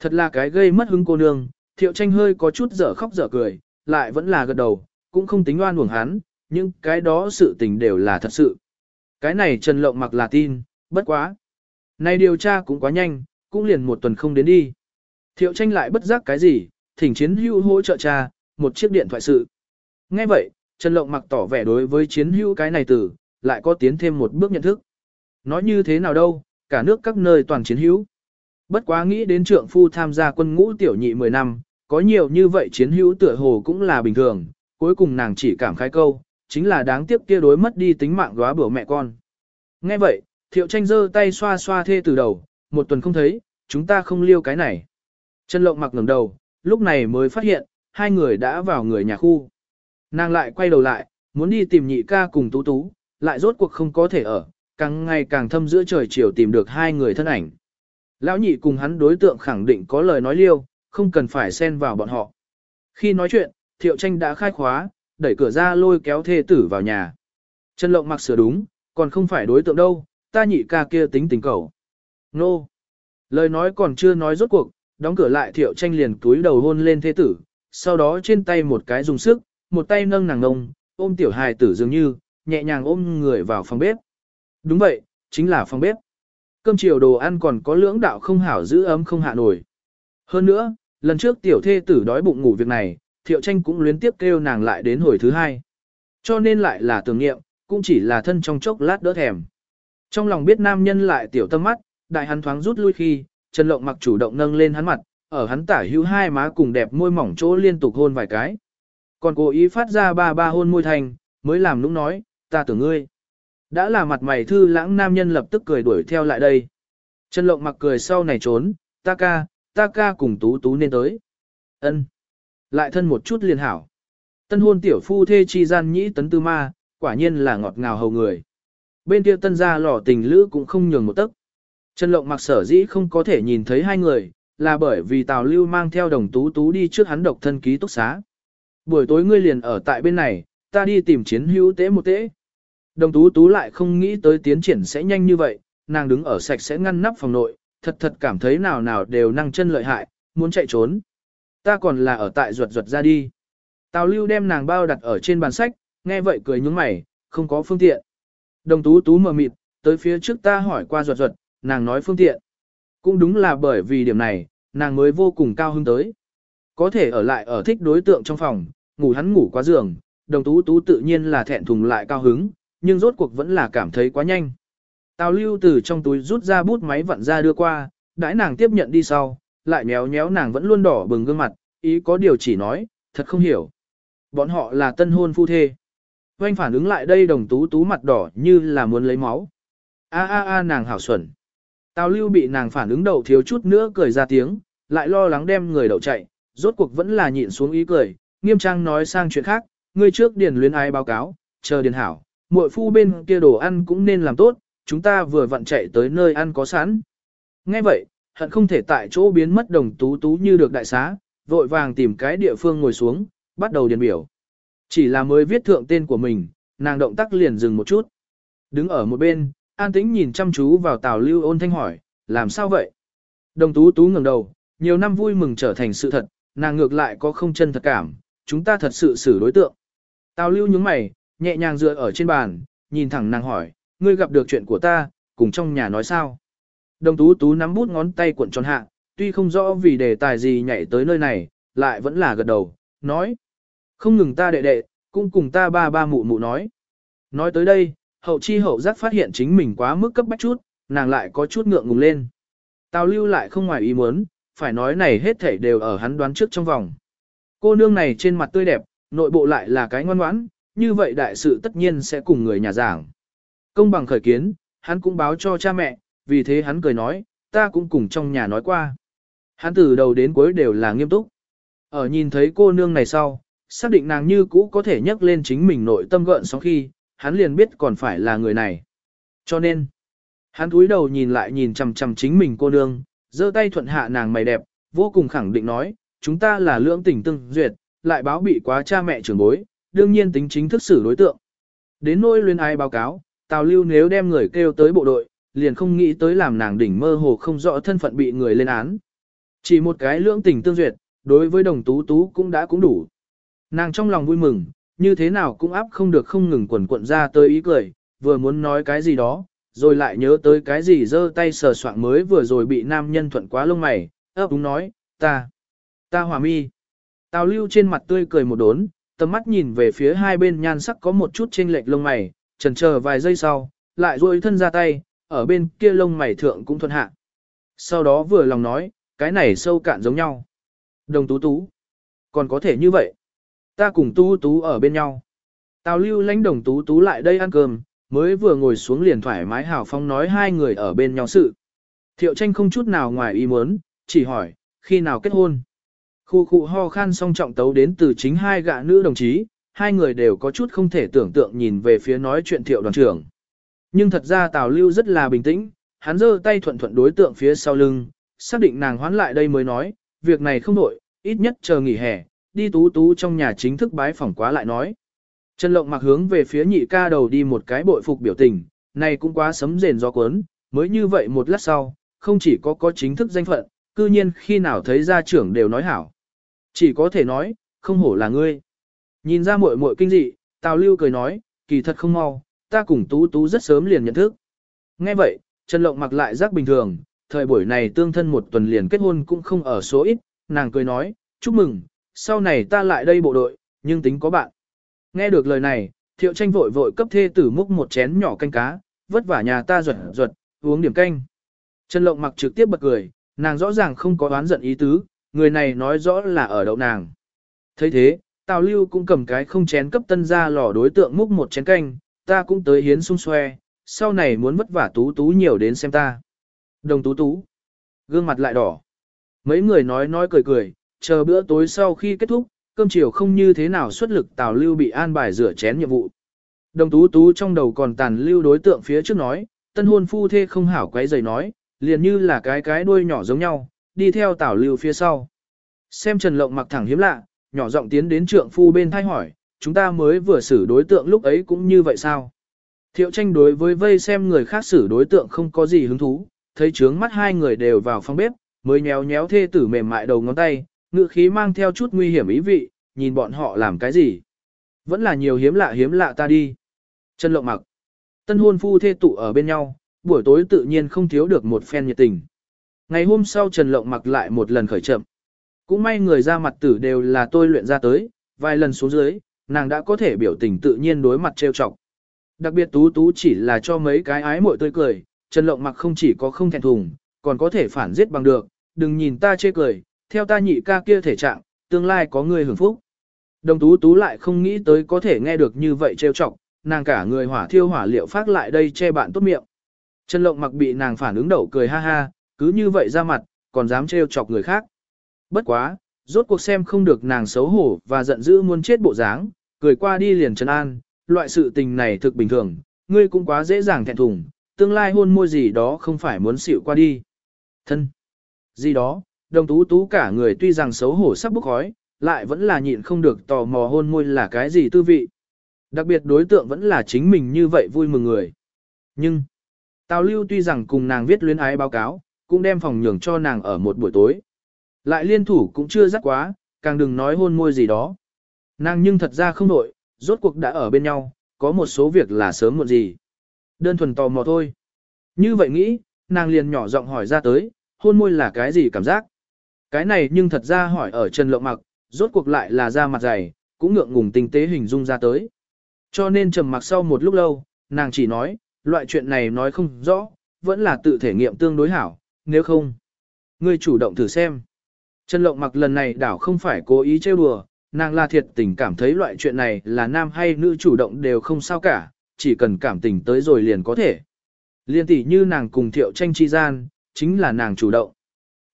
Thật là cái gây mất hứng cô nương, thiệu tranh hơi có chút dở khóc dở cười, lại vẫn là gật đầu, cũng không tính oan uổng hắn, nhưng cái đó sự tình đều là thật sự. Cái này Trần Lộng mặc là tin, bất quá. Này điều tra cũng quá nhanh, cũng liền một tuần không đến đi. Thiệu tranh lại bất giác cái gì, thỉnh chiến hưu hỗ trợ cha, một chiếc điện thoại sự. Nghe vậy, Trần Lộng mặc tỏ vẻ đối với chiến hữu cái này từ, lại có tiến thêm một bước nhận thức. Nói như thế nào đâu, cả nước các nơi toàn chiến hữu. Bất quá nghĩ đến trượng phu tham gia quân ngũ tiểu nhị 10 năm, có nhiều như vậy chiến hữu tựa hồ cũng là bình thường, cuối cùng nàng chỉ cảm khái câu, chính là đáng tiếc kia đối mất đi tính mạng góa bữa mẹ con. Nghe vậy, thiệu tranh giơ tay xoa xoa thê từ đầu, một tuần không thấy, chúng ta không liêu cái này. Trần lộng mặc ngẩng đầu, lúc này mới phát hiện, hai người đã vào người nhà khu. Nàng lại quay đầu lại, muốn đi tìm nhị ca cùng tú tú, lại rốt cuộc không có thể ở, càng ngày càng thâm giữa trời chiều tìm được hai người thân ảnh. Lão nhị cùng hắn đối tượng khẳng định có lời nói liêu, không cần phải xen vào bọn họ. Khi nói chuyện, thiệu tranh đã khai khóa, đẩy cửa ra lôi kéo thê tử vào nhà. Trần lộng mặc sửa đúng, còn không phải đối tượng đâu, ta nhị ca kia tính tình cầu. Nô! Lời nói còn chưa nói rốt cuộc, đóng cửa lại thiệu tranh liền túi đầu hôn lên thê tử, sau đó trên tay một cái dùng sức, một tay nâng nàng ngông, ôm tiểu hài tử dường như, nhẹ nhàng ôm người vào phòng bếp. Đúng vậy, chính là phòng bếp. Cơm chiều đồ ăn còn có lưỡng đạo không hảo giữ ấm không hạ nổi. Hơn nữa, lần trước tiểu thê tử đói bụng ngủ việc này, thiệu tranh cũng luyến tiếp kêu nàng lại đến hồi thứ hai. Cho nên lại là tưởng nghiệm, cũng chỉ là thân trong chốc lát đỡ thèm. Trong lòng biết nam nhân lại tiểu tâm mắt, đại hắn thoáng rút lui khi, Trần Lộng mặc chủ động nâng lên hắn mặt, ở hắn tả hữu hai má cùng đẹp môi mỏng chỗ liên tục hôn vài cái. Còn cố ý phát ra ba ba hôn môi thành, mới làm nũng nói, ta tưởng ngươi. Đã là mặt mày thư lãng nam nhân lập tức cười đuổi theo lại đây. Trần Lộng mặc cười sau này trốn, ta ca, ta ca cùng tú tú nên tới. ân Lại thân một chút liền hảo. Tân hôn tiểu phu thê chi gian nhĩ tấn tư ma, quả nhiên là ngọt ngào hầu người. Bên kia tân gia lỏ tình lữ cũng không nhường một tấc. Trần Lộng mặc sở dĩ không có thể nhìn thấy hai người, là bởi vì Tào Lưu mang theo đồng tú tú đi trước hắn độc thân ký túc xá. Buổi tối ngươi liền ở tại bên này, ta đi tìm chiến hữu tế một tế. Đồng tú tú lại không nghĩ tới tiến triển sẽ nhanh như vậy, nàng đứng ở sạch sẽ ngăn nắp phòng nội, thật thật cảm thấy nào nào đều năng chân lợi hại, muốn chạy trốn. Ta còn là ở tại ruột ruột ra đi. Tào lưu đem nàng bao đặt ở trên bàn sách, nghe vậy cười nhướng mày, không có phương tiện. Đồng tú tú mờ mịt, tới phía trước ta hỏi qua ruột ruột, nàng nói phương tiện. Cũng đúng là bởi vì điểm này, nàng mới vô cùng cao hứng tới. Có thể ở lại ở thích đối tượng trong phòng, ngủ hắn ngủ quá giường, đồng tú tú tự nhiên là thẹn thùng lại cao hứng, nhưng rốt cuộc vẫn là cảm thấy quá nhanh. Tào lưu từ trong túi rút ra bút máy vặn ra đưa qua, đãi nàng tiếp nhận đi sau, lại méo méo nàng vẫn luôn đỏ bừng gương mặt, ý có điều chỉ nói, thật không hiểu. Bọn họ là tân hôn phu thê. Oanh phản ứng lại đây đồng tú tú mặt đỏ như là muốn lấy máu. A a a nàng hảo xuẩn. Tào lưu bị nàng phản ứng đầu thiếu chút nữa cười ra tiếng, lại lo lắng đem người đậu chạy, rốt cuộc vẫn là nhịn xuống ý cười, nghiêm trang nói sang chuyện khác, ngươi trước điền luyến ai báo cáo, chờ điền hảo, muội phu bên kia đồ ăn cũng nên làm tốt, chúng ta vừa vặn chạy tới nơi ăn có sẵn. Nghe vậy, hận không thể tại chỗ biến mất đồng tú tú như được đại xá, vội vàng tìm cái địa phương ngồi xuống, bắt đầu điền biểu. Chỉ là mới viết thượng tên của mình, nàng động tác liền dừng một chút. Đứng ở một bên, an tĩnh nhìn chăm chú vào tào lưu ôn thanh hỏi, làm sao vậy? Đồng tú tú ngẩng đầu, nhiều năm vui mừng trở thành sự thật, nàng ngược lại có không chân thật cảm, chúng ta thật sự xử đối tượng. Tào lưu nhướng mày, nhẹ nhàng dựa ở trên bàn, nhìn thẳng nàng hỏi, ngươi gặp được chuyện của ta, cùng trong nhà nói sao? Đồng tú tú nắm bút ngón tay cuộn tròn hạ, tuy không rõ vì đề tài gì nhảy tới nơi này, lại vẫn là gật đầu, nói. Không ngừng ta đệ đệ, cũng cùng ta ba ba mụ mụ nói. Nói tới đây, hậu chi hậu giác phát hiện chính mình quá mức cấp bách chút, nàng lại có chút ngượng ngùng lên. Tào lưu lại không ngoài ý muốn, phải nói này hết thảy đều ở hắn đoán trước trong vòng. Cô nương này trên mặt tươi đẹp, nội bộ lại là cái ngoan ngoãn, như vậy đại sự tất nhiên sẽ cùng người nhà giảng. Công bằng khởi kiến, hắn cũng báo cho cha mẹ, vì thế hắn cười nói, ta cũng cùng trong nhà nói qua. Hắn từ đầu đến cuối đều là nghiêm túc. Ở nhìn thấy cô nương này sau, xác định nàng như cũ có thể nhắc lên chính mình nội tâm gợn sóng khi, hắn liền biết còn phải là người này. Cho nên, hắn cúi đầu nhìn lại nhìn chằm chằm chính mình cô nương, giơ tay thuận hạ nàng mày đẹp, vô cùng khẳng định nói, chúng ta là lưỡng tình tương duyệt, lại báo bị quá cha mẹ trưởng bối, đương nhiên tính chính thức xử đối tượng. Đến nỗi luyên ai báo cáo, Tào Lưu nếu đem người kêu tới bộ đội, liền không nghĩ tới làm nàng đỉnh mơ hồ không rõ thân phận bị người lên án. Chỉ một cái lưỡng tình tương duyệt, đối với đồng tú tú cũng đã cũng đủ. Nàng trong lòng vui mừng, như thế nào cũng áp không được không ngừng quẩn quẩn ra tới ý cười, vừa muốn nói cái gì đó, rồi lại nhớ tới cái gì giơ tay sờ soạn mới vừa rồi bị nam nhân thuận quá lông mày, ấp đúng nói, ta, ta hòa mi. Tào lưu trên mặt tươi cười một đốn, tầm mắt nhìn về phía hai bên nhan sắc có một chút chênh lệch lông mày, chần chờ vài giây sau, lại duỗi thân ra tay, ở bên kia lông mày thượng cũng thuận hạ. Sau đó vừa lòng nói, cái này sâu cạn giống nhau. Đồng tú tú. Còn có thể như vậy. Ta cùng tú tú ở bên nhau. Tào lưu lãnh đồng tú tú lại đây ăn cơm, mới vừa ngồi xuống liền thoải mái hào phong nói hai người ở bên nhau sự. Thiệu tranh không chút nào ngoài ý muốn, chỉ hỏi, khi nào kết hôn. Khu khu ho khan song trọng tấu đến từ chính hai gạ nữ đồng chí, hai người đều có chút không thể tưởng tượng nhìn về phía nói chuyện thiệu đoàn trưởng. Nhưng thật ra Tào Lưu rất là bình tĩnh, hắn giơ tay thuận thuận đối tượng phía sau lưng, xác định nàng hoán lại đây mới nói, việc này không đổi, ít nhất chờ nghỉ hè, đi tú tú trong nhà chính thức bái phỏng quá lại nói. Trần Lộng mặc hướng về phía nhị ca đầu đi một cái bội phục biểu tình, này cũng quá sấm rền do cuốn, mới như vậy một lát sau, không chỉ có có chính thức danh phận, cư nhiên khi nào thấy gia trưởng đều nói hảo. Chỉ có thể nói, không hổ là ngươi. Nhìn ra muội muội kinh dị, Tào Lưu cười nói, kỳ thật không mau, ta cùng Tú Tú rất sớm liền nhận thức. Nghe vậy, Trần Lộng mặc lại giác bình thường, thời buổi này tương thân một tuần liền kết hôn cũng không ở số ít, nàng cười nói, chúc mừng, sau này ta lại đây bộ đội, nhưng tính có bạn. Nghe được lời này, thiệu tranh vội vội cấp thê tử múc một chén nhỏ canh cá, vất vả nhà ta ruột ruột, uống điểm canh. Trần Lộng mặc trực tiếp bật cười, nàng rõ ràng không có oán giận ý tứ, người này nói rõ là ở đậu nàng. thấy thế, Tào Lưu cũng cầm cái không chén cấp tân ra lò đối tượng múc một chén canh, ta cũng tới hiến sung xoe, sau này muốn vất vả tú tú nhiều đến xem ta. Đồng tú tú, gương mặt lại đỏ. Mấy người nói nói cười cười, chờ bữa tối sau khi kết thúc, cơm chiều không như thế nào xuất lực Tào Lưu bị an bài rửa chén nhiệm vụ. Đồng tú tú trong đầu còn tàn lưu đối tượng phía trước nói, tân hôn phu thê không hảo quấy giày nói, liền như là cái cái đuôi nhỏ giống nhau, đi theo Tảo Lưu phía sau. Xem Trần Lộng mặc thẳng hiếm lạ, nhỏ giọng tiến đến trượng phu bên thay hỏi, chúng ta mới vừa xử đối tượng lúc ấy cũng như vậy sao? Thiệu tranh đối với vây xem người khác xử đối tượng không có gì hứng thú, thấy trướng mắt hai người đều vào phòng bếp, mới nhéo nhéo thê tử mềm mại đầu ngón tay, ngự khí mang theo chút nguy hiểm ý vị, nhìn bọn họ làm cái gì. Vẫn là nhiều hiếm lạ hiếm lạ ta đi. Trần lộng mặc. Tân hôn phu thê tụ ở bên nhau, buổi tối tự nhiên không thiếu được một phen nhiệt tình. Ngày hôm sau Trần lộng mặc lại một lần khởi chậm. Cũng may người ra mặt tử đều là tôi luyện ra tới, vài lần xuống dưới, nàng đã có thể biểu tình tự nhiên đối mặt trêu chọc. Đặc biệt tú tú chỉ là cho mấy cái ái muội tươi cười, Trần Lộng mặc không chỉ có không thẹn thùng, còn có thể phản giết bằng được, đừng nhìn ta chê cười, theo ta nhị ca kia thể trạng, tương lai có người hưởng phúc. Đồng tú tú lại không nghĩ tới có thể nghe được như vậy trêu chọc, nàng cả người hỏa thiêu hỏa liệu phát lại đây che bạn tốt miệng. Trần Lộng mặc bị nàng phản ứng đậu cười ha ha, cứ như vậy ra mặt, còn dám trêu chọc người khác. Bất quá, rốt cuộc xem không được nàng xấu hổ và giận dữ muốn chết bộ dáng, cười qua đi liền trấn an, loại sự tình này thực bình thường, ngươi cũng quá dễ dàng thẹn thùng, tương lai hôn môi gì đó không phải muốn xịu qua đi. Thân. Gì đó, đồng tú tú cả người tuy rằng xấu hổ sắp bốc khói, lại vẫn là nhịn không được tò mò hôn môi là cái gì tư vị. Đặc biệt đối tượng vẫn là chính mình như vậy vui mừng người. Nhưng, Tào Lưu tuy rằng cùng nàng viết luyến ái báo cáo, cũng đem phòng nhường cho nàng ở một buổi tối. Lại liên thủ cũng chưa dắt quá, càng đừng nói hôn môi gì đó. Nàng nhưng thật ra không nổi, rốt cuộc đã ở bên nhau, có một số việc là sớm muộn gì. Đơn thuần tò mò thôi. Như vậy nghĩ, nàng liền nhỏ giọng hỏi ra tới, hôn môi là cái gì cảm giác? Cái này nhưng thật ra hỏi ở Trần Lộng Mặc, rốt cuộc lại là da mặt dày, cũng ngượng ngùng tinh tế hình dung ra tới. Cho nên trầm mặc sau một lúc lâu, nàng chỉ nói, loại chuyện này nói không rõ, vẫn là tự thể nghiệm tương đối hảo, nếu không. Ngươi chủ động thử xem. Trần Lộng mặc lần này đảo không phải cố ý trêu đùa, nàng là thiệt tình cảm thấy loại chuyện này là nam hay nữ chủ động đều không sao cả, chỉ cần cảm tình tới rồi liền có thể. Liên tỷ như nàng cùng thiệu tranh chi gian, chính là nàng chủ động.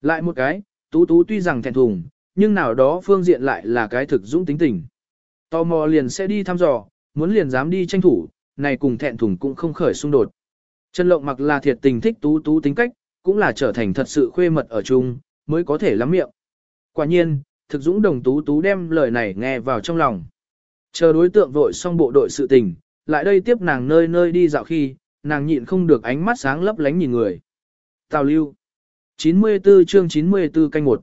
Lại một cái, tú tú tuy rằng thẹn thùng, nhưng nào đó phương diện lại là cái thực dũng tính tình. Tò mò liền sẽ đi thăm dò, muốn liền dám đi tranh thủ, này cùng thẹn thùng cũng không khởi xung đột. Trần Lộng mặc là thiệt tình thích tú tú tính cách, cũng là trở thành thật sự khuê mật ở chung, mới có thể lắm miệng. Quả nhiên, thực dũng đồng tú tú đem lời này nghe vào trong lòng. Chờ đối tượng vội xong bộ đội sự tình, lại đây tiếp nàng nơi nơi đi dạo khi, nàng nhịn không được ánh mắt sáng lấp lánh nhìn người. Tào lưu 94 chương 94 canh 1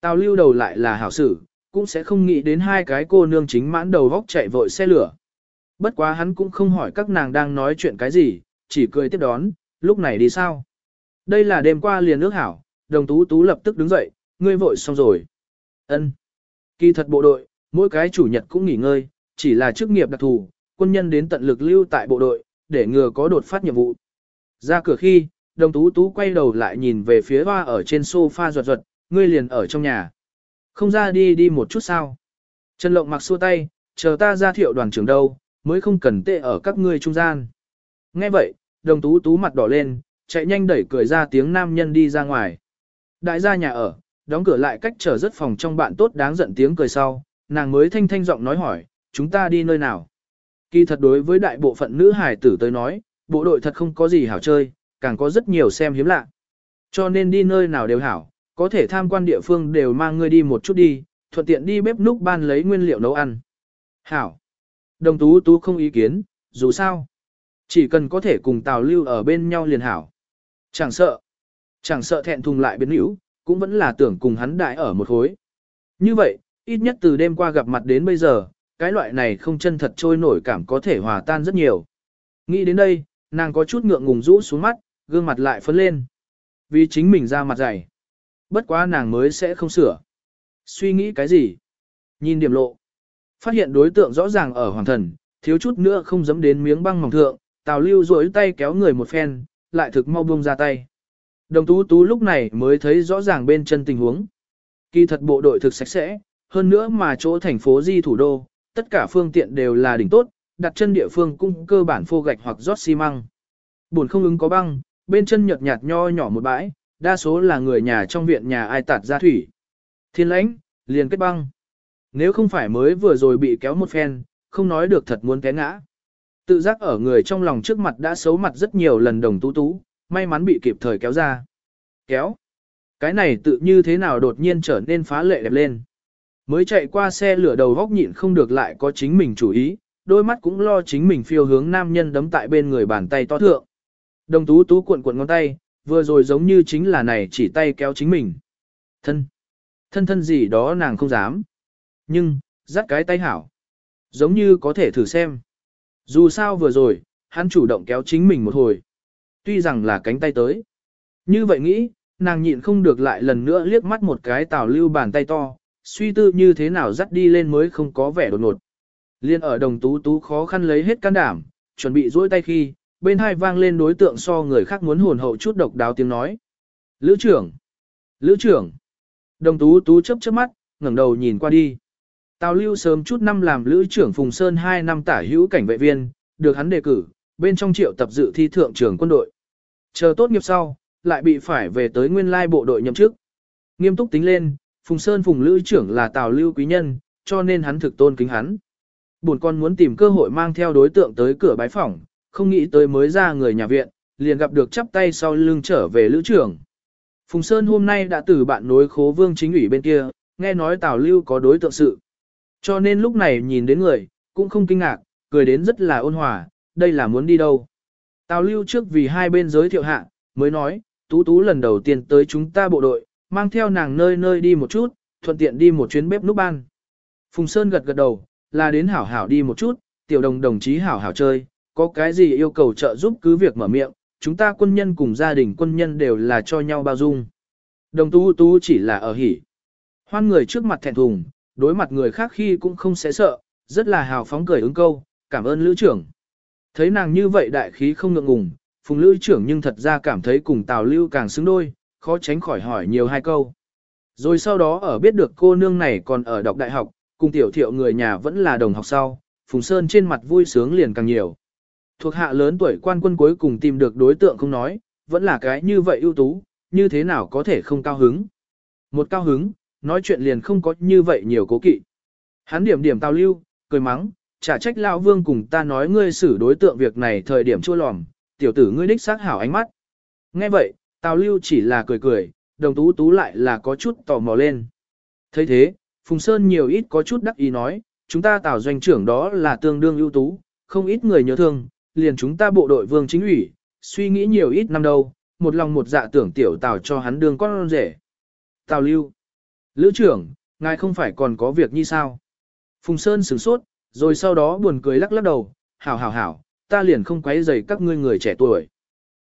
Tào lưu đầu lại là hảo sử, cũng sẽ không nghĩ đến hai cái cô nương chính mãn đầu vóc chạy vội xe lửa. Bất quá hắn cũng không hỏi các nàng đang nói chuyện cái gì, chỉ cười tiếp đón, lúc này đi sao? Đây là đêm qua liền ước hảo, đồng tú tú lập tức đứng dậy, ngươi vội xong rồi. ân Kỳ thật bộ đội, mỗi cái chủ nhật cũng nghỉ ngơi, chỉ là chức nghiệp đặc thù, quân nhân đến tận lực lưu tại bộ đội, để ngừa có đột phát nhiệm vụ. Ra cửa khi, đồng tú tú quay đầu lại nhìn về phía hoa ở trên sofa ruột ruột, ngươi liền ở trong nhà. Không ra đi đi một chút sao. Trần Lộng mặc xua tay, chờ ta ra thiệu đoàn trưởng đâu, mới không cần tệ ở các ngươi trung gian. Nghe vậy, đồng tú tú mặt đỏ lên, chạy nhanh đẩy cười ra tiếng nam nhân đi ra ngoài. Đại gia nhà ở, đóng cửa lại cách trở rất phòng trong bạn tốt đáng giận tiếng cười sau, nàng mới thanh thanh giọng nói hỏi, chúng ta đi nơi nào. Kỳ thật đối với đại bộ phận nữ hài tử tới nói, bộ đội thật không có gì hảo chơi, càng có rất nhiều xem hiếm lạ. Cho nên đi nơi nào đều hảo, có thể tham quan địa phương đều mang ngươi đi một chút đi, thuận tiện đi bếp núc ban lấy nguyên liệu nấu ăn. Hảo. Đồng tú tú không ý kiến, dù sao. Chỉ cần có thể cùng Tào Lưu ở bên nhau liền hảo. Chẳng sợ. Chẳng sợ thẹn thùng lại biến hữu, cũng vẫn là tưởng cùng hắn đại ở một khối. Như vậy, ít nhất từ đêm qua gặp mặt đến bây giờ, cái loại này không chân thật trôi nổi cảm có thể hòa tan rất nhiều. Nghĩ đến đây, nàng có chút ngượng ngùng rũ xuống mắt, gương mặt lại phấn lên. Vì chính mình ra mặt dày. Bất quá nàng mới sẽ không sửa. Suy nghĩ cái gì? Nhìn điểm lộ. Phát hiện đối tượng rõ ràng ở hoàng thần, thiếu chút nữa không dám đến miếng băng mỏng thượng, Tào Lưu duỗi tay kéo người một phen, lại thực mau buông ra tay. Đồng tú tú lúc này mới thấy rõ ràng bên chân tình huống. Kỳ thật bộ đội thực sạch sẽ, hơn nữa mà chỗ thành phố di thủ đô, tất cả phương tiện đều là đỉnh tốt, đặt chân địa phương cũng cơ bản phô gạch hoặc rót xi măng. Buồn không ứng có băng, bên chân nhợt nhạt nho nhỏ một bãi, đa số là người nhà trong viện nhà ai tạt ra thủy. Thiên lãnh, liền kết băng. Nếu không phải mới vừa rồi bị kéo một phen, không nói được thật muốn té ngã. Tự giác ở người trong lòng trước mặt đã xấu mặt rất nhiều lần đồng tú tú, may mắn bị kịp thời kéo ra. Kéo. Cái này tự như thế nào đột nhiên trở nên phá lệ đẹp lên. Mới chạy qua xe lửa đầu góc nhịn không được lại có chính mình chủ ý, đôi mắt cũng lo chính mình phiêu hướng nam nhân đấm tại bên người bàn tay to thượng. Đồng tú tú cuộn cuộn ngón tay, vừa rồi giống như chính là này chỉ tay kéo chính mình. Thân. Thân thân gì đó nàng không dám. Nhưng, dắt cái tay hảo. Giống như có thể thử xem. Dù sao vừa rồi, hắn chủ động kéo chính mình một hồi. Tuy rằng là cánh tay tới. Như vậy nghĩ, nàng nhịn không được lại lần nữa liếc mắt một cái tào lưu bàn tay to, suy tư như thế nào dắt đi lên mới không có vẻ đột ngột. Liên ở đồng tú tú khó khăn lấy hết can đảm, chuẩn bị dỗi tay khi, bên hai vang lên đối tượng so người khác muốn hồn hậu chút độc đáo tiếng nói. Lữ trưởng! Lữ trưởng! Đồng tú tú chấp chớp mắt, ngẩng đầu nhìn qua đi. Tào lưu sớm chút năm làm lữ trưởng Phùng Sơn 2 năm tả hữu cảnh vệ viên, được hắn đề cử, bên trong triệu tập dự thi thượng trưởng quân đội. Chờ tốt nghiệp sau, lại bị phải về tới nguyên lai bộ đội nhậm chức. Nghiêm túc tính lên, Phùng Sơn Phùng lữ trưởng là Tào lưu quý nhân, cho nên hắn thực tôn kính hắn. Buồn con muốn tìm cơ hội mang theo đối tượng tới cửa bái phỏng, không nghĩ tới mới ra người nhà viện, liền gặp được chắp tay sau lưng trở về lữ trưởng. Phùng Sơn hôm nay đã từ bạn nối khố vương chính ủy bên kia, nghe nói Tào Lưu có đối tượng sự. Cho nên lúc này nhìn đến người, cũng không kinh ngạc, cười đến rất là ôn hòa, đây là muốn đi đâu. Tào Lưu trước vì hai bên giới thiệu hạ, mới nói, Tú Tú lần đầu tiên tới chúng ta bộ đội, mang theo nàng nơi nơi đi một chút, thuận tiện đi một chuyến bếp núc ban. Phùng Sơn gật gật đầu, là đến hảo hảo đi một chút, tiểu đồng đồng chí hảo hảo chơi, có cái gì yêu cầu trợ giúp cứ việc mở miệng, chúng ta quân nhân cùng gia đình quân nhân đều là cho nhau bao dung. Đồng tú tú chỉ là ở hỉ. Hoan người trước mặt thẹn thùng, đối mặt người khác khi cũng không sẽ sợ, rất là hào phóng cười ứng câu, cảm ơn lữ trưởng. Thấy nàng như vậy đại khí không ngượng ngùng, phùng lữ trưởng nhưng thật ra cảm thấy cùng Tào Lưu càng xứng đôi, khó tránh khỏi hỏi nhiều hai câu. Rồi sau đó ở biết được cô nương này còn ở đọc đại học, cùng tiểu thiệu người nhà vẫn là đồng học sau, Phùng Sơn trên mặt vui sướng liền càng nhiều. Thuộc hạ lớn tuổi quan quân cuối cùng tìm được đối tượng không nói, vẫn là cái như vậy ưu tú, như thế nào có thể không cao hứng. Một cao hứng, nói chuyện liền không có như vậy nhiều cố kỵ. Hắn điểm điểm tào lưu, cười mắng, trả trách lão vương cùng ta nói ngươi xử đối tượng việc này thời điểm chua lòm, tiểu tử ngươi đích xác hảo ánh mắt. Nghe vậy, tào lưu chỉ là cười cười, đồng tú tú lại là có chút tò mò lên. thấy thế, Phùng Sơn nhiều ít có chút đắc ý nói, chúng ta tào doanh trưởng đó là tương đương ưu tú, không ít người nhớ thương, liền chúng ta bộ đội vương chính ủy, suy nghĩ nhiều ít năm đâu, một lòng một dạ tưởng tiểu tào cho hắn đường con rể. Tào lưu. Lữ trưởng, ngài không phải còn có việc như sao? Phùng Sơn sửng sốt, rồi sau đó buồn cười lắc lắc đầu, hảo hảo hảo, ta liền không quấy rầy các ngươi người trẻ tuổi.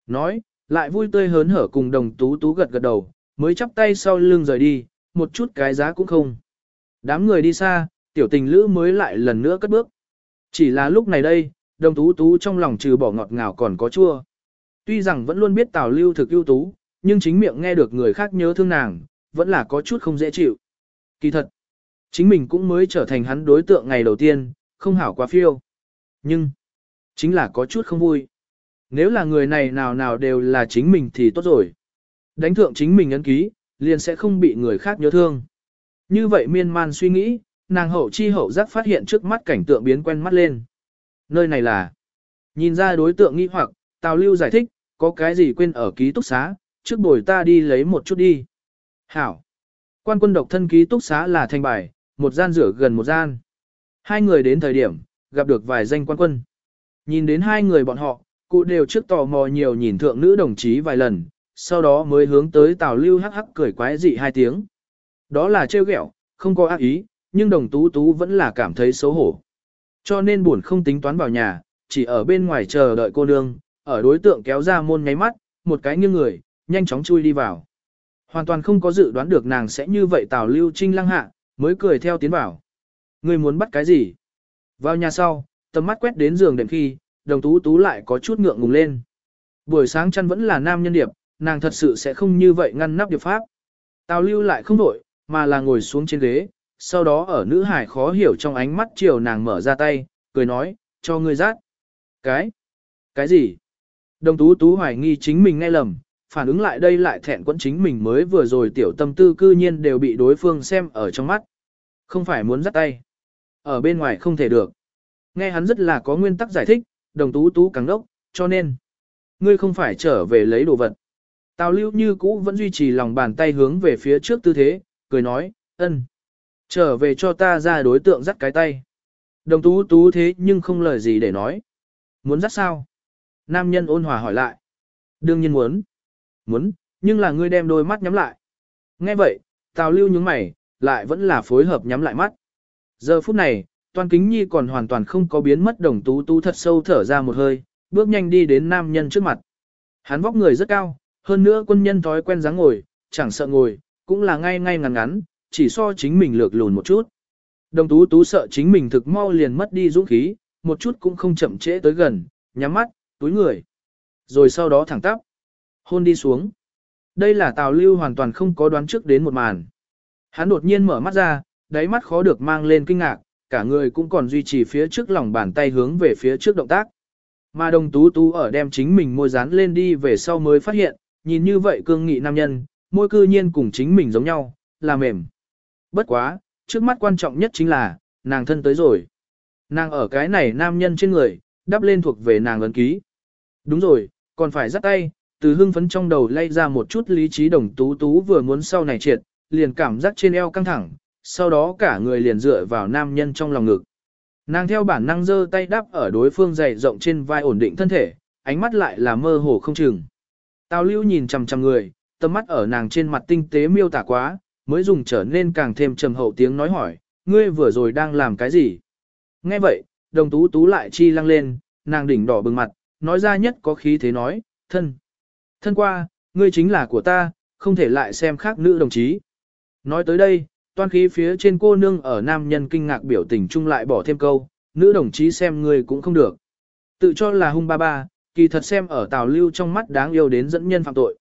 Nói, lại vui tươi hớn hở cùng đồng tú tú gật gật đầu, mới chắp tay sau lưng rời đi, một chút cái giá cũng không. Đám người đi xa, tiểu tình lữ mới lại lần nữa cất bước. Chỉ là lúc này đây, đồng tú tú trong lòng trừ bỏ ngọt ngào còn có chua. Tuy rằng vẫn luôn biết Tào Lưu thực ưu tú, nhưng chính miệng nghe được người khác nhớ thương nàng, vẫn là có chút không dễ chịu. Kỳ thật, chính mình cũng mới trở thành hắn đối tượng ngày đầu tiên, không hảo quá phiêu. Nhưng, chính là có chút không vui. Nếu là người này nào nào đều là chính mình thì tốt rồi. Đánh thượng chính mình ấn ký, liền sẽ không bị người khác nhớ thương. Như vậy miên man suy nghĩ, nàng hậu chi hậu giác phát hiện trước mắt cảnh tượng biến quen mắt lên. Nơi này là, nhìn ra đối tượng nghi hoặc, Tào Lưu giải thích, có cái gì quên ở ký túc xá, trước bồi ta đi lấy một chút đi. Hảo. Quan quân độc thân ký túc xá là thanh bài, một gian rửa gần một gian. Hai người đến thời điểm, gặp được vài danh quan quân. Nhìn đến hai người bọn họ, cụ đều trước tò mò nhiều nhìn thượng nữ đồng chí vài lần, sau đó mới hướng tới Tào Lưu hắc hắc cười quái dị hai tiếng. Đó là trêu ghẹo, không có ác ý, nhưng đồng tú tú vẫn là cảm thấy xấu hổ. Cho nên buồn không tính toán vào nhà, chỉ ở bên ngoài chờ đợi cô nương, ở đối tượng kéo ra môn nháy mắt, một cái nghiêng người, nhanh chóng chui đi vào. Hoàn toàn không có dự đoán được nàng sẽ như vậy Tào Lưu Trinh lăng hạ, mới cười theo tiến vào. Ngươi muốn bắt cái gì? Vào nhà sau, tầm mắt quét đến giường đệm khi, đồng tú tú lại có chút ngượng ngùng lên. Buổi sáng chăn vẫn là nam nhân điệp, nàng thật sự sẽ không như vậy ngăn nắp điệp pháp. Tào lưu lại không đổi, mà là ngồi xuống trên ghế, sau đó ở nữ hải khó hiểu trong ánh mắt chiều nàng mở ra tay, cười nói, cho ngươi rát. Cái? Cái gì? Đồng tú tú hoài nghi chính mình nghe lầm, phản ứng lại đây lại thẹn quẫn chính mình mới vừa rồi tiểu tâm tư cư nhiên đều bị đối phương xem ở trong mắt. Không phải muốn dắt tay. Ở bên ngoài không thể được. Nghe hắn rất là có nguyên tắc giải thích, đồng tú tú càng đốc, cho nên. Ngươi không phải trở về lấy đồ vật. Tào lưu như cũ vẫn duy trì lòng bàn tay hướng về phía trước tư thế, cười nói, ân. Trở về cho ta ra đối tượng dắt cái tay. Đồng tú tú thế nhưng không lời gì để nói. Muốn dắt sao? Nam nhân ôn hòa hỏi lại. Đương nhiên muốn. Muốn, nhưng là ngươi đem đôi mắt nhắm lại. Nghe vậy, Tào lưu nhướng mày, lại vẫn là phối hợp nhắm lại mắt. Giờ phút này, Toàn Kính Nhi còn hoàn toàn không có biến mất đồng tú tú thật sâu thở ra một hơi, bước nhanh đi đến nam nhân trước mặt. Hắn vóc người rất cao, hơn nữa quân nhân thói quen dáng ngồi, chẳng sợ ngồi, cũng là ngay ngay ngắn ngắn, chỉ so chính mình lược lùn một chút. Đồng tú tú sợ chính mình thực mau liền mất đi dũng khí, một chút cũng không chậm trễ tới gần, nhắm mắt, túi người. Rồi sau đó thẳng tắp, hôn đi xuống. Đây là Tào Lưu hoàn toàn không có đoán trước đến một màn. Hắn đột nhiên mở mắt ra, đáy mắt khó được mang lên kinh ngạc, cả người cũng còn duy trì phía trước lòng bàn tay hướng về phía trước động tác. Mà đồng tú tú ở đem chính mình môi dán lên đi về sau mới phát hiện, nhìn như vậy cương nghị nam nhân, môi cư nhiên cùng chính mình giống nhau, là mềm. Bất quá, trước mắt quan trọng nhất chính là, nàng thân tới rồi. Nàng ở cái này nam nhân trên người, đắp lên thuộc về nàng ấn ký. Đúng rồi, còn phải dắt tay, từ hưng phấn trong đầu lay ra một chút lý trí đồng tú tú vừa muốn sau này triệt, liền cảm giác trên eo căng thẳng, sau đó cả người liền dựa vào nam nhân trong lòng ngực. Nàng theo bản năng giơ tay đắp ở đối phương dày rộng trên vai ổn định thân thể, ánh mắt lại là mơ hồ không chừng. Tào lưu nhìn chằm chằm người, tầm mắt ở nàng trên mặt tinh tế miêu tả quá, mới dùng trở nên càng thêm trầm hậu tiếng nói hỏi, ngươi vừa rồi đang làm cái gì? Nghe vậy, đồng tú tú lại chi lăng lên, nàng đỉnh đỏ bừng mặt, nói ra nhất có khí thế nói, thân. Thân qua, ngươi chính là của ta, không thể lại xem khác nữ đồng chí. Nói tới đây, toan khí phía trên cô nương ở nam nhân kinh ngạc biểu tình chung lại bỏ thêm câu, nữ đồng chí xem người cũng không được. Tự cho là hung ba ba, kỳ thật xem ở Tào Lưu trong mắt đáng yêu đến dẫn nhân phạm tội.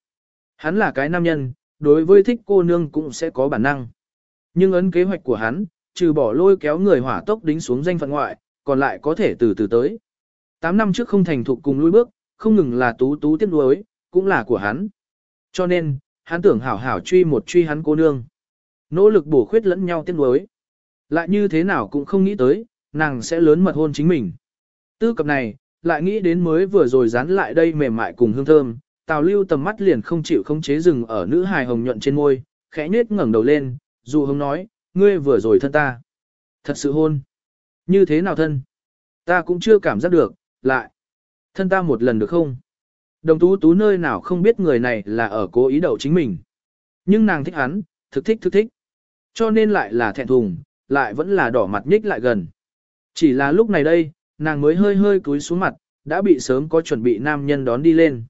Hắn là cái nam nhân, đối với thích cô nương cũng sẽ có bản năng. Nhưng ấn kế hoạch của hắn, trừ bỏ lôi kéo người hỏa tốc đính xuống danh phận ngoại, còn lại có thể từ từ tới. Tám năm trước không thành thục cùng lui bước, không ngừng là tú tú tiếc nuối, cũng là của hắn. Cho nên, hắn tưởng hảo hảo truy một truy hắn cô nương. Nỗ lực bổ khuyết lẫn nhau tiếc nuối. Lại như thế nào cũng không nghĩ tới, nàng sẽ lớn mật hôn chính mình. Tư cập này, lại nghĩ đến mới vừa rồi dán lại đây mềm mại cùng hương thơm, Tào Lưu tầm mắt liền không chịu không chế dừng ở nữ hài hồng nhuận trên môi, khẽ nết ngẩng đầu lên, dù hông nói, ngươi vừa rồi thân ta. Thật sự hôn. Như thế nào thân? Ta cũng chưa cảm giác được, lại. Thân ta một lần được không? Đồng tú tú nơi nào không biết người này là ở cố ý đậu chính mình. Nhưng nàng thích hắn, thực thích thực thích. Cho nên lại là thẹn thùng, lại vẫn là đỏ mặt nhích lại gần. Chỉ là lúc này đây, nàng mới hơi hơi cúi xuống mặt, đã bị sớm có chuẩn bị nam nhân đón đi lên.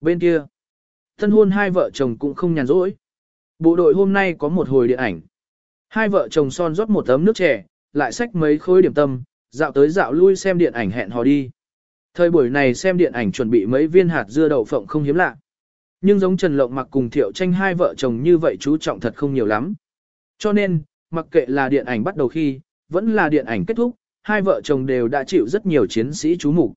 Bên kia, thân hôn hai vợ chồng cũng không nhàn rỗi. Bộ đội hôm nay có một hồi điện ảnh. Hai vợ chồng son rót một tấm nước trẻ, lại xách mấy khối điểm tâm, dạo tới dạo lui xem điện ảnh hẹn hò đi. Thời buổi này xem điện ảnh chuẩn bị mấy viên hạt dưa đậu phộng không hiếm lạ. Nhưng giống Trần Lộng mặc cùng Thiệu Tranh hai vợ chồng như vậy chú trọng thật không nhiều lắm. Cho nên, mặc kệ là điện ảnh bắt đầu khi, vẫn là điện ảnh kết thúc, hai vợ chồng đều đã chịu rất nhiều chiến sĩ chú mục.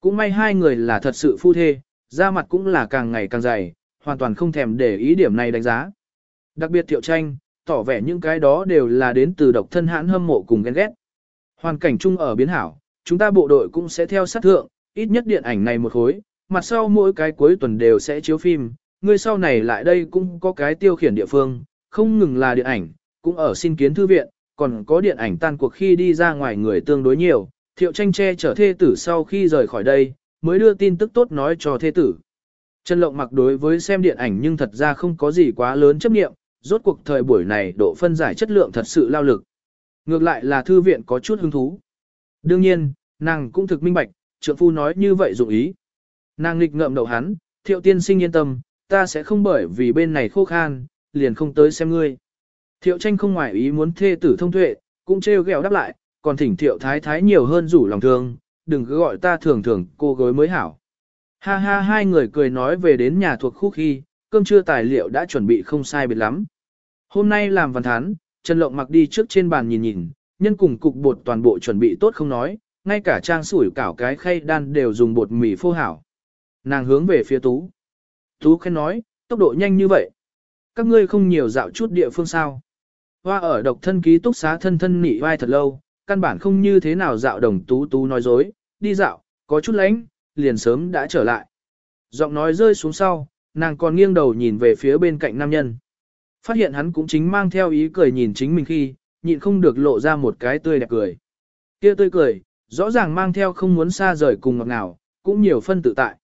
Cũng may hai người là thật sự phu thê, da mặt cũng là càng ngày càng dày, hoàn toàn không thèm để ý điểm này đánh giá. Đặc biệt Thiệu Tranh, tỏ vẻ những cái đó đều là đến từ độc thân hãn hâm mộ cùng ghen ghét. Hoàn cảnh chung ở biến hảo, chúng ta bộ đội cũng sẽ theo sát thượng, ít nhất điện ảnh này một khối, mặt sau mỗi cái cuối tuần đều sẽ chiếu phim, người sau này lại đây cũng có cái tiêu khiển địa phương, không ngừng là điện ảnh, cũng ở xin kiến thư viện, còn có điện ảnh tan cuộc khi đi ra ngoài người tương đối nhiều, thiệu tranh che chở thê tử sau khi rời khỏi đây, mới đưa tin tức tốt nói cho thê tử. Trần Lộng mặc đối với xem điện ảnh nhưng thật ra không có gì quá lớn chấp nghiệm, rốt cuộc thời buổi này độ phân giải chất lượng thật sự lao lực. Ngược lại là thư viện có chút hứng thú. Đương nhiên, nàng cũng thực minh bạch, trượng phu nói như vậy dụng ý. Nàng nghịch ngợm đầu hắn, thiệu tiên sinh yên tâm, ta sẽ không bởi vì bên này khô khan, liền không tới xem ngươi. Thiệu tranh không ngoài ý muốn thê tử thông tuệ, cũng trêu ghẹo đáp lại, còn thỉnh thiệu thái thái nhiều hơn rủ lòng thương, đừng cứ gọi ta thường thường cô gối mới hảo. Ha ha hai người cười nói về đến nhà thuộc khu khi, cơm trưa tài liệu đã chuẩn bị không sai biệt lắm. Hôm nay làm văn thán, Trần Lộng mặc đi trước trên bàn nhìn nhìn, nhân cùng cục bột toàn bộ chuẩn bị tốt không nói, ngay cả trang sủi cảo cái khay đan đều dùng bột mì phô hảo. Nàng hướng về phía Tú. Tú khen nói, tốc độ nhanh như vậy. Các ngươi không nhiều dạo chút địa phương sao. Hoa ở độc thân ký túc xá thân thân nỉ vai thật lâu, căn bản không như thế nào dạo đồng Tú Tú nói dối, đi dạo, có chút lánh, liền sớm đã trở lại. Giọng nói rơi xuống sau, nàng còn nghiêng đầu nhìn về phía bên cạnh nam nhân. Phát hiện hắn cũng chính mang theo ý cười nhìn chính mình khi, nhịn không được lộ ra một cái tươi đẹp cười. Kia tươi cười, rõ ràng mang theo không muốn xa rời cùng ngọt nào, cũng nhiều phân tự tại.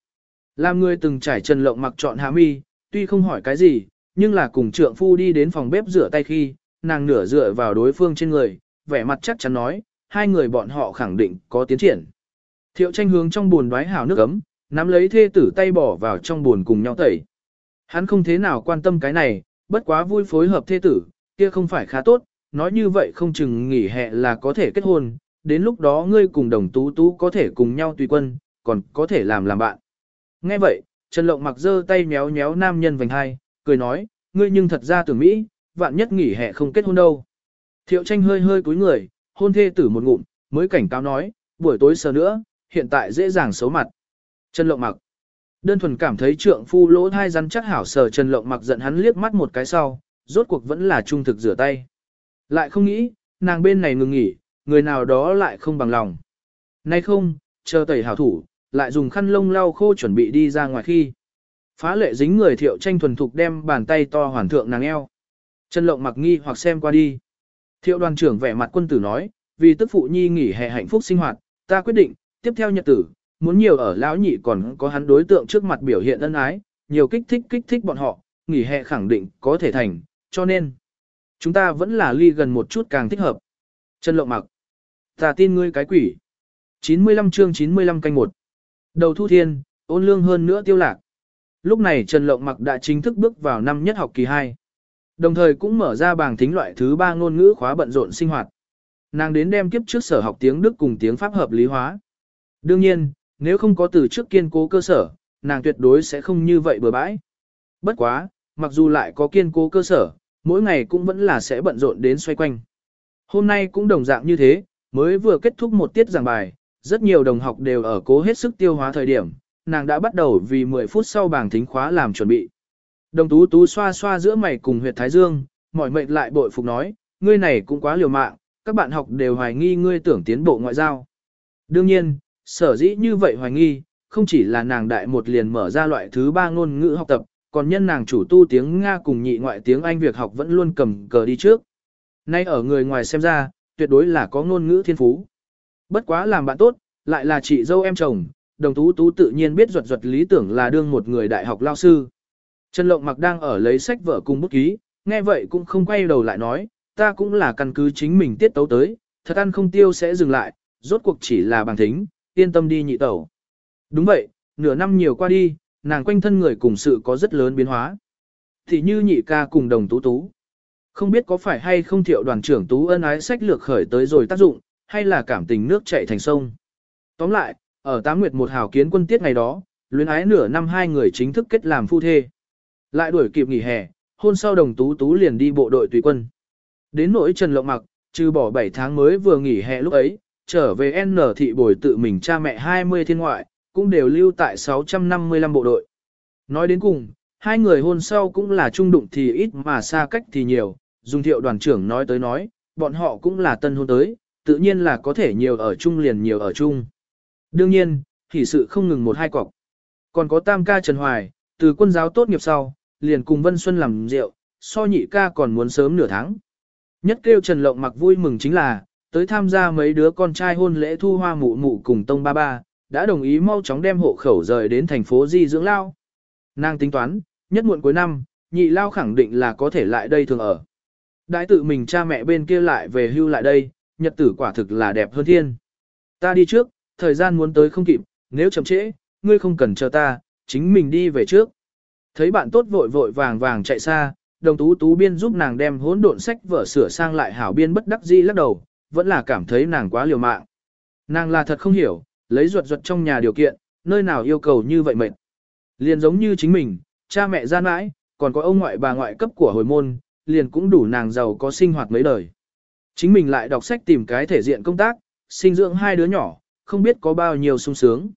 Làm người từng trải trần lộng mặc chọn hạ mi, tuy không hỏi cái gì, nhưng là cùng trượng phu đi đến phòng bếp rửa tay khi, nàng nửa dựa vào đối phương trên người, vẻ mặt chắc chắn nói, hai người bọn họ khẳng định có tiến triển. Thiệu tranh hướng trong buồn đoái hào nước ấm, nắm lấy thê tử tay bỏ vào trong buồn cùng nhau tẩy. Hắn không thế nào quan tâm cái này, bất quá vui phối hợp thê tử, kia không phải khá tốt, nói như vậy không chừng nghỉ hè là có thể kết hôn, đến lúc đó ngươi cùng đồng tú tú có thể cùng nhau tùy quân, còn có thể làm làm bạn. Nghe vậy, Trần Lộng mặc giơ tay méo méo nam nhân vành hai, cười nói, ngươi nhưng thật ra tưởng Mỹ, vạn nhất nghỉ hè không kết hôn đâu. Thiệu tranh hơi hơi cúi người, hôn thê tử một ngụm, mới cảnh cáo nói, buổi tối sờ nữa, hiện tại dễ dàng xấu mặt. Trần Lộng mặc. Đơn thuần cảm thấy trượng phu lỗ thai rắn chắc hảo sờ Trần Lộng mặc giận hắn liếc mắt một cái sau, rốt cuộc vẫn là trung thực rửa tay. Lại không nghĩ, nàng bên này ngừng nghỉ, người nào đó lại không bằng lòng. Nay không, chờ tẩy hảo thủ, lại dùng khăn lông lau khô chuẩn bị đi ra ngoài khi. Phá lệ dính người thiệu tranh thuần thục đem bàn tay to hoàn thượng nàng eo. chân Lộng mặc nghi hoặc xem qua đi. Thiệu đoàn trưởng vẻ mặt quân tử nói, vì tức phụ nhi nghỉ hè hạnh phúc sinh hoạt, ta quyết định, tiếp theo nhật tử, muốn nhiều ở lão nhị còn có hắn đối tượng trước mặt biểu hiện ân ái, nhiều kích thích kích thích bọn họ, nghỉ hè khẳng định có thể thành, cho nên chúng ta vẫn là ly gần một chút càng thích hợp. Trần Lộng mặc, ta tin ngươi cái quỷ. 95 chương 95 canh một. Đầu thu thiên, ôn lương hơn nữa tiêu lạc. Lúc này Trần Lộng mặc đã chính thức bước vào năm nhất học kỳ 2. Đồng thời cũng mở ra bảng thính loại thứ ba ngôn ngữ khóa bận rộn sinh hoạt. nàng đến đem kiếp trước sở học tiếng Đức cùng tiếng Pháp hợp lý hóa. Đương nhiên, nếu không có từ trước kiên cố cơ sở, nàng tuyệt đối sẽ không như vậy bừa bãi. Bất quá, mặc dù lại có kiên cố cơ sở, mỗi ngày cũng vẫn là sẽ bận rộn đến xoay quanh. Hôm nay cũng đồng dạng như thế, mới vừa kết thúc một tiết giảng bài, rất nhiều đồng học đều ở cố hết sức tiêu hóa thời điểm, nàng đã bắt đầu vì 10 phút sau bảng thính khóa làm chuẩn bị. Đồng tú tú xoa xoa giữa mày cùng huyệt thái dương, mỏi mệt lại bội phục nói, ngươi này cũng quá liều mạng, các bạn học đều hoài nghi ngươi tưởng tiến bộ ngoại giao. Đương nhiên, sở dĩ như vậy hoài nghi, không chỉ là nàng đại một liền mở ra loại thứ ba ngôn ngữ học tập, còn nhân nàng chủ tu tiếng Nga cùng nhị ngoại tiếng Anh việc học vẫn luôn cầm cờ đi trước. Nay ở người ngoài xem ra, tuyệt đối là có ngôn ngữ thiên phú. Bất quá làm bạn tốt, lại là chị dâu em chồng, đồng tú tú tự nhiên biết ruột ruột lý tưởng là đương một người đại học lao sư. Trần Lộng mặc đang ở lấy sách vở cùng bút ký, nghe vậy cũng không quay đầu lại nói, ta cũng là căn cứ chính mình tiết tấu tới, thật ăn không tiêu sẽ dừng lại, rốt cuộc chỉ là bằng thính, yên tâm đi nhị tẩu. Đúng vậy, nửa năm nhiều qua đi, nàng quanh thân người cùng sự có rất lớn biến hóa. Thì như nhị ca cùng đồng tú tú. Không biết có phải hay không thiệu đoàn trưởng tú ân ái sách lược khởi tới rồi tác dụng, hay là cảm tình nước chảy thành sông. Tóm lại, ở tám nguyệt một hào kiến quân tiết ngày đó, luyến ái nửa năm hai người chính thức kết làm phu thê. Lại đuổi kịp nghỉ hè, hôn sau đồng tú tú liền đi bộ đội tùy quân. Đến nỗi Trần Lộng Mặc, trừ bỏ 7 tháng mới vừa nghỉ hè lúc ấy, trở về N thị bồi tự mình cha mẹ 20 thiên ngoại, cũng đều lưu tại 655 bộ đội. Nói đến cùng, hai người hôn sau cũng là trung đụng thì ít mà xa cách thì nhiều, dùng thiệu đoàn trưởng nói tới nói, bọn họ cũng là tân hôn tới, tự nhiên là có thể nhiều ở chung liền nhiều ở chung. Đương nhiên, thì sự không ngừng một hai cọc. Còn có tam ca Trần Hoài, từ quân giáo tốt nghiệp sau, liền cùng Vân Xuân làm rượu, so nhị ca còn muốn sớm nửa tháng. Nhất kêu Trần Lộng mặc vui mừng chính là, tới tham gia mấy đứa con trai hôn lễ thu hoa mụ mụ cùng tông ba ba, đã đồng ý mau chóng đem hộ khẩu rời đến thành phố Di dưỡng lao. Nàng tính toán, nhất muộn cuối năm, nhị lao khẳng định là có thể lại đây thường ở. Đãi tự mình cha mẹ bên kia lại về hưu lại đây, nhật tử quả thực là đẹp hơn thiên. Ta đi trước, thời gian muốn tới không kịp, nếu chậm trễ, ngươi không cần chờ ta, chính mình đi về trước. Thấy bạn tốt vội vội vàng vàng chạy xa, đồng tú tú biên giúp nàng đem hỗn độn sách vở sửa sang lại hảo biên bất đắc dĩ lắc đầu, vẫn là cảm thấy nàng quá liều mạng. Nàng là thật không hiểu, lấy ruột ruột trong nhà điều kiện, nơi nào yêu cầu như vậy mệt. Liền giống như chính mình, cha mẹ gian mãi, còn có ông ngoại bà ngoại cấp của hồi môn, liền cũng đủ nàng giàu có sinh hoạt mấy đời. Chính mình lại đọc sách tìm cái thể diện công tác, sinh dưỡng hai đứa nhỏ, không biết có bao nhiêu sung sướng.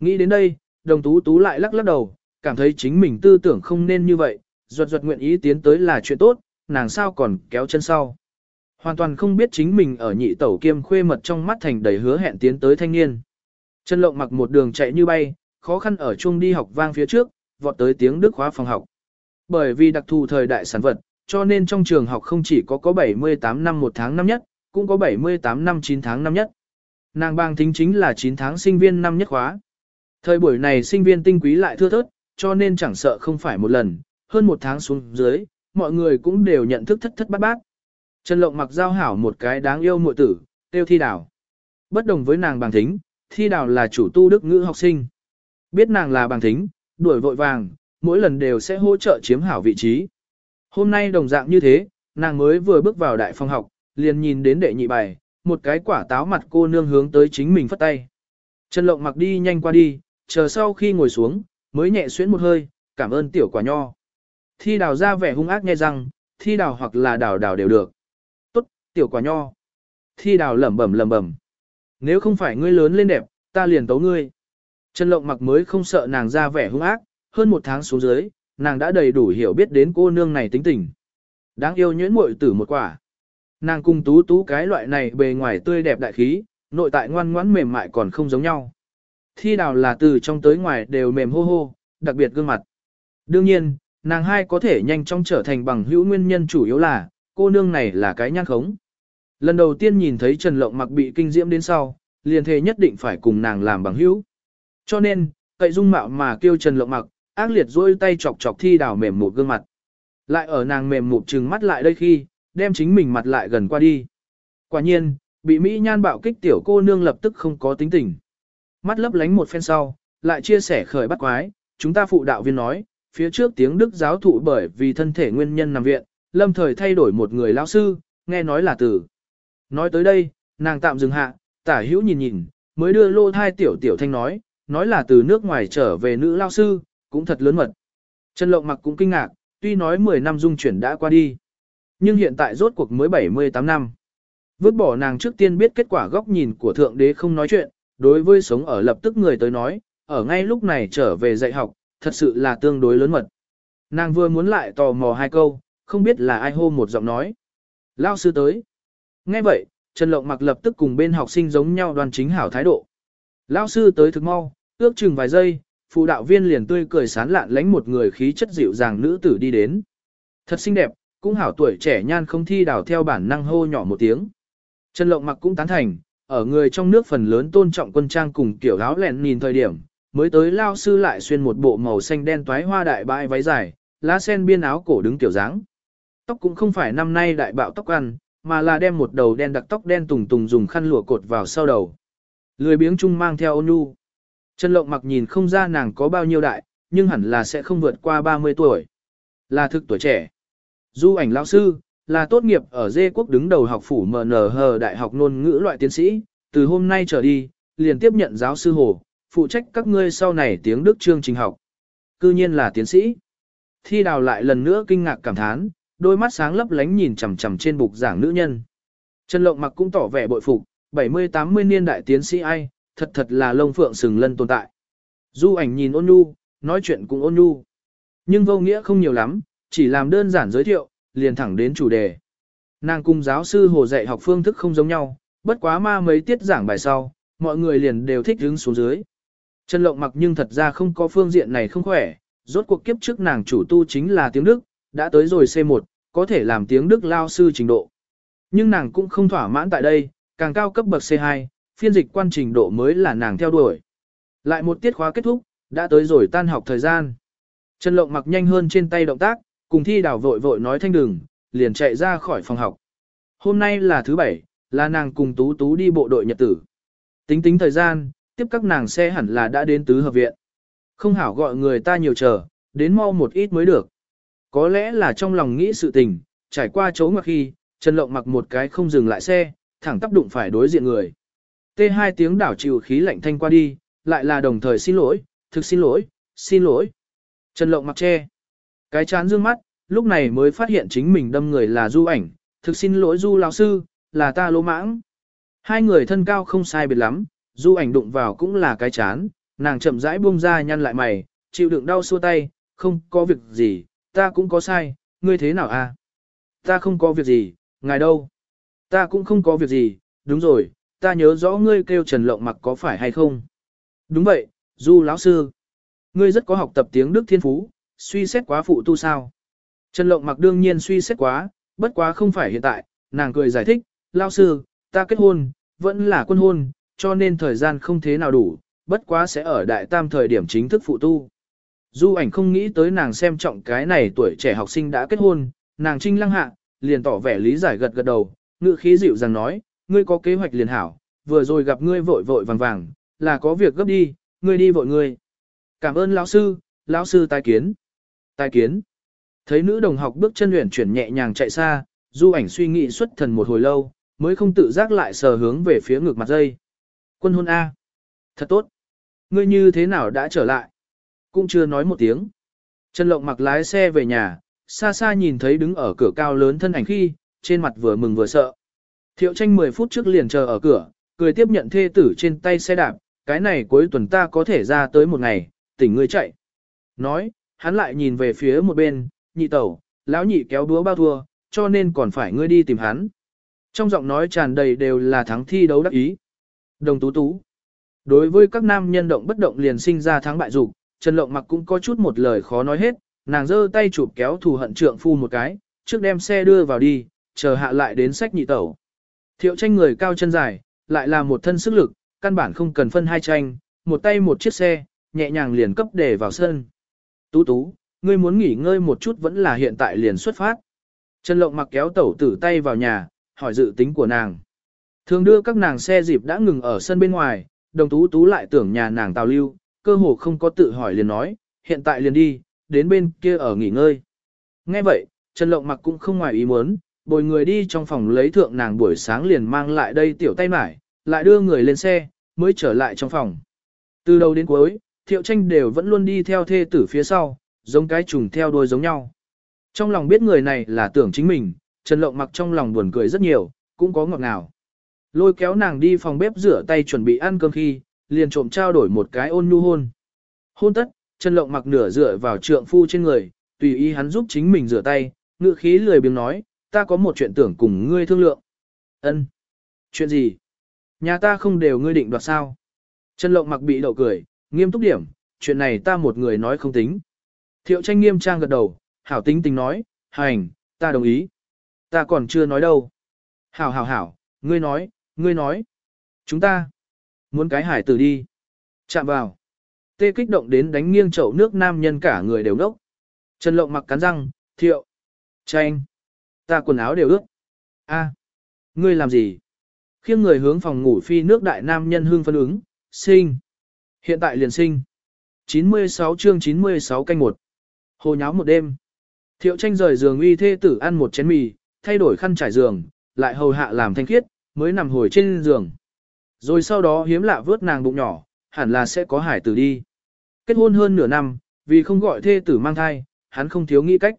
Nghĩ đến đây, đồng tú tú lại lắc lắc đầu, cảm thấy chính mình tư tưởng không nên như vậy, ruột ruột nguyện ý tiến tới là chuyện tốt, nàng sao còn kéo chân sau. Hoàn toàn không biết chính mình ở nhị tẩu kiêm khuê mật trong mắt thành đầy hứa hẹn tiến tới thanh niên. Trần lộng mặc một đường chạy như bay, khó khăn ở chung đi học vang phía trước, vọt tới tiếng Đức khóa phòng học. Bởi vì đặc thù thời đại sản vật, cho nên trong trường học không chỉ có có 78 năm 1 tháng năm nhất, cũng có 78 năm 9 tháng năm nhất. Nàng bang thính chính là 9 tháng sinh viên năm nhất khóa. Thời buổi này sinh viên tinh quý lại thưa thớt, cho nên chẳng sợ không phải một lần, hơn một tháng xuống dưới, mọi người cũng đều nhận thức thất thất bát bát. Trần Lộng mặc giao hảo một cái đáng yêu muội tử, tiêu thi đảo. Bất đồng với nàng bàng thính, thi Đào là chủ tu đức ngữ học sinh. Biết nàng là bằng thính, đuổi vội vàng, mỗi lần đều sẽ hỗ trợ chiếm hảo vị trí. Hôm nay đồng dạng như thế, nàng mới vừa bước vào đại phòng học, liền nhìn đến đệ nhị bài, một cái quả táo mặt cô nương hướng tới chính mình phất tay. Trần Lộng mặc đi nhanh qua đi, chờ sau khi ngồi xuống, mới nhẹ xuyến một hơi, cảm ơn tiểu quả nho. Thi đào ra vẻ hung ác nghe rằng, thi đào hoặc là đào đào đều được. Tốt, tiểu quả nho. Thi đào lẩm bẩm lẩm bẩm. Nếu không phải ngươi lớn lên đẹp, ta liền tấu ngươi. Trần Lộng mặc mới không sợ nàng ra vẻ hung ác, hơn một tháng xuống dưới, nàng đã đầy đủ hiểu biết đến cô nương này tính tình. Đáng yêu nhuyễn muội tử một quả. Nàng cung tú tú cái loại này bề ngoài tươi đẹp đại khí, nội tại ngoan ngoãn mềm mại còn không giống nhau. Thi đào là từ trong tới ngoài đều mềm hô hô, đặc biệt gương mặt. Đương nhiên, nàng hai có thể nhanh chóng trở thành bằng hữu nguyên nhân chủ yếu là, cô nương này là cái nhan khống. Lần đầu tiên nhìn thấy Trần Lộng mặc bị kinh diễm đến sau, liền thề nhất định phải cùng nàng làm bằng hữu. Cho nên, cậy dung mạo mà kêu Trần Lộng mặc, ác liệt dôi tay chọc chọc thi đào mềm một gương mặt. Lại ở nàng mềm một trừng mắt lại đây khi, đem chính mình mặt lại gần qua đi. Quả nhiên, bị Mỹ nhan bạo kích tiểu cô nương lập tức không có tính tình. Mắt lấp lánh một phen sau, lại chia sẻ khởi bắt quái, chúng ta phụ đạo viên nói, phía trước tiếng Đức giáo thụ bởi vì thân thể nguyên nhân nằm viện, lâm thời thay đổi một người lão sư, nghe nói là từ. Nói tới đây, nàng tạm dừng hạ, tả hữu nhìn nhìn, mới đưa lô thai tiểu tiểu thanh nói, nói là từ nước ngoài trở về nữ lao sư, cũng thật lớn mật. Trần Lộng mặc cũng kinh ngạc, tuy nói 10 năm dung chuyển đã qua đi. Nhưng hiện tại rốt cuộc mới 78 năm. Vứt bỏ nàng trước tiên biết kết quả góc nhìn của Thượng Đế không nói chuyện, đối với sống ở lập tức người tới nói, ở ngay lúc này trở về dạy học, thật sự là tương đối lớn mật. Nàng vừa muốn lại tò mò hai câu, không biết là ai hô một giọng nói. Lao sư tới. Nghe vậy, Trần Lộng mặc lập tức cùng bên học sinh giống nhau đoàn chính hảo thái độ. Lao sư tới thực mau, ước chừng vài giây, phụ đạo viên liền tươi cười sán lạn lánh một người khí chất dịu dàng nữ tử đi đến. Thật xinh đẹp, cũng hảo tuổi trẻ nhan không thi đảo theo bản năng hô nhỏ một tiếng. Trần Lộng mặc cũng tán thành, ở người trong nước phần lớn tôn trọng quân trang cùng kiểu áo lẹn nhìn thời điểm, mới tới lao sư lại xuyên một bộ màu xanh đen toái hoa đại bãi váy dài, lá sen biên áo cổ đứng kiểu dáng. Tóc cũng không phải năm nay đại bạo tóc ăn, mà là đem một đầu đen đặc tóc đen tùng tùng dùng khăn lụa cột vào sau đầu. Lười biếng chung mang theo ôn nhu. Trần Lộng mặc nhìn không ra nàng có bao nhiêu đại, nhưng hẳn là sẽ không vượt qua 30 tuổi. Là thực tuổi trẻ. Du ảnh lão sư, là tốt nghiệp ở dê quốc đứng đầu học phủ MNH Đại học ngôn ngữ loại tiến sĩ, từ hôm nay trở đi, liền tiếp nhận giáo sư Hồ, phụ trách các ngươi sau này tiếng Đức chương trình học. Cư nhiên là tiến sĩ. Thi đào lại lần nữa kinh ngạc cảm thán, đôi mắt sáng lấp lánh nhìn chằm chằm trên bục giảng nữ nhân. Trần Lộng mặc cũng tỏ vẻ bội phục, 70-80 niên đại tiến sĩ ai, thật thật là lông phượng sừng lân tồn tại. Du ảnh nhìn ôn nhu, nói chuyện cũng ôn nhu. Nhưng vô nghĩa không nhiều lắm, chỉ làm đơn giản giới thiệu, liền thẳng đến chủ đề. Nàng cùng giáo sư hồ dạy học phương thức không giống nhau, bất quá ma mấy tiết giảng bài sau, mọi người liền đều thích đứng xuống dưới. Trần Lộng mặc nhưng thật ra không có phương diện này không khỏe, rốt cuộc kiếp trước nàng chủ tu chính là tiếng Đức, đã tới rồi C1, có thể làm tiếng Đức lao sư trình độ. Nhưng nàng cũng không thỏa mãn tại đây, càng cao cấp bậc C2, phiên dịch quan trình độ mới là nàng theo đuổi. Lại một tiết khóa kết thúc, đã tới rồi tan học thời gian. Trần Lộng mặc nhanh hơn trên tay động tác, cùng thi đảo vội vội nói thanh đừng, liền chạy ra khỏi phòng học. Hôm nay là thứ bảy, là nàng cùng Tú Tú đi bộ đội nhật tử. Tính tính thời gian, tiếp các nàng xe hẳn là đã đến tứ hợp viện. Không hảo gọi người ta nhiều chờ, đến mau một ít mới được. Có lẽ là trong lòng nghĩ sự tình, trải qua chỗ ngoặc khi, Trần Lộng mặc một cái không dừng lại xe, thẳng tác đụng phải đối diện người. Tê hai tiếng đảo chịu khí lạnh thanh qua đi, lại là đồng thời xin lỗi, thực xin lỗi, xin lỗi. Trần Lộng mặc che. Cái chán dương mắt, lúc này mới phát hiện chính mình đâm người là du ảnh, thực xin lỗi du lão sư, là ta lỗ mãng. Hai người thân cao không sai biệt lắm, du ảnh đụng vào cũng là cái chán, nàng chậm rãi buông ra nhăn lại mày, chịu đựng đau xua tay, không có việc gì, ta cũng có sai, ngươi thế nào à? Ta không có việc gì, ngài đâu? Ta cũng không có việc gì, đúng rồi, ta nhớ rõ ngươi kêu Trần Lộng mặc có phải hay không? Đúng vậy, Du lão sư. Ngươi rất có học tập tiếng Đức thiên phú, suy xét quá phụ tu sao? Trần Lộng mặc đương nhiên suy xét quá, bất quá không phải hiện tại, nàng cười giải thích, lão sư, ta kết hôn, vẫn là quân hôn, cho nên thời gian không thế nào đủ, bất quá sẽ ở đại tam thời điểm chính thức phụ tu. Du ảnh không nghĩ tới nàng xem trọng cái này tuổi trẻ học sinh đã kết hôn, nàng trinh lăng hạ, liền tỏ vẻ lý giải gật gật đầu, ngự khí dịu dàng nói, ngươi có kế hoạch liền hảo, vừa rồi gặp ngươi vội vội vàng vàng, là có việc gấp đi, ngươi đi vội ngươi. Cảm ơn lão sư, lão sư tai kiến. Tai kiến. Thấy nữ đồng học bước chân luyện chuyển nhẹ nhàng chạy xa, du ảnh suy nghĩ xuất thần một hồi lâu, mới không tự giác lại sờ hướng về phía ngực mặt dây. Quân hôn A. Thật tốt. Ngươi như thế nào đã trở lại? Cũng chưa nói một tiếng. Trần Lộng mặc lái xe về nhà, xa xa nhìn thấy đứng ở cửa cao lớn thân ảnh khi, trên mặt vừa mừng vừa sợ. Thiệu tranh 10 phút trước liền chờ ở cửa, cười tiếp nhận thê tử trên tay xe đạp, cái này cuối tuần ta có thể ra tới một ngày, tỉnh ngươi chạy. Nói, hắn lại nhìn về phía một bên, nhị tẩu, lão nhị kéo đúa bao thua, cho nên còn phải ngươi đi tìm hắn. Trong giọng nói tràn đầy đều là thắng thi đấu đắc ý. Đồng tú tú. Đối với các nam nhân động bất động liền sinh ra thắng bại dục, Trần Lộng mặc cũng có chút một lời khó nói hết, nàng giơ tay chụp kéo thù hận trượng phu một cái, trước đem xe đưa vào đi, chờ hạ lại đến sách nhị tẩu. Thiệu tranh người cao chân dài, lại là một thân sức lực, căn bản không cần phân hai tranh, một tay một chiếc xe, nhẹ nhàng liền cấp để vào sân. Tú tú, ngươi muốn nghỉ ngơi một chút vẫn là hiện tại liền xuất phát. Trần Lộng mặc kéo tẩu tử tay vào nhà, hỏi dự tính của nàng. Thường đưa các nàng xe dịp đã ngừng ở sân bên ngoài, đồng tú tú lại tưởng nhà nàng tào lưu, cơ hồ không có tự hỏi liền nói, hiện tại liền đi, đến bên kia ở nghỉ ngơi. Nghe vậy, Trần Lộng mặc cũng không ngoài ý muốn, bồi người đi trong phòng lấy thượng nàng buổi sáng liền mang lại đây tiểu tay mải, lại đưa người lên xe, mới trở lại trong phòng. Từ đầu đến cuối, thiệu tranh đều vẫn luôn đi theo thê tử phía sau, giống cái trùng theo đuôi giống nhau. Trong lòng biết người này là tưởng chính mình, Trần Lộng mặc trong lòng buồn cười rất nhiều, cũng có ngọt ngào. Lôi kéo nàng đi phòng bếp rửa tay chuẩn bị ăn cơm khi, liền trộm trao đổi một cái ôn nhu hôn. Hôn tất, Trần Lộng mặc nửa dựa vào trượng phu trên người, tùy ý hắn giúp chính mình rửa tay, ngựa khí lười biếng nói, ta có một chuyện tưởng cùng ngươi thương lượng. Ân, Chuyện gì? Nhà ta không đều ngươi định đoạt sao? Trần Lộng mặc bị đậu cười, nghiêm túc điểm, chuyện này ta một người nói không tính. Thiệu tranh nghiêm trang gật đầu, hảo tính tình nói, hành, ta đồng ý. Ta còn chưa nói đâu. Hảo hảo hảo, ngươi nói, ngươi nói. Chúng ta, muốn cái hải tử đi. Chạm vào. Tê kích động đến đánh nghiêng chậu nước nam nhân cả người đều đốc. Trần lộng mặc cắn răng, thiệu. Tranh. Ta quần áo đều ướt. a ngươi làm gì? Khiêng người hướng phòng ngủ phi nước đại nam nhân hương phân ứng, sinh. Hiện tại liền sinh. 96 chương 96 canh một. Hồ nháo một đêm. Thiệu tranh rời giường uy thê tử ăn một chén mì, thay đổi khăn trải giường, lại hầu hạ làm thanh khiết, mới nằm hồi trên giường. Rồi sau đó hiếm lạ vớt nàng bụng nhỏ, hẳn là sẽ có hải tử đi. Kết hôn hơn nửa năm, vì không gọi thê tử mang thai, hắn không thiếu nghĩ cách.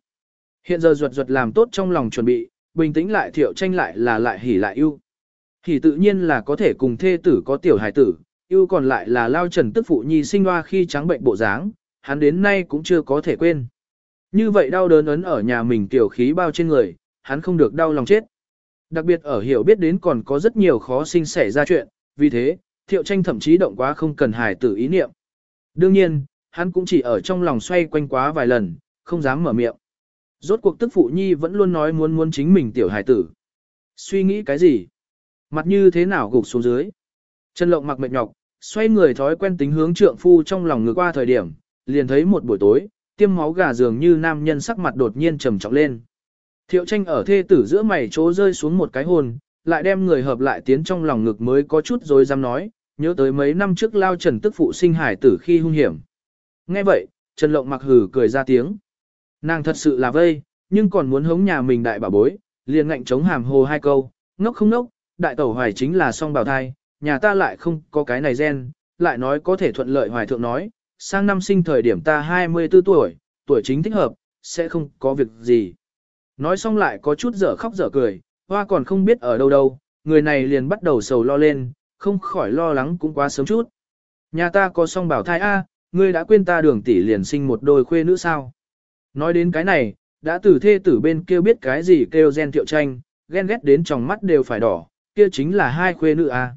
Hiện giờ ruột ruột làm tốt trong lòng chuẩn bị, bình tĩnh lại thiệu tranh lại là lại hỉ lại yêu. Hỉ tự nhiên là có thể cùng thê tử có tiểu hải tử, yêu còn lại là lao trần tức phụ nhi sinh hoa khi trắng bệnh bộ dáng, hắn đến nay cũng chưa có thể quên. Như vậy đau đớn ấn ở nhà mình tiểu khí bao trên người, hắn không được đau lòng chết. Đặc biệt ở hiểu biết đến còn có rất nhiều khó sinh xảy ra chuyện, vì thế, thiệu tranh thậm chí động quá không cần hài tử ý niệm. Đương nhiên, hắn cũng chỉ ở trong lòng xoay quanh quá vài lần, không dám mở miệng. Rốt cuộc tức phụ nhi vẫn luôn nói muốn muốn chính mình tiểu hài tử. Suy nghĩ cái gì? Mặt như thế nào gục xuống dưới? Chân lộng mặc mệt nhọc, xoay người thói quen tính hướng trượng phu trong lòng ngược qua thời điểm, liền thấy một buổi tối, tiêm máu gà dường như nam nhân sắc mặt đột nhiên trầm trọng lên. Thiệu tranh ở thê tử giữa mày chỗ rơi xuống một cái hồn, lại đem người hợp lại tiến trong lòng ngực mới có chút rồi dám nói, nhớ tới mấy năm trước lao trần tức phụ sinh hải tử khi hung hiểm. Nghe vậy, Trần Lộng mặc hử cười ra tiếng. Nàng thật sự là vây, nhưng còn muốn hống nhà mình đại bảo bối, liền ngạnh chống hàm hồ hai câu, ngốc không ngốc, đại tẩu hoài chính là song bào thai, nhà ta lại không có cái này gen, lại nói có thể thuận lợi hoài thượng nói, sang năm sinh thời điểm ta 24 tuổi, tuổi chính thích hợp, sẽ không có việc gì. Nói xong lại có chút dở khóc dở cười, hoa còn không biết ở đâu đâu, người này liền bắt đầu sầu lo lên, không khỏi lo lắng cũng quá sớm chút. Nhà ta có song bảo thai A, ngươi đã quên ta đường tỷ liền sinh một đôi khuê nữ sao. Nói đến cái này, đã từ thê tử bên kia biết cái gì kêu gen thiệu tranh, ghen ghét đến trong mắt đều phải đỏ, kia chính là hai khuê nữ A.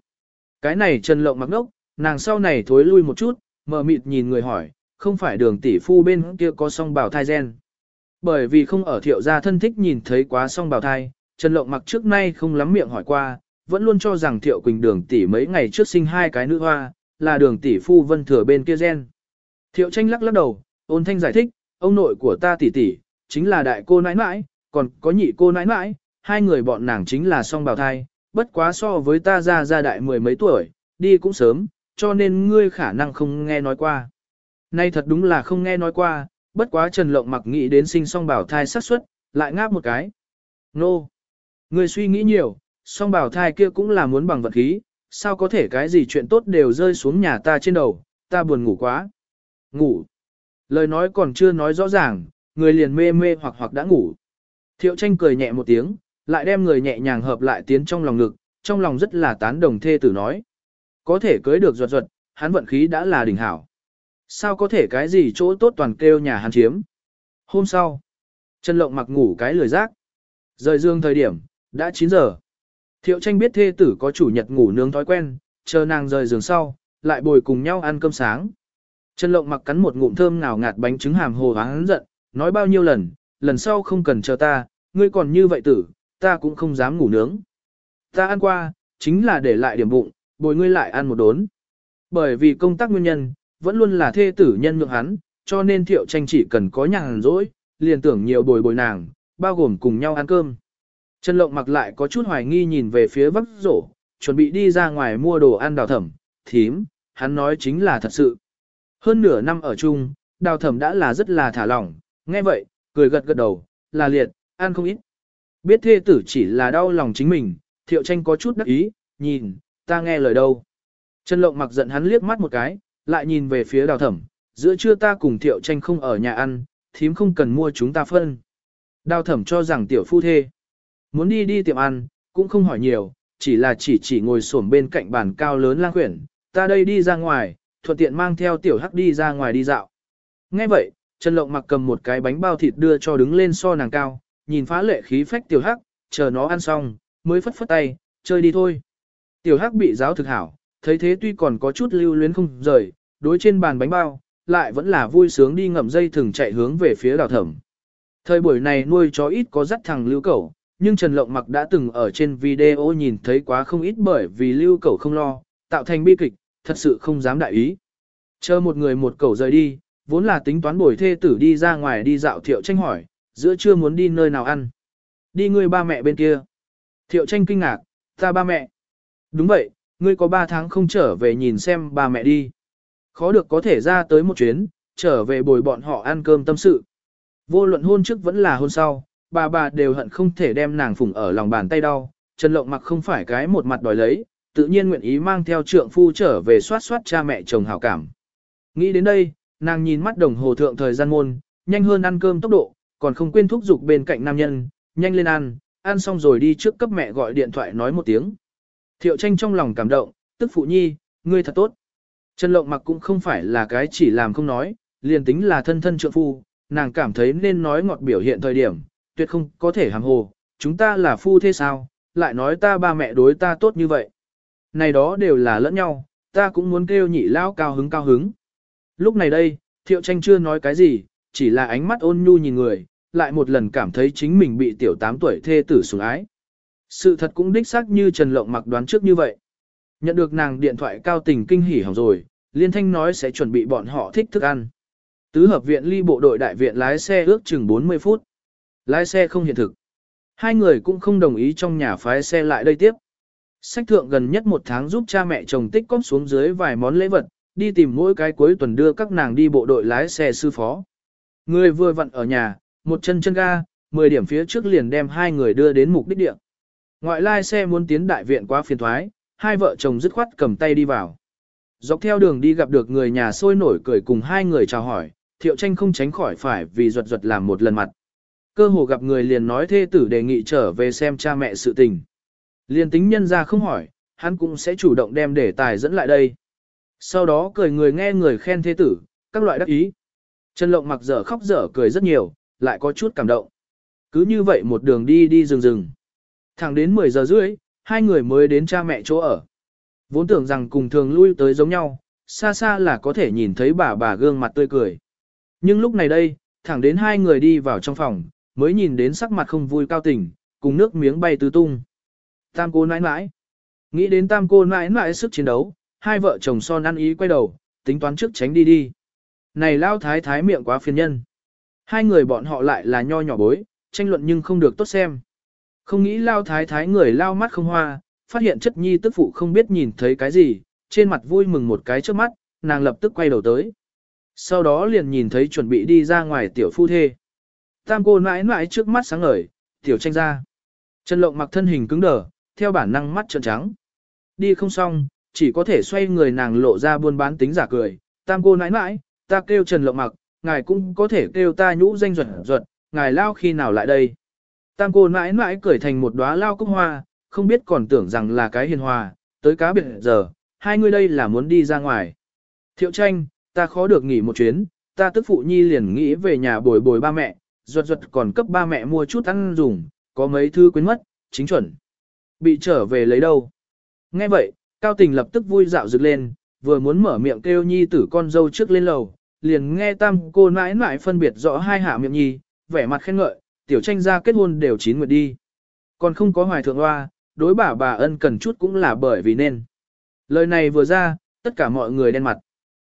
Cái này trần lộng mặc nốc, nàng sau này thối lui một chút, mờ mịt nhìn người hỏi, không phải đường tỷ phu bên kia có song bảo thai gen. Bởi vì không ở thiệu gia thân thích nhìn thấy quá song bào thai, Trần Lộng mặc trước nay không lắm miệng hỏi qua, vẫn luôn cho rằng thiệu quỳnh đường tỷ mấy ngày trước sinh hai cái nữ hoa, là đường tỷ phu vân thừa bên kia gen. Thiệu tranh lắc lắc đầu, ôn thanh giải thích, ông nội của ta tỷ tỷ, chính là đại cô nãi nãi, còn có nhị cô nãi nãi, hai người bọn nàng chính là song bào thai, bất quá so với ta ra ra đại mười mấy tuổi, đi cũng sớm, cho nên ngươi khả năng không nghe nói qua. Nay thật đúng là không nghe nói qua, bất quá Trần Lộng mặc nghĩ đến sinh song bảo thai xác suất, lại ngáp một cái. Nô! Ngươi suy nghĩ nhiều, song bảo thai kia cũng là muốn bằng vật khí, sao có thể cái gì chuyện tốt đều rơi xuống nhà ta trên đầu, ta buồn ngủ quá. Ngủ! Lời nói còn chưa nói rõ ràng, người liền mê mê hoặc hoặc đã ngủ. Thiệu tranh cười nhẹ một tiếng, lại đem người nhẹ nhàng hợp lại tiến trong lòng ngực, trong lòng rất là tán đồng thê tử nói. Có thể cưới được ruột ruột, hắn vận khí đã là đỉnh hảo. Sao có thể cái gì chỗ tốt toàn kêu nhà hắn chiếm. Hôm sau, Trần Lộng mặc ngủ cái lười rác. Rời dương thời điểm, đã 9 giờ. Thiệu tranh biết thê tử có chủ nhật ngủ nướng thói quen, chờ nàng rời giường sau, lại bồi cùng nhau ăn cơm sáng. Trần Lộng mặc cắn một ngụm thơm ngào ngạt bánh trứng hàm hồ hắn giận, nói bao nhiêu lần, lần sau không cần chờ ta, ngươi còn như vậy tử, ta cũng không dám ngủ nướng. Ta ăn qua, chính là để lại điểm bụng, bồi ngươi lại ăn một đốn. Bởi vì công tác nguyên nhân, vẫn luôn là thê tử nhân nhượng hắn, cho nên thiệu tranh chỉ cần có nhàn rỗi, liền tưởng nhiều bồi bồi nàng, bao gồm cùng nhau ăn cơm. Trần Lộng mặc lại có chút hoài nghi nhìn về phía vấp rổ, chuẩn bị đi ra ngoài mua đồ ăn đào thẩm, thím, hắn nói chính là thật sự. Hơn nửa năm ở chung, đào thẩm đã là rất là thả lỏng, nghe vậy, cười gật gật đầu, là liệt, ăn không ít. Biết thê tử chỉ là đau lòng chính mình, thiệu tranh có chút đắc ý, nhìn, ta nghe lời đâu. Trần Lộng mặc giận hắn liếc mắt một cái, lại nhìn về phía đào thẩm, giữa trưa ta cùng thiệu tranh không ở nhà ăn, thím không cần mua chúng ta phân. Đào thẩm cho rằng tiểu phu thê, muốn đi đi tiệm ăn, cũng không hỏi nhiều, chỉ là chỉ chỉ ngồi xổm bên cạnh bàn cao lớn lang quyển, ta đây đi ra ngoài, thuận tiện mang theo tiểu hắc đi ra ngoài đi dạo. Nghe vậy, Trần Lộng mặc cầm một cái bánh bao thịt đưa cho đứng lên so nàng cao, nhìn phá lệ khí phách tiểu hắc, chờ nó ăn xong, mới phất phất tay, chơi đi thôi. Tiểu hắc bị giáo thực hảo, thấy thế tuy còn có chút lưu luyến không rời, đối trên bàn bánh bao, lại vẫn là vui sướng đi ngậm dây thừng chạy hướng về phía đào thẩm. Thời buổi này nuôi chó ít có dắt thằng lưu cẩu, nhưng Trần Lộng Mặc đã từng ở trên video nhìn thấy quá không ít bởi vì lưu cẩu không lo, tạo thành bi kịch, thật sự không dám đại ý. Chờ một người một cẩu rời đi, vốn là tính toán bồi thê tử đi ra ngoài đi dạo thiệu tranh hỏi, giữa trưa muốn đi nơi nào ăn. Đi ngươi ba mẹ bên kia. Thiệu tranh kinh ngạc, ta ba mẹ. Đúng vậy, ngươi có ba tháng không trở về nhìn xem ba mẹ đi. Khó được có thể ra tới một chuyến, trở về bồi bọn họ ăn cơm tâm sự. Vô luận hôn trước vẫn là hôn sau, bà bà đều hận không thể đem nàng phụng ở lòng bàn tay đau. Trần Lộng mặc không phải cái một mặt đòi lấy, tự nhiên nguyện ý mang theo trượng phu trở về soát soát cha mẹ chồng hảo cảm. Nghĩ đến đây, nàng nhìn mắt đồng hồ thượng thời gian môn, nhanh hơn ăn cơm tốc độ, còn không quên thúc giục bên cạnh nam nhân, nhanh lên ăn, ăn xong rồi đi trước cấp mẹ gọi điện thoại nói một tiếng. Thiệu tranh trong lòng cảm động, tức phụ nhi, ngươi thật tốt. Trần Lộng mặc cũng không phải là cái chỉ làm không nói, liền tính là thân thân trượng phu, nàng cảm thấy nên nói ngọt biểu hiện thời điểm, tuyệt không có thể hàng hồ, chúng ta là phu thế sao, lại nói ta ba mẹ đối ta tốt như vậy. Này đó đều là lẫn nhau, ta cũng muốn kêu nhị lao cao hứng cao hứng. Lúc này đây, thiệu tranh chưa nói cái gì, chỉ là ánh mắt ôn nhu nhìn người, lại một lần cảm thấy chính mình bị tiểu 8 tuổi thê tử sủng ái. Sự thật cũng đích xác như Trần Lộng mặc đoán trước như vậy. Nhận được nàng điện thoại cao tình kinh hỉ hỏng rồi, Liên Thanh nói sẽ chuẩn bị bọn họ thích thức ăn. Tứ hợp viện ly bộ đội đại viện lái xe ước chừng 40 phút. Lái xe không hiện thực. Hai người cũng không đồng ý trong nhà phái xe lại đây tiếp. Sách thượng gần nhất một tháng giúp cha mẹ chồng tích cóp xuống dưới vài món lễ vật, đi tìm mỗi cái cuối tuần đưa các nàng đi bộ đội lái xe sư phó. Người vừa vặn ở nhà, một chân chân ga, 10 điểm phía trước liền đem hai người đưa đến mục đích địa. Ngoại lai xe muốn tiến đại viện quá phiền thoái, hai vợ chồng dứt khoát cầm tay đi vào. Dọc theo đường đi gặp được người nhà sôi nổi cười cùng hai người chào hỏi, thiệu tranh không tránh khỏi phải vì ruột ruột làm một lần mặt. Cơ hồ gặp người liền nói thê tử đề nghị trở về xem cha mẹ sự tình. Liền tính nhân ra không hỏi, hắn cũng sẽ chủ động đem đề tài dẫn lại đây. Sau đó cười người nghe người khen thê tử, các loại đắc ý. Trần Lộng mặc dở khóc dở cười rất nhiều, lại có chút cảm động. Cứ như vậy một đường đi đi rừng rừng. Thẳng đến 10 giờ rưỡi, hai người mới đến cha mẹ chỗ ở. Vốn tưởng rằng cùng thường lui tới giống nhau, xa xa là có thể nhìn thấy bà bà gương mặt tươi cười. Nhưng lúc này đây, thẳng đến hai người đi vào trong phòng, mới nhìn đến sắc mặt không vui cao tỉnh, cùng nước miếng bay tứ tung. Tam cô nãi nãi. Nghĩ đến tam cô nãi nãi sức chiến đấu, hai vợ chồng son ăn ý quay đầu, tính toán trước tránh đi đi. Này lao thái thái miệng quá phiền nhân. Hai người bọn họ lại là nho nhỏ bối, tranh luận nhưng không được tốt xem. Không nghĩ lao thái thái người lao mắt không hoa, phát hiện chất nhi tức phụ không biết nhìn thấy cái gì, trên mặt vui mừng một cái trước mắt, nàng lập tức quay đầu tới. Sau đó liền nhìn thấy chuẩn bị đi ra ngoài tiểu phu thê. Tam cô mãi mãi trước mắt sáng ngời, tiểu tranh ra. Trần lộng mặc thân hình cứng đờ, theo bản năng mắt trợn trắng. Đi không xong, chỉ có thể xoay người nàng lộ ra buôn bán tính giả cười. Tam cô nãi nãi, ta kêu Trần lộng mặc, ngài cũng có thể kêu ta nhũ danh ruột ruột, ngài lao khi nào lại đây. Tam cô nãi nãi cười thành một đóa lao cúc hoa, không biết còn tưởng rằng là cái hiền hòa, tới cá biệt giờ, hai người đây là muốn đi ra ngoài. Thiệu tranh, ta khó được nghỉ một chuyến, ta tức phụ nhi liền nghĩ về nhà bồi bồi ba mẹ, ruột ruột còn cấp ba mẹ mua chút ăn dùng, có mấy thứ quên mất, chính chuẩn. Bị trở về lấy đâu? Nghe vậy, Cao Tình lập tức vui dạo rực lên, vừa muốn mở miệng kêu nhi tử con dâu trước lên lầu, liền nghe tam cô nãi nãi phân biệt rõ hai hạ miệng nhi, vẻ mặt khen ngợi, tiểu tranh ra kết hôn đều chín nguyệt đi. Còn không có hoài thượng hoa, đối bà bà ân cần chút cũng là bởi vì nên. Lời này vừa ra, tất cả mọi người đen mặt.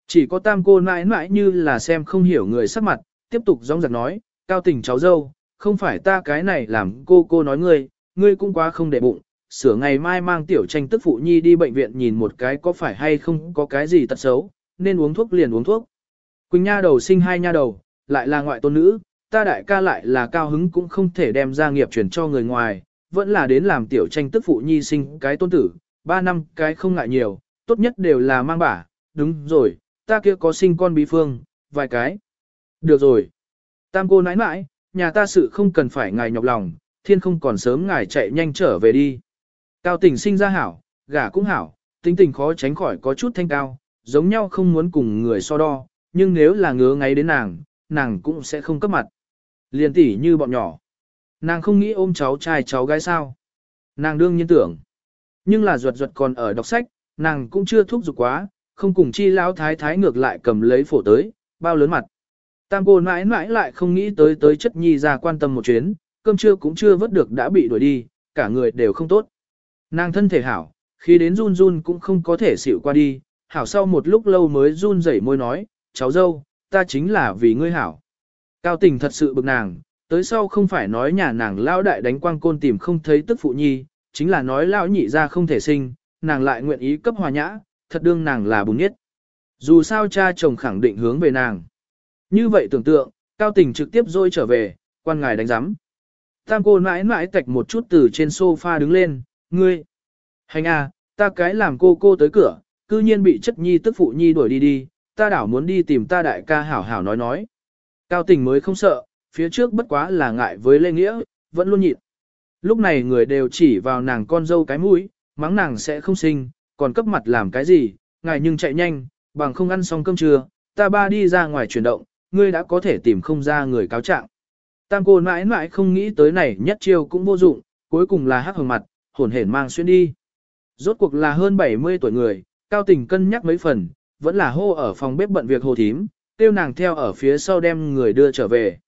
Chỉ có tam cô nãi nãi như là xem không hiểu người sắc mặt, tiếp tục rong giặc nói, cao tình cháu dâu, không phải ta cái này làm cô cô nói ngươi, ngươi cũng quá không để bụng, sửa ngày mai mang tiểu tranh tức phụ nhi đi bệnh viện nhìn một cái có phải hay không có cái gì tật xấu, nên uống thuốc liền uống thuốc. Quỳnh nha đầu sinh hai nha đầu, lại là ngoại tôn nữ, ta đại ca lại là cao hứng cũng không thể đem gia nghiệp chuyển cho người ngoài, vẫn là đến làm tiểu tranh tức phụ nhi sinh cái tôn tử, ba năm cái không ngại nhiều, tốt nhất đều là mang bả, đúng rồi, ta kia có sinh con bí phương, vài cái. Được rồi. Tam cô nãi nãi, nhà ta sự không cần phải ngài nhọc lòng, thiên không còn sớm ngài chạy nhanh trở về đi. Cao tình sinh ra hảo, gả cũng hảo, tính tình khó tránh khỏi có chút thanh cao, giống nhau không muốn cùng người so đo, nhưng nếu là ngứa ngáy đến nàng, nàng cũng sẽ không cấp mặt. liên tỉ như bọn nhỏ. Nàng không nghĩ ôm cháu trai cháu gái sao. Nàng đương nhiên tưởng. Nhưng là ruột ruột còn ở đọc sách, nàng cũng chưa thúc giục quá, không cùng chi lão thái thái ngược lại cầm lấy phổ tới, bao lớn mặt. Tam cô mãi mãi lại không nghĩ tới tới chất nhi ra quan tâm một chuyến, cơm trưa cũng chưa vớt được đã bị đuổi đi, cả người đều không tốt. Nàng thân thể hảo, khi đến run run cũng không có thể xịu qua đi, hảo sau một lúc lâu mới run rẩy môi nói, cháu dâu, ta chính là vì ngươi hảo. Cao tình thật sự bực nàng, tới sau không phải nói nhà nàng lao đại đánh quang côn tìm không thấy tức phụ nhi, chính là nói lao nhị ra không thể sinh, nàng lại nguyện ý cấp hòa nhã, thật đương nàng là bùn nhất. Dù sao cha chồng khẳng định hướng về nàng. Như vậy tưởng tượng, cao tình trực tiếp dôi trở về, quan ngài đánh giám. Tam cô mãi mãi tạch một chút từ trên sofa đứng lên, ngươi. Hành à, ta cái làm cô cô tới cửa, cư nhiên bị chất nhi tức phụ nhi đuổi đi đi, ta đảo muốn đi tìm ta đại ca hảo hảo nói nói. Cao tình mới không sợ, phía trước bất quá là ngại với lê nghĩa, vẫn luôn nhịn. Lúc này người đều chỉ vào nàng con dâu cái mũi, mắng nàng sẽ không sinh, còn cấp mặt làm cái gì, ngài nhưng chạy nhanh, bằng không ăn xong cơm trưa, ta ba đi ra ngoài chuyển động, ngươi đã có thể tìm không ra người cáo trạng. Tam cô mãi mãi không nghĩ tới này nhất chiêu cũng vô dụng, cuối cùng là hắc hồng mặt, hồn hển mang xuyên đi. Rốt cuộc là hơn 70 tuổi người, cao tình cân nhắc mấy phần, vẫn là hô ở phòng bếp bận việc hồ thím, tiêu nàng theo ở phía sau đem người đưa trở về.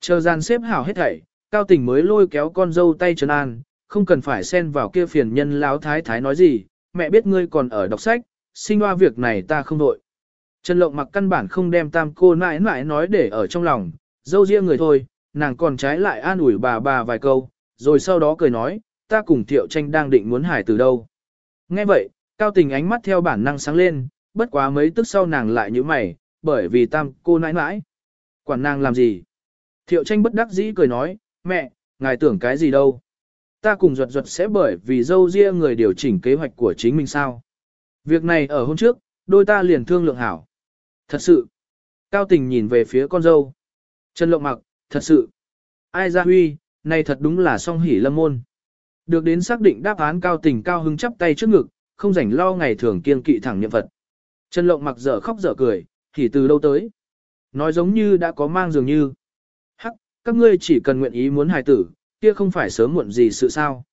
Chờ gian xếp hảo hết thảy, cao tình mới lôi kéo con dâu tay trấn an, không cần phải xen vào kia phiền nhân láo thái thái nói gì, mẹ biết ngươi còn ở đọc sách, sinh hoa việc này ta không đội. Trần Lộng mặc căn bản không đem tam cô nãi nãi nói để ở trong lòng, dâu riêng người thôi, nàng còn trái lại an ủi bà bà vài câu, rồi sau đó cười nói, ta cùng Thiệu Tranh đang định muốn hải từ đâu. Nghe vậy, Cao Tình ánh mắt theo bản năng sáng lên, bất quá mấy tức sau nàng lại như mày, bởi vì tam cô nãi nãi. Quản nàng làm gì? Thiệu Tranh bất đắc dĩ cười nói, mẹ, ngài tưởng cái gì đâu? Ta cùng ruột ruột sẽ bởi vì dâu riêng người điều chỉnh kế hoạch của chính mình sao? Việc này ở hôm trước, đôi ta liền thương lượng hảo. Thật sự. Cao tình nhìn về phía con dâu. Trần Lộng mặc, thật sự. Ai ra huy, này thật đúng là song hỉ lâm môn. Được đến xác định đáp án cao tình cao hứng chắp tay trước ngực, không rảnh lo ngày thường kiên kỵ thẳng niệm Phật. Trần Lộng mặc dở khóc dở cười, thì từ đâu tới. Nói giống như đã có mang dường như. Hắc, các ngươi chỉ cần nguyện ý muốn hài tử, kia không phải sớm muộn gì sự sao.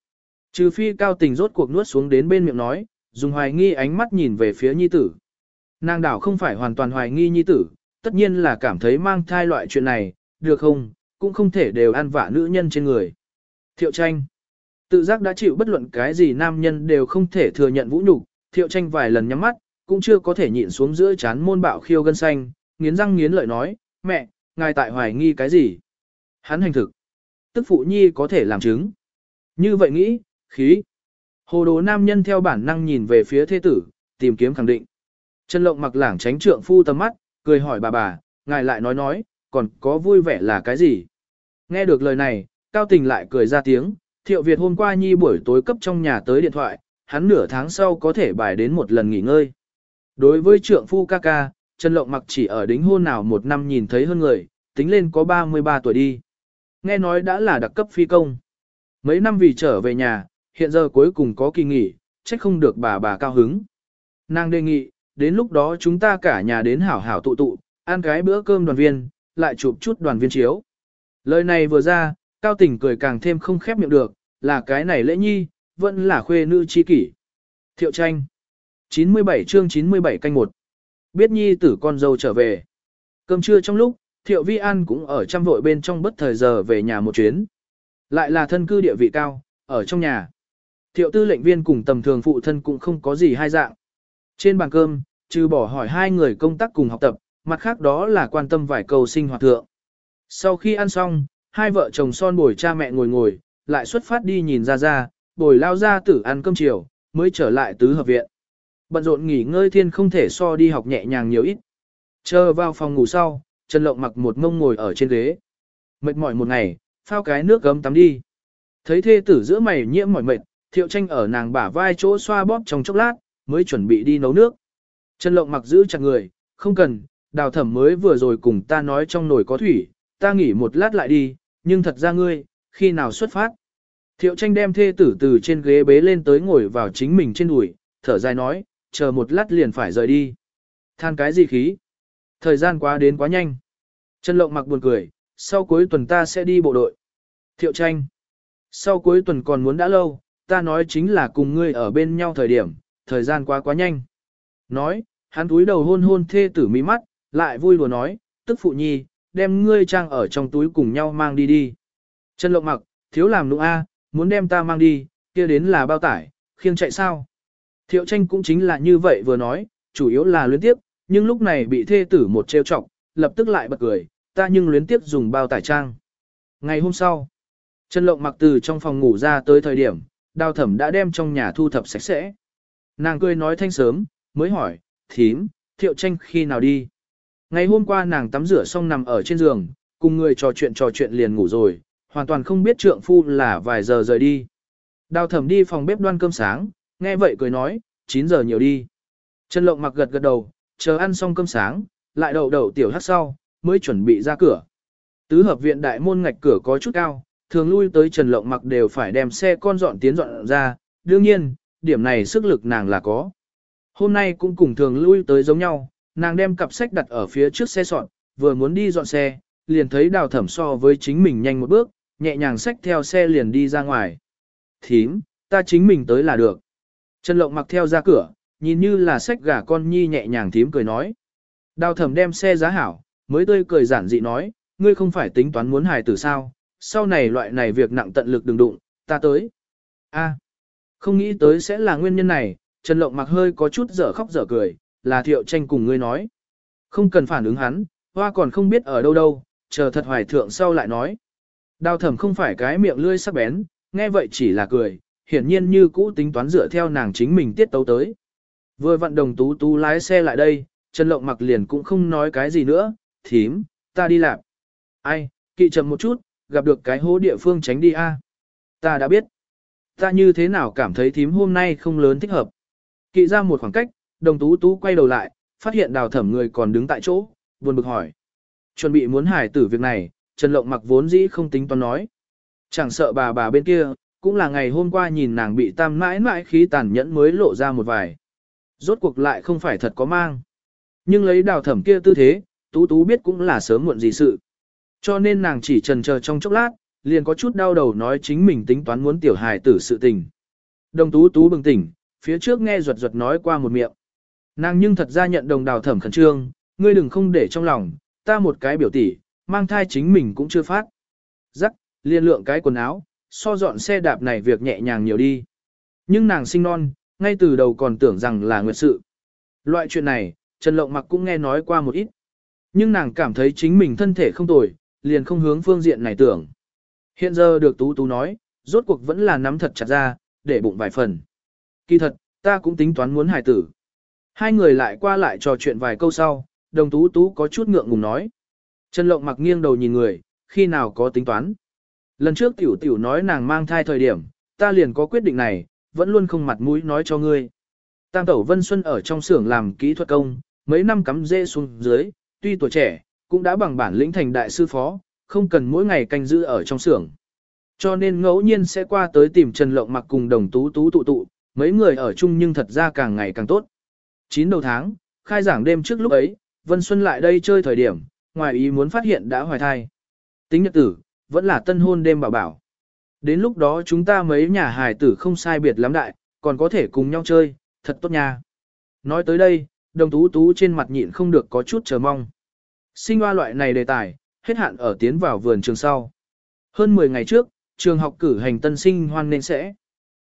Trừ phi cao tình rốt cuộc nuốt xuống đến bên miệng nói, dùng hoài nghi ánh mắt nhìn về phía nhi tử. Nàng đảo không phải hoàn toàn hoài nghi nhi tử, tất nhiên là cảm thấy mang thai loại chuyện này, được không, cũng không thể đều ăn vạ nữ nhân trên người. Thiệu tranh. Tự giác đã chịu bất luận cái gì nam nhân đều không thể thừa nhận vũ nhục, thiệu tranh vài lần nhắm mắt, cũng chưa có thể nhịn xuống giữa chán môn bạo khiêu gân xanh, nghiến răng nghiến lợi nói, mẹ, ngài tại hoài nghi cái gì? Hắn hành thực. Tức phụ nhi có thể làm chứng. Như vậy nghĩ, khí. Hồ đồ nam nhân theo bản năng nhìn về phía thế tử, tìm kiếm khẳng định. Trần Lộng mặc lảng tránh trượng phu tầm mắt, cười hỏi bà bà, ngài lại nói nói, còn có vui vẻ là cái gì? Nghe được lời này, Cao Tình lại cười ra tiếng, Thiệu Việt hôm qua nhi buổi tối cấp trong nhà tới điện thoại, hắn nửa tháng sau có thể bài đến một lần nghỉ ngơi. Đối với trượng phu ca ca, Trần Lộng mặc chỉ ở đính hôn nào một năm nhìn thấy hơn người, tính lên có 33 tuổi đi. Nghe nói đã là đặc cấp phi công. Mấy năm vì trở về nhà, hiện giờ cuối cùng có kỳ nghỉ, trách không được bà bà cao hứng. Nàng đề nghị, đến lúc đó chúng ta cả nhà đến hảo hảo tụ tụ, ăn cái bữa cơm đoàn viên, lại chụp chút đoàn viên chiếu. Lời này vừa ra, Cao Tình cười càng thêm không khép miệng được, là cái này lễ nhi, vẫn là khuê nữ chi kỷ. Thiệu tranh. 97 chương 97 canh 1. Biết nhi tử con dâu trở về. Cơm trưa trong lúc, Thiệu Vi An cũng ở trăm vội bên trong bất thời giờ về nhà một chuyến. Lại là thân cư địa vị cao, ở trong nhà. Thiệu tư lệnh viên cùng tầm thường phụ thân cũng không có gì hai dạng. Trên bàn cơm, trừ bỏ hỏi hai người công tác cùng học tập, mặt khác đó là quan tâm vài câu sinh hoạt thượng. Sau khi ăn xong, hai vợ chồng son bồi cha mẹ ngồi ngồi, lại xuất phát đi nhìn ra ra, bồi lao ra tử ăn cơm chiều, mới trở lại tứ hợp viện. Bận rộn nghỉ ngơi thiên không thể so đi học nhẹ nhàng nhiều ít. Chờ vào phòng ngủ sau, Trần Lộng mặc một mông ngồi ở trên ghế. mệt mỏi một ngày, phao cái nước gấm tắm đi. Thấy thê tử giữa mày nhiễm mỏi mệt, thiệu tranh ở nàng bả vai chỗ xoa bóp trong chốc lát, mới chuẩn bị đi nấu nước. Trần lộng mặc giữ chặt người, không cần, đào thẩm mới vừa rồi cùng ta nói trong nồi có thủy, ta nghỉ một lát lại đi, nhưng thật ra ngươi, khi nào xuất phát. Thiệu tranh đem thê tử từ trên ghế bế lên tới ngồi vào chính mình trên đùi, thở dài nói, chờ một lát liền phải rời đi. Than cái gì khí? Thời gian quá đến quá nhanh. Trần Lộng mặc buồn cười, sau cuối tuần ta sẽ đi bộ đội. Thiệu tranh. Sau cuối tuần còn muốn đã lâu, ta nói chính là cùng ngươi ở bên nhau thời điểm, thời gian quá quá nhanh. Nói, hắn túi đầu hôn hôn thê tử mí mắt, lại vui đùa nói, tức phụ nhi, đem ngươi trang ở trong túi cùng nhau mang đi đi. Trần Lộng mặc, thiếu làm nụ A, muốn đem ta mang đi, kia đến là bao tải, khiêng chạy sao. Thiệu tranh cũng chính là như vậy vừa nói, chủ yếu là luyến tiếp, nhưng lúc này bị thê tử một trêu chọc, lập tức lại bật cười, ta nhưng luyến tiếp dùng bao tải trang. Ngày hôm sau, Trần Lộng mặc từ trong phòng ngủ ra tới thời điểm, đào thẩm đã đem trong nhà thu thập sạch sẽ. Nàng cười nói thanh sớm, mới hỏi, thím, thiệu tranh khi nào đi. Ngày hôm qua nàng tắm rửa xong nằm ở trên giường, cùng người trò chuyện trò chuyện liền ngủ rồi, hoàn toàn không biết trượng phu là vài giờ rời đi. Đào thẩm đi phòng bếp đoan cơm sáng, nghe vậy cười nói, 9 giờ nhiều đi. Trần Lộng mặc gật gật đầu, chờ ăn xong cơm sáng, lại đậu đậu tiểu hát sau, mới chuẩn bị ra cửa. Tứ hợp viện đại môn ngạch cửa có chút cao, thường lui tới Trần Lộng mặc đều phải đem xe con dọn tiến dọn ra, đương nhiên, điểm này sức lực nàng là có. Hôm nay cũng cùng thường lui tới giống nhau, nàng đem cặp sách đặt ở phía trước xe soạn, vừa muốn đi dọn xe, liền thấy đào thẩm so với chính mình nhanh một bước, nhẹ nhàng xách theo xe liền đi ra ngoài. Thím, ta chính mình tới là được. Trần Lộng mặc theo ra cửa, nhìn như là xách gà con nhi nhẹ nhàng thím cười nói. Đào thẩm đem xe giá hảo, mới tươi cười giản dị nói, ngươi không phải tính toán muốn hài tử sao, sau này loại này việc nặng tận lực đừng đụng, ta tới. A, không nghĩ tới sẽ là nguyên nhân này, Trần Lộng mặc hơi có chút dở khóc dở cười, là thiệu tranh cùng ngươi nói. Không cần phản ứng hắn, hoa còn không biết ở đâu đâu, chờ thật hoài thượng sau lại nói. Đào thẩm không phải cái miệng lươi sắc bén, nghe vậy chỉ là cười, hiển nhiên như cũ tính toán dựa theo nàng chính mình tiết tấu tới. Vừa vận đồng tú tú lái xe lại đây, Trần Lộng mặc liền cũng không nói cái gì nữa, thím, ta đi làm. Ai, kỵ chậm một chút, gặp được cái hố địa phương tránh đi a. Ta đã biết. Ta như thế nào cảm thấy thím hôm nay không lớn thích hợp. Kỵ ra một khoảng cách, đồng tú tú quay đầu lại, phát hiện đào thẩm người còn đứng tại chỗ, buồn bực hỏi. Chuẩn bị muốn hải tử việc này, Trần Lộng mặc vốn dĩ không tính toán nói. Chẳng sợ bà bà bên kia, cũng là ngày hôm qua nhìn nàng bị tam mãi mãi khí tàn nhẫn mới lộ ra một vài. Rốt cuộc lại không phải thật có mang. Nhưng lấy đào thẩm kia tư thế, tú tú biết cũng là sớm muộn gì sự. Cho nên nàng chỉ trần chờ trong chốc lát, liền có chút đau đầu nói chính mình tính toán muốn tiểu hài tử sự tình. Đồng tú tú bừng tỉnh, phía trước nghe ruột ruột nói qua một miệng. Nàng nhưng thật ra nhận đồng đào thẩm khẩn trương, ngươi đừng không để trong lòng, ta một cái biểu tỷ, mang thai chính mình cũng chưa phát. Rắc, liên lượng cái quần áo, so dọn xe đạp này việc nhẹ nhàng nhiều đi. Nhưng nàng sinh non, ngay từ đầu còn tưởng rằng là nguyệt sự. Loại chuyện này, Trần Lộng Mặc cũng nghe nói qua một ít. Nhưng nàng cảm thấy chính mình thân thể không tồi, liền không hướng phương diện này tưởng. Hiện giờ được Tú Tú nói, rốt cuộc vẫn là nắm thật chặt ra, để bụng vài phần. Kỳ thật, ta cũng tính toán muốn hài tử. Hai người lại qua lại trò chuyện vài câu sau, đồng Tú Tú có chút ngượng ngùng nói. Trần Lộng mặc nghiêng đầu nhìn người, khi nào có tính toán. Lần trước tiểu tiểu nói nàng mang thai thời điểm, ta liền có quyết định này, vẫn luôn không mặt mũi nói cho ngươi. Tam Tẩu Vân Xuân ở trong xưởng làm kỹ thuật công, mấy năm cắm dê xuống dưới, tuy tuổi trẻ, cũng đã bằng bản lĩnh thành đại sư phó, không cần mỗi ngày canh giữ ở trong xưởng. Cho nên ngẫu nhiên sẽ qua tới tìm Trần Lộng mặc cùng đồng tú tú tụ tụ, mấy người ở chung nhưng thật ra càng ngày càng tốt. Chín đầu tháng, khai giảng đêm trước lúc ấy, Vân Xuân lại đây chơi thời điểm, ngoài ý muốn phát hiện đã hoài thai. Tính nhật tử, vẫn là tân hôn đêm bảo bảo. Đến lúc đó chúng ta mấy nhà hài tử không sai biệt lắm đại, còn có thể cùng nhau chơi, thật tốt nha. Nói tới đây, đồng tú tú trên mặt nhịn không được có chút chờ mong. Sinh hoa loại này đề tài, hết hạn ở tiến vào vườn trường sau. Hơn 10 ngày trước, trường học cử hành tân sinh hoan nên sẽ.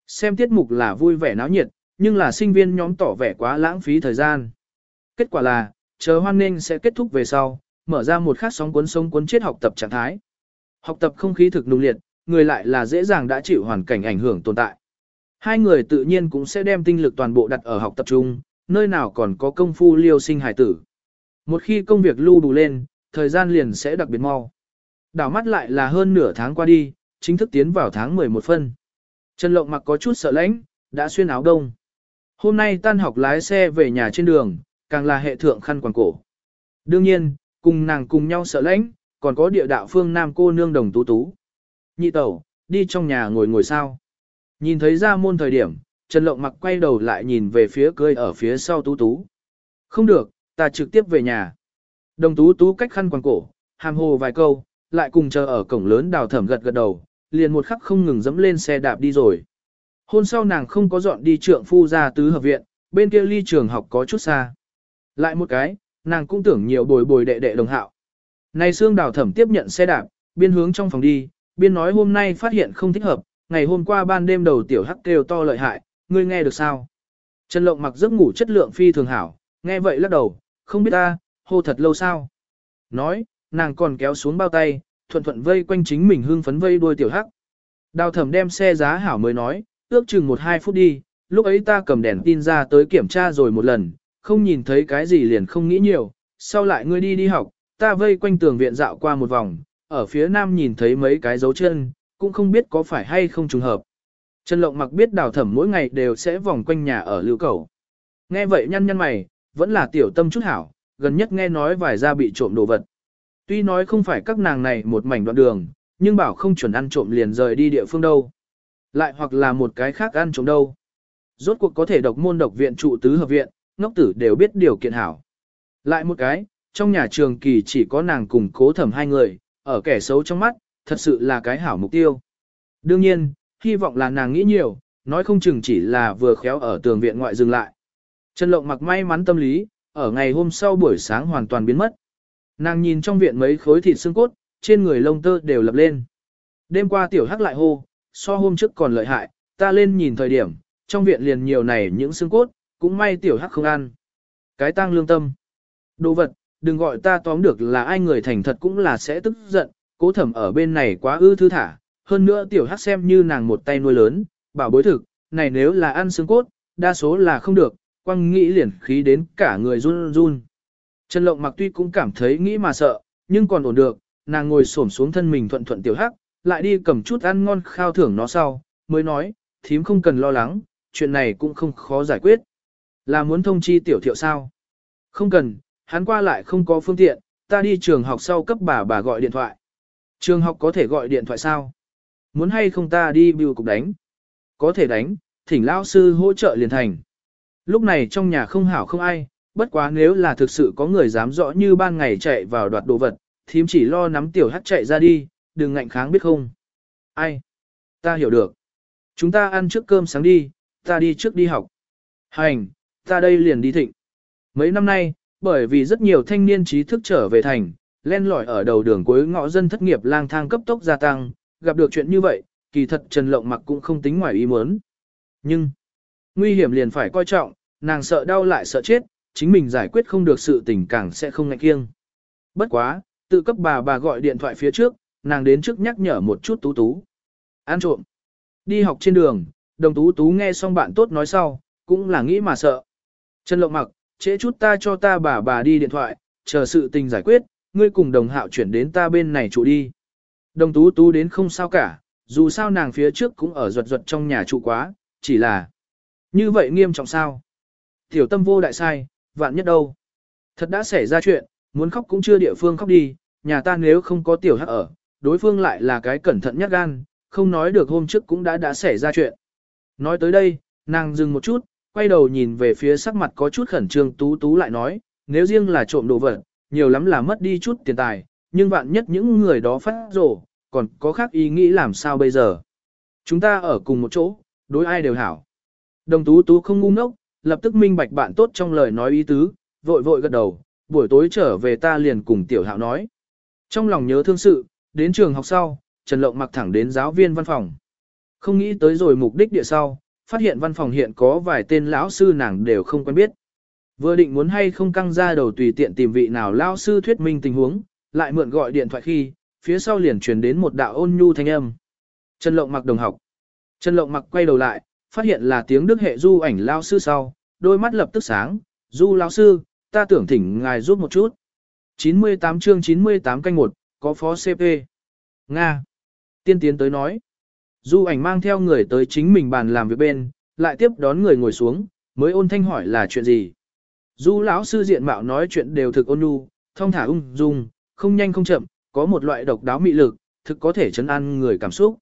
Xem tiết mục là vui vẻ náo nhiệt, nhưng là sinh viên nhóm tỏ vẻ quá lãng phí thời gian. Kết quả là, chờ hoan nên sẽ kết thúc về sau, mở ra một khát sóng cuốn sông cuốn chết học tập trạng thái. Học tập không khí thực nung liệt, người lại là dễ dàng đã chịu hoàn cảnh ảnh hưởng tồn tại. Hai người tự nhiên cũng sẽ đem tinh lực toàn bộ đặt ở học tập trung, nơi nào còn có công phu liêu sinh hải tử. Một khi công việc lưu đủ lên, thời gian liền sẽ đặc biệt mau. Đảo mắt lại là hơn nửa tháng qua đi, chính thức tiến vào tháng 11 phân. Trần Lộng mặc có chút sợ lãnh, đã xuyên áo đông. Hôm nay tan học lái xe về nhà trên đường, càng là hệ thượng khăn quàng cổ. Đương nhiên, cùng nàng cùng nhau sợ lãnh, còn có địa đạo phương nam cô nương đồng tú tú. Nhị tẩu, đi trong nhà ngồi ngồi sao. Nhìn thấy ra môn thời điểm, Trần Lộng mặc quay đầu lại nhìn về phía cười ở phía sau tú tú. Không được, ta trực tiếp về nhà. Đồng tú tú cách khăn quàng cổ, hàm hồ vài câu, lại cùng chờ ở cổng lớn đào thẩm gật gật đầu, liền một khắc không ngừng dẫm lên xe đạp đi rồi. Hôn sau nàng không có dọn đi trượng phu ra tứ hợp viện, bên kia ly trường học có chút xa. Lại một cái, nàng cũng tưởng nhiều bồi bồi đệ đệ đồng hạo. Này xương đào thẩm tiếp nhận xe đạp, biên hướng trong phòng đi, biên nói hôm nay phát hiện không thích hợp, ngày hôm qua ban đêm đầu tiểu hắc kêu to lợi hại, ngươi nghe được sao? Trần Lộng mặc giấc ngủ chất lượng phi thường hảo, nghe vậy lắc đầu, không biết ta, hô thật lâu sao? Nói, nàng còn kéo xuống bao tay, thuận thuận vây quanh chính mình hưng phấn vây đuôi tiểu hắc. Đào thẩm đem xe giá hảo mới nói, ước chừng một hai phút đi, lúc ấy ta cầm đèn tin ra tới kiểm tra rồi một lần, không nhìn thấy cái gì liền không nghĩ nhiều, sau lại ngươi đi đi học, ta vây quanh tường viện dạo qua một vòng, ở phía nam nhìn thấy mấy cái dấu chân, cũng không biết có phải hay không trùng hợp. Trần Lộng mặc biết đào thẩm mỗi ngày đều sẽ vòng quanh nhà ở lưu cầu. Nghe vậy nhăn nhăn mày, vẫn là tiểu tâm chút hảo, gần nhất nghe nói vài gia bị trộm đồ vật. Tuy nói không phải các nàng này một mảnh đoạn đường, nhưng bảo không chuẩn ăn trộm liền rời đi địa phương đâu. Lại hoặc là một cái khác ăn trộm đâu. Rốt cuộc có thể độc môn độc viện trụ tứ hợp viện, ngốc tử đều biết điều kiện hảo. Lại một cái, trong nhà trường kỳ chỉ có nàng cùng cố thẩm hai người, ở kẻ xấu trong mắt, thật sự là cái hảo mục tiêu. Đương nhiên, hy vọng là nàng nghĩ nhiều, nói không chừng chỉ là vừa khéo ở tường viện ngoại dừng lại. Trần Lộng mặc may mắn tâm lý, ở ngày hôm sau buổi sáng hoàn toàn biến mất. Nàng nhìn trong viện mấy khối thịt xương cốt, trên người lông tơ đều lập lên. Đêm qua tiểu hắc lại hô, so hôm trước còn lợi hại, ta lên nhìn thời điểm, trong viện liền nhiều này những xương cốt, cũng may tiểu hắc không ăn. Cái tang lương tâm. Đồ vật, đừng gọi ta tóm được là ai người thành thật cũng là sẽ tức giận, cố thẩm ở bên này quá ư thư thả, hơn nữa tiểu hắc xem như nàng một tay nuôi lớn, bảo bối thực, này nếu là ăn xương cốt, đa số là không được, quăng nghĩ liền khí đến cả người run run. Trần Lộng mặc tuy cũng cảm thấy nghĩ mà sợ, nhưng còn ổn được, nàng ngồi xổm xuống thân mình thuận thuận tiểu hắc, lại đi cầm chút ăn ngon khao thưởng nó sau, mới nói, thím không cần lo lắng, chuyện này cũng không khó giải quyết. Là muốn thông chi tiểu thiệu sao? Không cần, hắn qua lại không có phương tiện, ta đi trường học sau cấp bà bà gọi điện thoại. Trường học có thể gọi điện thoại sao? Muốn hay không ta đi bưu cục đánh? Có thể đánh, thỉnh lao sư hỗ trợ liền thành. Lúc này trong nhà không hảo không ai, bất quá nếu là thực sự có người dám rõ như ban ngày chạy vào đoạt đồ vật, thím chỉ lo nắm tiểu hắt chạy ra đi, đừng ngạnh kháng biết không. Ai? Ta hiểu được. Chúng ta ăn trước cơm sáng đi, ta đi trước đi học. Hành, ta đây liền đi thịnh. Mấy năm nay, bởi vì rất nhiều thanh niên trí thức trở về thành, len lỏi ở đầu đường cuối ngõ dân thất nghiệp lang thang cấp tốc gia tăng, gặp được chuyện như vậy, kỳ thật Trần Lộng mặc cũng không tính ngoài ý muốn. Nhưng, nguy hiểm liền phải coi trọng, nàng sợ đau lại sợ chết, chính mình giải quyết không được sự tình càng sẽ không ngại kiêng. Bất quá, tự cấp bà bà gọi điện thoại phía trước, nàng đến trước nhắc nhở một chút tú tú. Ăn trộm. Đi học trên đường, đồng tú tú nghe xong bạn tốt nói sau, cũng là nghĩ mà sợ. Trần Lộng mặc, trễ chút ta cho ta bà bà đi điện thoại, chờ sự tình giải quyết, ngươi cùng đồng hạo chuyển đến ta bên này trụ đi. Đồng tú tú đến không sao cả, dù sao nàng phía trước cũng ở ruột ruột trong nhà trụ quá, chỉ là như vậy nghiêm trọng sao. Tiểu tâm vô đại sai, vạn nhất đâu. Thật đã xảy ra chuyện, muốn khóc cũng chưa địa phương khóc đi, nhà ta nếu không có tiểu hắc ở, đối phương lại là cái cẩn thận nhất gan, không nói được hôm trước cũng đã đã xảy ra chuyện. Nói tới đây, nàng dừng một chút, quay đầu nhìn về phía sắc mặt có chút khẩn trương tú tú lại nói, nếu riêng là trộm đồ vật, nhiều lắm là mất đi chút tiền tài, nhưng vạn nhất những người đó phát rổ, còn có khác ý nghĩ làm sao bây giờ. Chúng ta ở cùng một chỗ, đối ai đều hảo. Đồng tú tú không ngu ngốc, lập tức minh bạch bạn tốt trong lời nói ý tứ, vội vội gật đầu, buổi tối trở về ta liền cùng tiểu hạo nói. Trong lòng nhớ thương sự, đến trường học sau, Trần Lộng mặc thẳng đến giáo viên văn phòng. Không nghĩ tới rồi mục đích địa sau, phát hiện văn phòng hiện có vài tên lão sư nàng đều không quen biết. Vừa định muốn hay không căng ra đầu tùy tiện tìm vị nào lão sư thuyết minh tình huống, lại mượn gọi điện thoại khi, phía sau liền truyền đến một đạo ôn nhu thanh âm. Trần Lộng mặc đồng học. Trần Lộng mặc quay đầu lại, phát hiện là tiếng đức hệ du ảnh lao sư sau, đôi mắt lập tức sáng, du lao sư, ta tưởng thỉnh ngài giúp một chút. 98 chương 98 canh 1, có phó CP. Nga. Tiên tiến tới nói. Du ảnh mang theo người tới chính mình bàn làm việc bên, lại tiếp đón người ngồi xuống, mới ôn thanh hỏi là chuyện gì. Du lão sư diện mạo nói chuyện đều thực ôn nhu, thông thả ung dung, không nhanh không chậm, có một loại độc đáo mị lực, thực có thể chấn an người cảm xúc.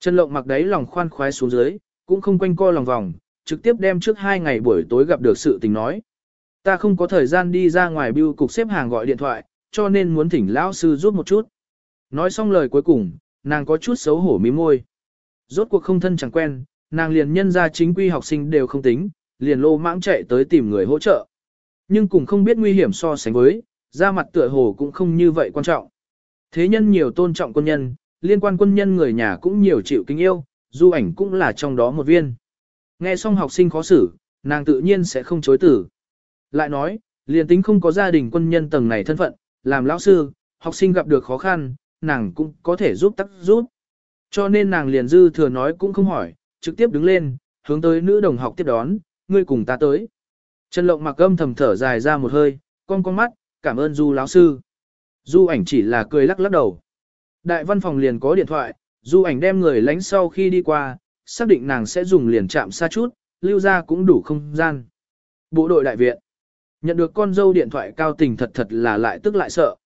Trần Lộng mặc đấy lòng khoan khoái xuống dưới, cũng không quanh co lòng vòng, trực tiếp đem trước hai ngày buổi tối gặp được sự tình nói. Ta không có thời gian đi ra ngoài bưu cục xếp hàng gọi điện thoại, cho nên muốn thỉnh lão sư giúp một chút. Nói xong lời cuối cùng, nàng có chút xấu hổ mím môi. Rốt cuộc không thân chẳng quen, nàng liền nhân ra chính quy học sinh đều không tính, liền lô mãng chạy tới tìm người hỗ trợ. Nhưng cũng không biết nguy hiểm so sánh với, ra mặt tựa hồ cũng không như vậy quan trọng. Thế nhân nhiều tôn trọng quân nhân, liên quan quân nhân người nhà cũng nhiều chịu kính yêu, du ảnh cũng là trong đó một viên. Nghe xong học sinh khó xử, nàng tự nhiên sẽ không chối tử. Lại nói, liền tính không có gia đình quân nhân tầng này thân phận, làm lão sư, học sinh gặp được khó khăn, nàng cũng có thể giúp tắc giúp. Cho nên nàng liền dư thừa nói cũng không hỏi, trực tiếp đứng lên, hướng tới nữ đồng học tiếp đón, ngươi cùng ta tới. Trần Lộng mặc âm thầm thở dài ra một hơi, con con mắt, cảm ơn Du lão sư. Du ảnh chỉ là cười lắc lắc đầu. Đại văn phòng liền có điện thoại, Du ảnh đem người lánh sau khi đi qua, xác định nàng sẽ dùng liền chạm xa chút, lưu ra cũng đủ không gian. Bộ đội đại viện. Nhận được con dâu điện thoại cao tình thật thật là lại tức lại sợ.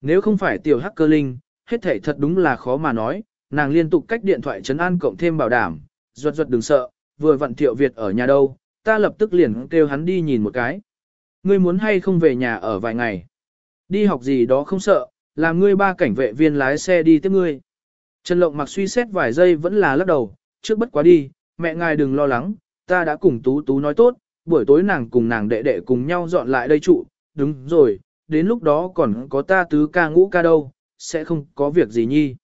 Nếu không phải tiểu hắc cơ linh, hết thể thật đúng là khó mà nói, nàng liên tục cách điện thoại trấn an cộng thêm bảo đảm, ruột ruột đừng sợ, vừa vận thiệu Việt ở nhà đâu, ta lập tức liền kêu hắn đi nhìn một cái. Ngươi muốn hay không về nhà ở vài ngày. Đi học gì đó không sợ, làm ngươi ba cảnh vệ viên lái xe đi tiếp ngươi. Trần Lộng mặc suy xét vài giây vẫn là lắc đầu, trước bất quá đi, mẹ ngài đừng lo lắng, ta đã cùng Tú Tú nói tốt, buổi tối nàng cùng nàng đệ đệ cùng nhau dọn lại đây trụ, đúng rồi, đến lúc đó còn có ta tứ ca ngũ ca đâu, sẽ không có việc gì nhi.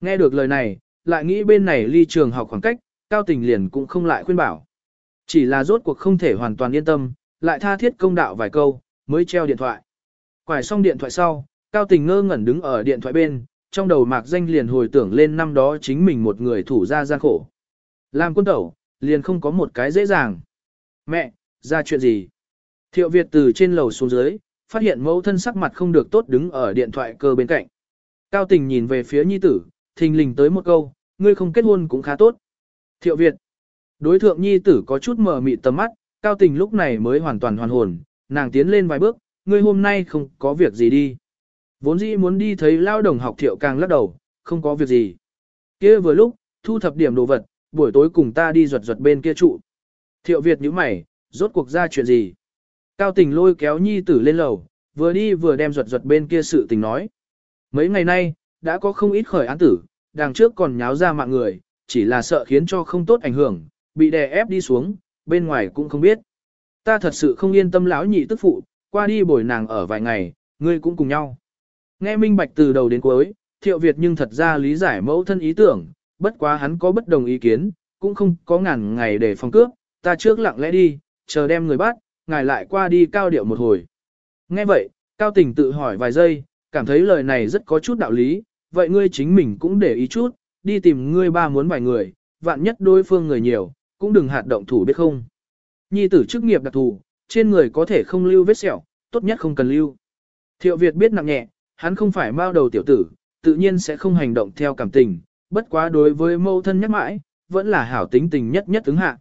Nghe được lời này, lại nghĩ bên này ly trường học khoảng cách, Cao Tình liền cũng không lại khuyên bảo. Chỉ là rốt cuộc không thể hoàn toàn yên tâm, lại tha thiết công đạo vài câu, mới treo điện thoại. Quải xong điện thoại sau, Cao Tình ngơ ngẩn đứng ở điện thoại bên, trong đầu mạc danh liền hồi tưởng lên năm đó chính mình một người thủ ra gian khổ. Làm quân tẩu, liền không có một cái dễ dàng. Mẹ, ra chuyện gì? Thiệu Việt từ trên lầu xuống dưới, phát hiện mẫu thân sắc mặt không được tốt đứng ở điện thoại cơ bên cạnh. Cao tình nhìn về phía nhi tử, thình lình tới một câu, ngươi không kết hôn cũng khá tốt. Thiệu Việt. Đối thượng nhi tử có chút mờ mịt tầm mắt, cao tình lúc này mới hoàn toàn hoàn hồn, nàng tiến lên vài bước, ngươi hôm nay không có việc gì đi. Vốn dĩ muốn đi thấy lao đồng học thiệu càng lắc đầu, không có việc gì. kia vừa lúc, thu thập điểm đồ vật, buổi tối cùng ta đi ruột ruột bên kia trụ. Thiệu Việt như mày, rốt cuộc ra chuyện gì? Cao tình lôi kéo nhi tử lên lầu, vừa đi vừa đem ruột ruột bên kia sự tình nói. Mấy ngày nay, đã có không ít khởi án tử, đằng trước còn nháo ra mạng người, chỉ là sợ khiến cho không tốt ảnh hưởng, bị đè ép đi xuống, bên ngoài cũng không biết. Ta thật sự không yên tâm lão nhị tức phụ, qua đi bồi nàng ở vài ngày, ngươi cũng cùng nhau. Nghe minh bạch từ đầu đến cuối, thiệu Việt nhưng thật ra lý giải mẫu thân ý tưởng, bất quá hắn có bất đồng ý kiến, cũng không có ngàn ngày để phòng cướp, ta trước lặng lẽ đi, chờ đem người bắt, ngài lại qua đi cao điệu một hồi. Nghe vậy, cao tình tự hỏi vài giây, cảm thấy lời này rất có chút đạo lý, vậy ngươi chính mình cũng để ý chút, đi tìm ngươi ba muốn vài người, vạn nhất đối phương người nhiều, cũng đừng hạt động thủ biết không. Nhi tử chức nghiệp đặc thù, trên người có thể không lưu vết sẹo, tốt nhất không cần lưu. Thiệu Việt biết nặng nhẹ, hắn không phải bao đầu tiểu tử, tự nhiên sẽ không hành động theo cảm tình, bất quá đối với mâu thân nhắc mãi, vẫn là hảo tính tình nhất nhất ứng hạ.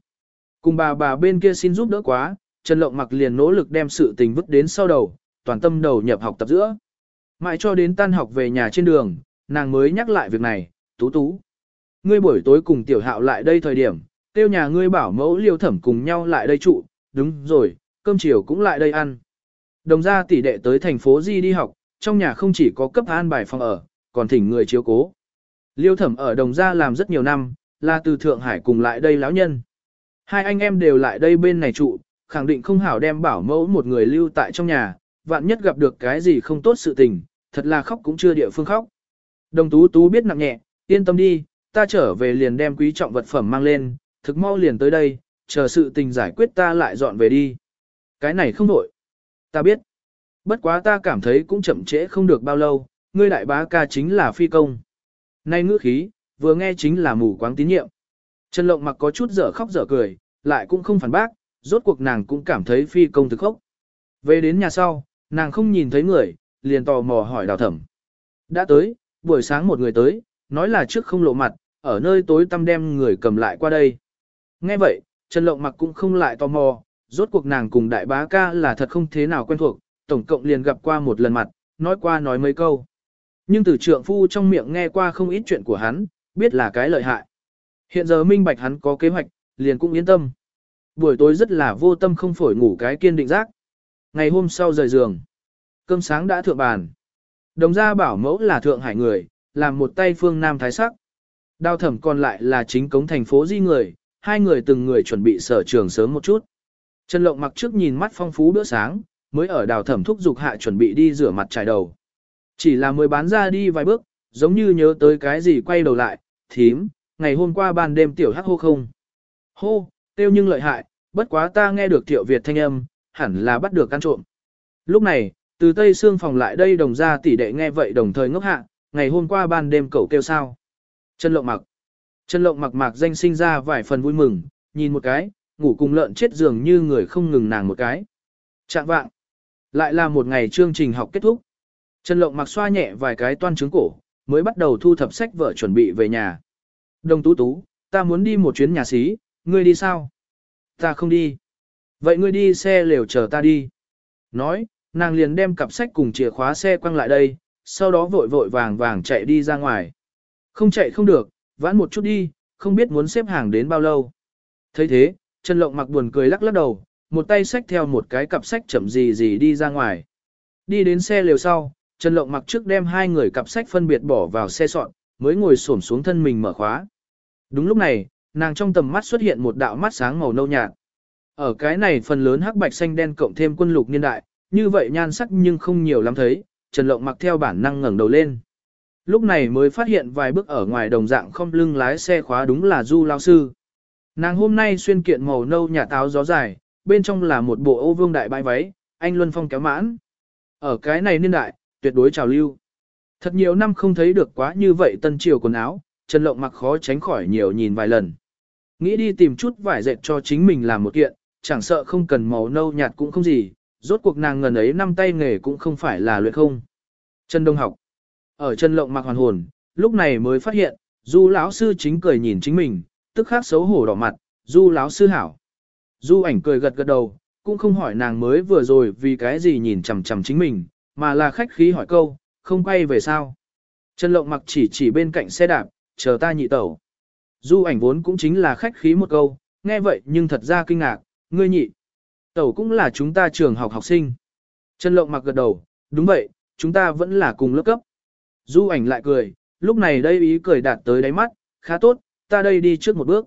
Cùng bà bà bên kia xin giúp đỡ quá, Trần Lộng mặc liền nỗ lực đem sự tình vứt đến sau đầu, toàn tâm đầu nhập học tập giữa. Mãi cho đến tan học về nhà trên đường, nàng mới nhắc lại việc này, tú tú. Ngươi buổi tối cùng tiểu hạo lại đây thời điểm, tiêu nhà ngươi bảo mẫu liêu thẩm cùng nhau lại đây trụ, đúng rồi, cơm chiều cũng lại đây ăn. Đồng ra tỷ đệ tới thành phố Di đi học, trong nhà không chỉ có cấp an bài phòng ở, còn thỉnh người chiếu cố. Liêu thẩm ở đồng gia làm rất nhiều năm, là từ Thượng Hải cùng lại đây lão nhân. Hai anh em đều lại đây bên này trụ, khẳng định không hảo đem bảo mẫu một người lưu tại trong nhà, vạn nhất gặp được cái gì không tốt sự tình, thật là khóc cũng chưa địa phương khóc. Đồng tú tú biết nặng nhẹ, yên tâm đi, ta trở về liền đem quý trọng vật phẩm mang lên, thực mau liền tới đây, chờ sự tình giải quyết ta lại dọn về đi. Cái này không đổi. Ta biết. Bất quá ta cảm thấy cũng chậm trễ không được bao lâu, ngươi đại bá ca chính là phi công. Nay ngữ khí, vừa nghe chính là mù quáng tín nhiệm. Trần Lộng mặc có chút dở khóc dở cười, lại cũng không phản bác, rốt cuộc nàng cũng cảm thấy phi công thực khốc. Về đến nhà sau, nàng không nhìn thấy người, liền tò mò hỏi đào thẩm. Đã tới, buổi sáng một người tới, nói là trước không lộ mặt, ở nơi tối tăm đem người cầm lại qua đây. Nghe vậy, Trần Lộng mặc cũng không lại tò mò, rốt cuộc nàng cùng đại bá ca là thật không thế nào quen thuộc, tổng cộng liền gặp qua một lần mặt, nói qua nói mấy câu. Nhưng từ trượng phu trong miệng nghe qua không ít chuyện của hắn, biết là cái lợi hại. Hiện giờ minh bạch hắn có kế hoạch, liền cũng yên tâm. Buổi tối rất là vô tâm không phổi ngủ cái kiên định giác. Ngày hôm sau rời giường, cơm sáng đã thượng bàn. Đồng gia bảo mẫu là thượng hải người, làm một tay phương nam thái sắc. Đào thẩm còn lại là chính cống thành phố di người, hai người từng người chuẩn bị sở trường sớm một chút. Trần Lộng mặc trước nhìn mắt phong phú bữa sáng, mới ở đào thẩm thúc dục hạ chuẩn bị đi rửa mặt trải đầu. Chỉ là mới bán ra đi vài bước, giống như nhớ tới cái gì quay đầu lại, thím, ngày hôm qua ban đêm tiểu hắc hô không. Hô, tiêu nhưng lợi hại, bất quá ta nghe được tiểu Việt thanh âm, hẳn là bắt được ăn trộm. Lúc này, từ tây xương phòng lại đây đồng ra tỷ đệ nghe vậy đồng thời ngốc hạ, ngày hôm qua ban đêm cậu kêu sao. chân lộng mặc. chân lộng mặc mạc danh sinh ra vài phần vui mừng, nhìn một cái, ngủ cùng lợn chết dường như người không ngừng nàng một cái. Trạng vạng. Lại là một ngày chương trình học kết thúc. Trần lộng mặc xoa nhẹ vài cái toan trứng cổ, mới bắt đầu thu thập sách vợ chuẩn bị về nhà. Đồng tú tú, ta muốn đi một chuyến nhà xí, ngươi đi sao? Ta không đi. Vậy ngươi đi xe lều chờ ta đi. Nói, nàng liền đem cặp sách cùng chìa khóa xe quăng lại đây, sau đó vội vội vàng vàng chạy đi ra ngoài. Không chạy không được, vãn một chút đi, không biết muốn xếp hàng đến bao lâu. thấy thế, Trần Lộng mặc buồn cười lắc lắc đầu, một tay xách theo một cái cặp sách chậm gì gì đi ra ngoài. Đi đến xe lều sau, Trần Lộng mặc trước đem hai người cặp sách phân biệt bỏ vào xe soạn, mới ngồi xổm xuống thân mình mở khóa. Đúng lúc này, nàng trong tầm mắt xuất hiện một đạo mắt sáng màu nâu nhạt. Ở cái này phần lớn hắc bạch xanh đen cộng thêm quân lục niên đại, như vậy nhan sắc nhưng không nhiều lắm thấy, Trần Lộng mặc theo bản năng ngẩng đầu lên. Lúc này mới phát hiện vài bước ở ngoài đồng dạng không lưng lái xe khóa đúng là Du Lao Sư. Nàng hôm nay xuyên kiện màu nâu nhà táo gió dài, bên trong là một bộ ô vương đại bãi váy, anh Luân Phong kéo mãn. Ở cái này niên đại, tuyệt đối trào lưu. Thật nhiều năm không thấy được quá như vậy tân triều quần áo, Trần Lộng mặc khó tránh khỏi nhiều nhìn vài lần. Nghĩ đi tìm chút vải dệt cho chính mình làm một kiện, chẳng sợ không cần màu nâu nhạt cũng không gì, rốt cuộc nàng ngần ấy năm tay nghề cũng không phải là luyện không. Trần Đông học. Ở Trần Lộng mặc hoàn hồn, lúc này mới phát hiện, Du lão sư chính cười nhìn chính mình, tức khắc xấu hổ đỏ mặt, Du lão sư hảo. Du ảnh cười gật gật đầu, cũng không hỏi nàng mới vừa rồi vì cái gì nhìn chằm chằm chính mình, mà là khách khí hỏi câu, không quay về sao. Trần Lộng mặc chỉ chỉ bên cạnh xe đạp, chờ ta nhị tẩu. Du ảnh vốn cũng chính là khách khí một câu, nghe vậy nhưng thật ra kinh ngạc, ngươi nhị. Tẩu cũng là chúng ta trường học học sinh. Trần Lộng mặc gật đầu, đúng vậy, chúng ta vẫn là cùng lớp cấp. Du ảnh lại cười, lúc này đây ý cười đạt tới đáy mắt, khá tốt, ta đây đi trước một bước.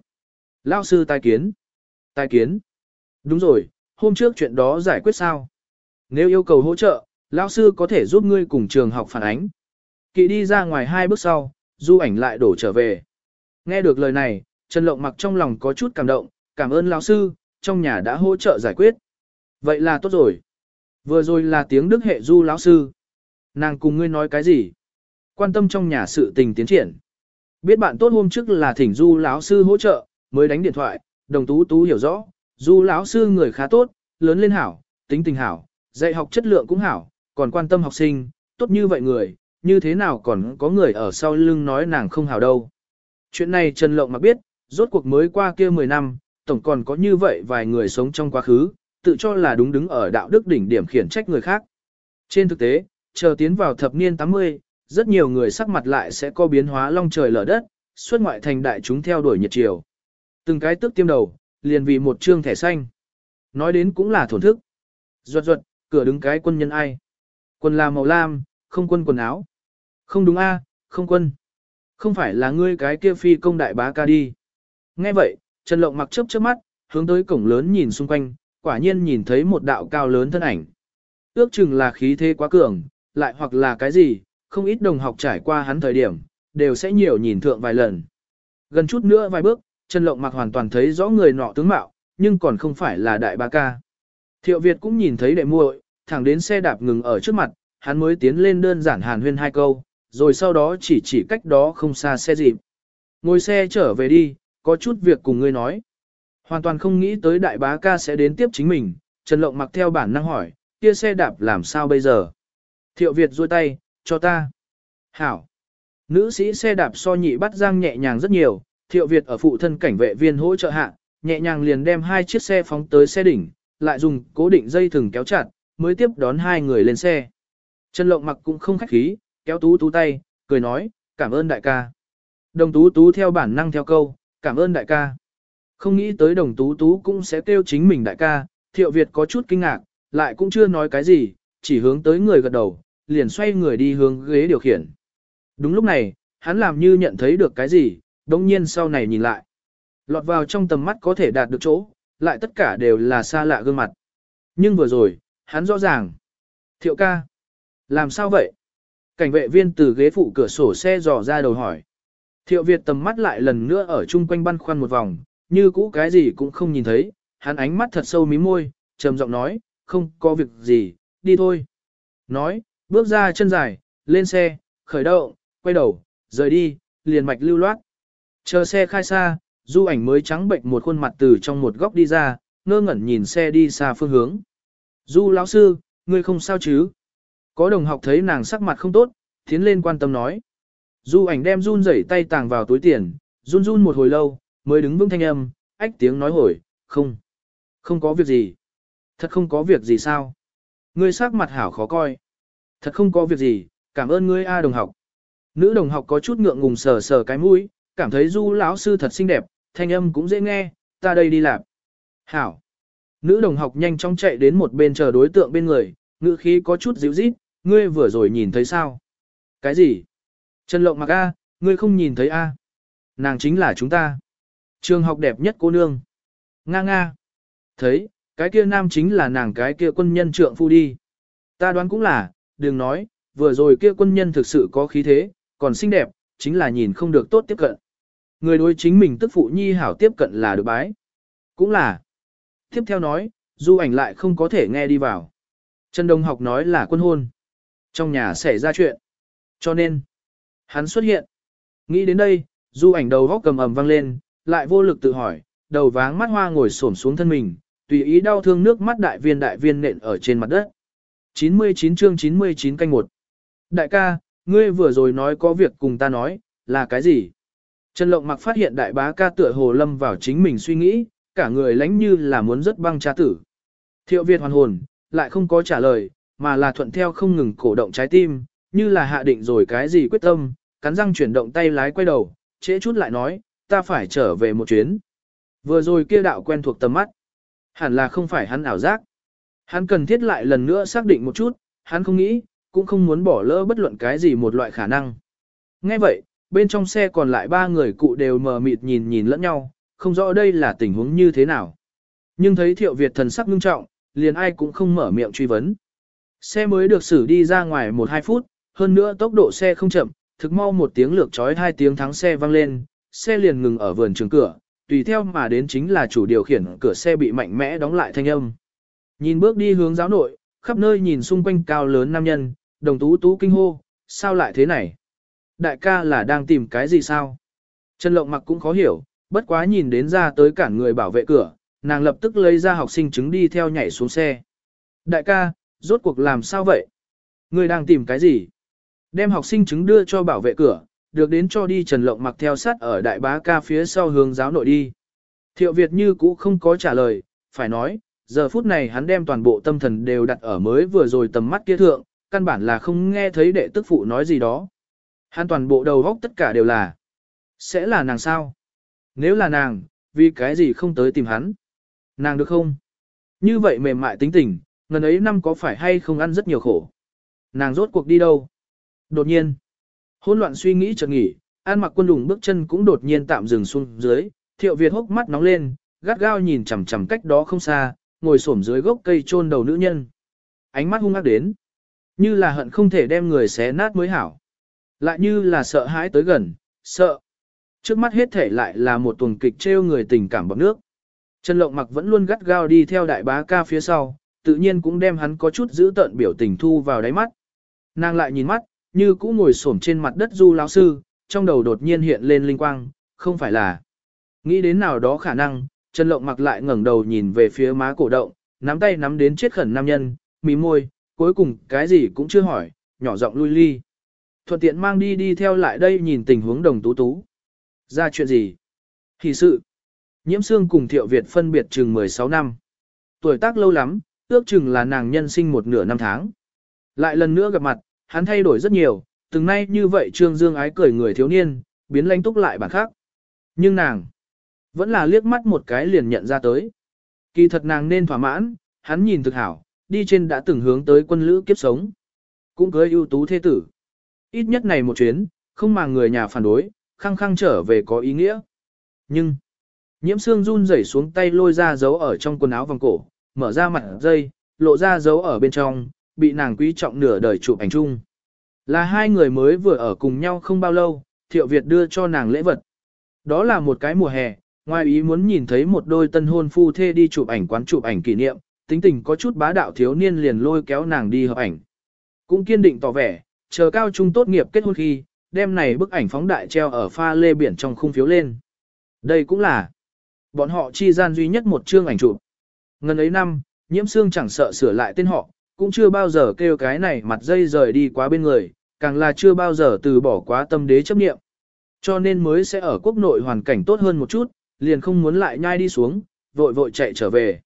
Lao sư tai kiến. Tai kiến. Đúng rồi, hôm trước chuyện đó giải quyết sao? Nếu yêu cầu hỗ trợ, lão sư có thể giúp ngươi cùng trường học phản ánh. Kỵ đi ra ngoài hai bước sau, du ảnh lại đổ trở về. Nghe được lời này, Trần Lộng mặc trong lòng có chút cảm động, cảm ơn lão sư, trong nhà đã hỗ trợ giải quyết. Vậy là tốt rồi. Vừa rồi là tiếng đức hệ du lão sư. Nàng cùng ngươi nói cái gì? Quan tâm trong nhà sự tình tiến triển. Biết bạn tốt hôm trước là thỉnh du lão sư hỗ trợ, mới đánh điện thoại, đồng tú tú hiểu rõ, du lão sư người khá tốt, lớn lên hảo, tính tình hảo, dạy học chất lượng cũng hảo, còn quan tâm học sinh, tốt như vậy người, như thế nào còn có người ở sau lưng nói nàng không hảo đâu. Chuyện này Trần Lộng mà biết, rốt cuộc mới qua kia 10 năm, tổng còn có như vậy vài người sống trong quá khứ, tự cho là đúng đứng ở đạo đức đỉnh điểm khiển trách người khác. Trên thực tế, chờ tiến vào thập niên 80, rất nhiều người sắc mặt lại sẽ có biến hóa long trời lở đất, xuất ngoại thành đại chúng theo đuổi nhiệt chiều. Từng cái tức tiêm đầu, liền vì một trương thẻ xanh. Nói đến cũng là thổn thức. Ruột ruột, cửa đứng cái quân nhân ai. Quân là màu lam, không quân quần áo. Không đúng a, không quân. Không phải là ngươi cái kia phi công đại bá ca đi. Nghe vậy, Trần Lộng mặc chớp chớp mắt, hướng tới cổng lớn nhìn xung quanh, quả nhiên nhìn thấy một đạo cao lớn thân ảnh. Ước chừng là khí thế quá cường, lại hoặc là cái gì, không ít đồng học trải qua hắn thời điểm, đều sẽ nhiều nhìn thượng vài lần. Gần chút nữa vài bước, Trần Lộng mặc hoàn toàn thấy rõ người nọ tướng mạo, nhưng còn không phải là đại bá ca. Thiệu Việt cũng nhìn thấy đệ muội, thẳng đến xe đạp ngừng ở trước mặt, hắn mới tiến lên đơn giản hàn huyên hai câu, rồi sau đó chỉ chỉ cách đó không xa xe dịp. Ngồi xe trở về đi, có chút việc cùng ngươi nói. Hoàn toàn không nghĩ tới đại bá ca sẽ đến tiếp chính mình, Trần Lộng mặc theo bản năng hỏi, kia xe đạp làm sao bây giờ? Thiệu Việt duỗi tay, cho ta. Hảo. Nữ sĩ xe đạp so nhị bắt giang nhẹ nhàng rất nhiều, thiệu Việt ở phụ thân cảnh vệ viên hỗ trợ hạ, nhẹ nhàng liền đem hai chiếc xe phóng tới xe đỉnh, lại dùng cố định dây thừng kéo chặt, mới tiếp đón hai người lên xe. Trần Lộng mặc cũng không khách khí, kéo tú tú tay, cười nói, cảm ơn đại ca. Đồng tú tú theo bản năng theo câu, cảm ơn đại ca. Không nghĩ tới đồng tú tú cũng sẽ kêu chính mình đại ca, thiệu Việt có chút kinh ngạc, lại cũng chưa nói cái gì, chỉ hướng tới người gật đầu, liền xoay người đi hướng ghế điều khiển. Đúng lúc này, hắn làm như nhận thấy được cái gì, đồng nhiên sau này nhìn lại. Lọt vào trong tầm mắt có thể đạt được chỗ, lại tất cả đều là xa lạ gương mặt. Nhưng vừa rồi, hắn rõ ràng. Thiệu ca. Làm sao vậy? Cảnh vệ viên từ ghế phụ cửa sổ xe dò ra đầu hỏi. Thiệu Việt tầm mắt lại lần nữa ở chung quanh băn khoăn một vòng, như cũ cái gì cũng không nhìn thấy, hắn ánh mắt thật sâu mí môi, trầm giọng nói, không có việc gì, đi thôi. Nói, bước ra chân dài, lên xe, khởi động, quay đầu, rời đi, liền mạch lưu loát. Chờ xe khai xa, du ảnh mới trắng bệnh một khuôn mặt từ trong một góc đi ra, ngơ ngẩn nhìn xe đi xa phương hướng. Du lão sư, ngươi không sao chứ? Có đồng học thấy nàng sắc mặt không tốt, tiến lên quan tâm nói. Du ảnh đem run rẩy tay tàng vào túi tiền, run run một hồi lâu, mới đứng vững thanh âm, ách tiếng nói hồi, không. Không có việc gì. Thật không có việc gì sao? Ngươi sắc mặt hảo khó coi. Thật không có việc gì, cảm ơn ngươi A đồng học. Nữ đồng học có chút ngượng ngùng sờ sờ cái mũi, cảm thấy du lão sư thật xinh đẹp, thanh âm cũng dễ nghe, ta đây đi làm. Hảo. Nữ đồng học nhanh chóng chạy đến một bên chờ đối tượng bên người, ngữ khí có chút dịu rít, ngươi vừa rồi nhìn thấy sao? Cái gì? Trần Lộng mặc A, ngươi không nhìn thấy A. Nàng chính là chúng ta. Trường học đẹp nhất cô nương. Nga nga. Thấy, cái kia nam chính là nàng cái kia quân nhân trượng phu đi. Ta đoán cũng là, đừng nói, vừa rồi kia quân nhân thực sự có khí thế, còn xinh đẹp, chính là nhìn không được tốt tiếp cận. Người đối chính mình tức phụ nhi hảo tiếp cận là được bái. Cũng là. Tiếp theo nói, du ảnh lại không có thể nghe đi vào. Trần Đông học nói là quân hôn. Trong nhà xảy ra chuyện. Cho nên, hắn xuất hiện. Nghĩ đến đây, du ảnh đầu góc cầm ầm vang lên, lại vô lực tự hỏi, đầu váng mắt hoa ngồi xổm xuống thân mình, tùy ý đau thương nước mắt đại viên đại viên nện ở trên mặt đất. 99 chương 99 canh một. Đại ca, ngươi vừa rồi nói có việc cùng ta nói, là cái gì? Trần Lộng mặc phát hiện đại bá ca tựa hồ lâm vào chính mình suy nghĩ, cả người lánh như là muốn rất băng cha tử. Thiệu Việt hoàn hồn, lại không có trả lời, mà là thuận theo không ngừng cổ động trái tim, như là hạ định rồi cái gì quyết tâm, cắn răng chuyển động tay lái quay đầu, trễ chút lại nói, ta phải trở về một chuyến. Vừa rồi kia đạo quen thuộc tầm mắt, hẳn là không phải hắn ảo giác. Hắn cần thiết lại lần nữa xác định một chút, hắn không nghĩ, cũng không muốn bỏ lỡ bất luận cái gì một loại khả năng. Nghe vậy, bên trong xe còn lại ba người cụ đều mờ mịt nhìn nhìn lẫn nhau, không rõ đây là tình huống như thế nào. Nhưng thấy thiệu Việt thần sắc ngưng trọng, liền ai cũng không mở miệng truy vấn. Xe mới được xử đi ra ngoài 1-2 phút, hơn nữa tốc độ xe không chậm, thực mau một tiếng lược chói hai tiếng thắng xe vang lên, xe liền ngừng ở vườn trường cửa, tùy theo mà đến chính là chủ điều khiển cửa xe bị mạnh mẽ đóng lại thanh âm. Nhìn bước đi hướng giáo nội, khắp nơi nhìn xung quanh cao lớn nam nhân, đồng tú tú kinh hô, sao lại thế này? Đại ca là đang tìm cái gì sao? Trần Lộng mặc cũng khó hiểu, bất quá nhìn đến ra tới cản người bảo vệ cửa, nàng lập tức lấy ra học sinh chứng đi theo nhảy xuống xe. Đại ca, rốt cuộc làm sao vậy? Người đang tìm cái gì? Đem học sinh chứng đưa cho bảo vệ cửa, được đến cho đi Trần Lộng mặc theo sát ở đại bá ca phía sau hướng giáo nội đi. Thiệu Việt như cũ không có trả lời, phải nói, giờ phút này hắn đem toàn bộ tâm thần đều đặt ở mới vừa rồi tầm mắt kia thượng, căn bản là không nghe thấy đệ tức phụ nói gì đó. Hắn toàn bộ đầu góc tất cả đều là, sẽ là nàng sao? Nếu là nàng, vì cái gì không tới tìm hắn? Nàng được không? Như vậy mềm mại tính tình, ngần ấy năm có phải hay không ăn rất nhiều khổ? Nàng rốt cuộc đi đâu? Đột nhiên, hỗn loạn suy nghĩ chợt nghỉ, An Mặc Quân lùng bước chân cũng đột nhiên tạm dừng xuống dưới, Thiệu Việt hốc mắt nóng lên, gắt gao nhìn chằm chằm cách đó không xa, ngồi xổm dưới gốc cây chôn đầu nữ nhân. Ánh mắt hung ác đến, như là hận không thể đem người xé nát mới hảo. Lại như là sợ hãi tới gần, sợ. Trước mắt hết thể lại là một tuần kịch trêu người tình cảm bọc nước. Trần Lộng Mặc vẫn luôn gắt gao đi theo đại bá ca phía sau, tự nhiên cũng đem hắn có chút giữ tận biểu tình thu vào đáy mắt. Nàng lại nhìn mắt, như cũ ngồi xổm trên mặt đất du lão sư, trong đầu đột nhiên hiện lên linh quang, không phải là. Nghĩ đến nào đó khả năng, Trần Lộng mặc lại ngẩng đầu nhìn về phía má cổ động, nắm tay nắm đến chết khẩn nam nhân, mí môi, cuối cùng cái gì cũng chưa hỏi, nhỏ giọng lui ly. Thuận tiện mang đi đi theo lại đây nhìn tình huống đồng tú tú. Ra chuyện gì? Thì sự. Nhiễm xương cùng Thiệu Việt phân biệt chừng 16 năm. Tuổi tác lâu lắm, ước chừng là nàng nhân sinh một nửa năm tháng. Lại lần nữa gặp mặt, hắn thay đổi rất nhiều, từng nay như vậy trương dương ái cười người thiếu niên, biến lanh túc lại bản khác. Nhưng nàng, vẫn là liếc mắt một cái liền nhận ra tới. Kỳ thật nàng nên thỏa mãn, hắn nhìn thực hảo, đi trên đã từng hướng tới quân lữ kiếp sống. Cũng cưới ưu tú thế tử. Ít nhất này một chuyến, không mà người nhà phản đối, khăng khăng trở về có ý nghĩa. Nhưng, nhiễm xương run rẩy xuống tay lôi ra dấu ở trong quần áo vòng cổ, mở ra mặt dây, lộ ra dấu ở bên trong, bị nàng quý trọng nửa đời chụp ảnh chung. Là hai người mới vừa ở cùng nhau không bao lâu, Thiệu Việt đưa cho nàng lễ vật. Đó là một cái mùa hè, ngoài ý muốn nhìn thấy một đôi tân hôn phu thê đi chụp ảnh quán chụp ảnh kỷ niệm, tính tình có chút bá đạo thiếu niên liền lôi kéo nàng đi hợp ảnh. Cũng kiên định tỏ vẻ, chờ cao trung tốt nghiệp kết hôn khi, đem này bức ảnh phóng đại treo ở pha lê biển trong khung phiếu lên. Đây cũng là bọn họ chi gian duy nhất một chương ảnh chụp. Ngần ấy năm, nhiễm xương chẳng sợ sửa lại tên họ, cũng chưa bao giờ kêu cái này mặt dây rời đi quá bên người, càng là chưa bao giờ từ bỏ quá tâm đế chấp nghiệm. Cho nên mới sẽ ở quốc nội hoàn cảnh tốt hơn một chút, liền không muốn lại nhai đi xuống, vội vội chạy trở về.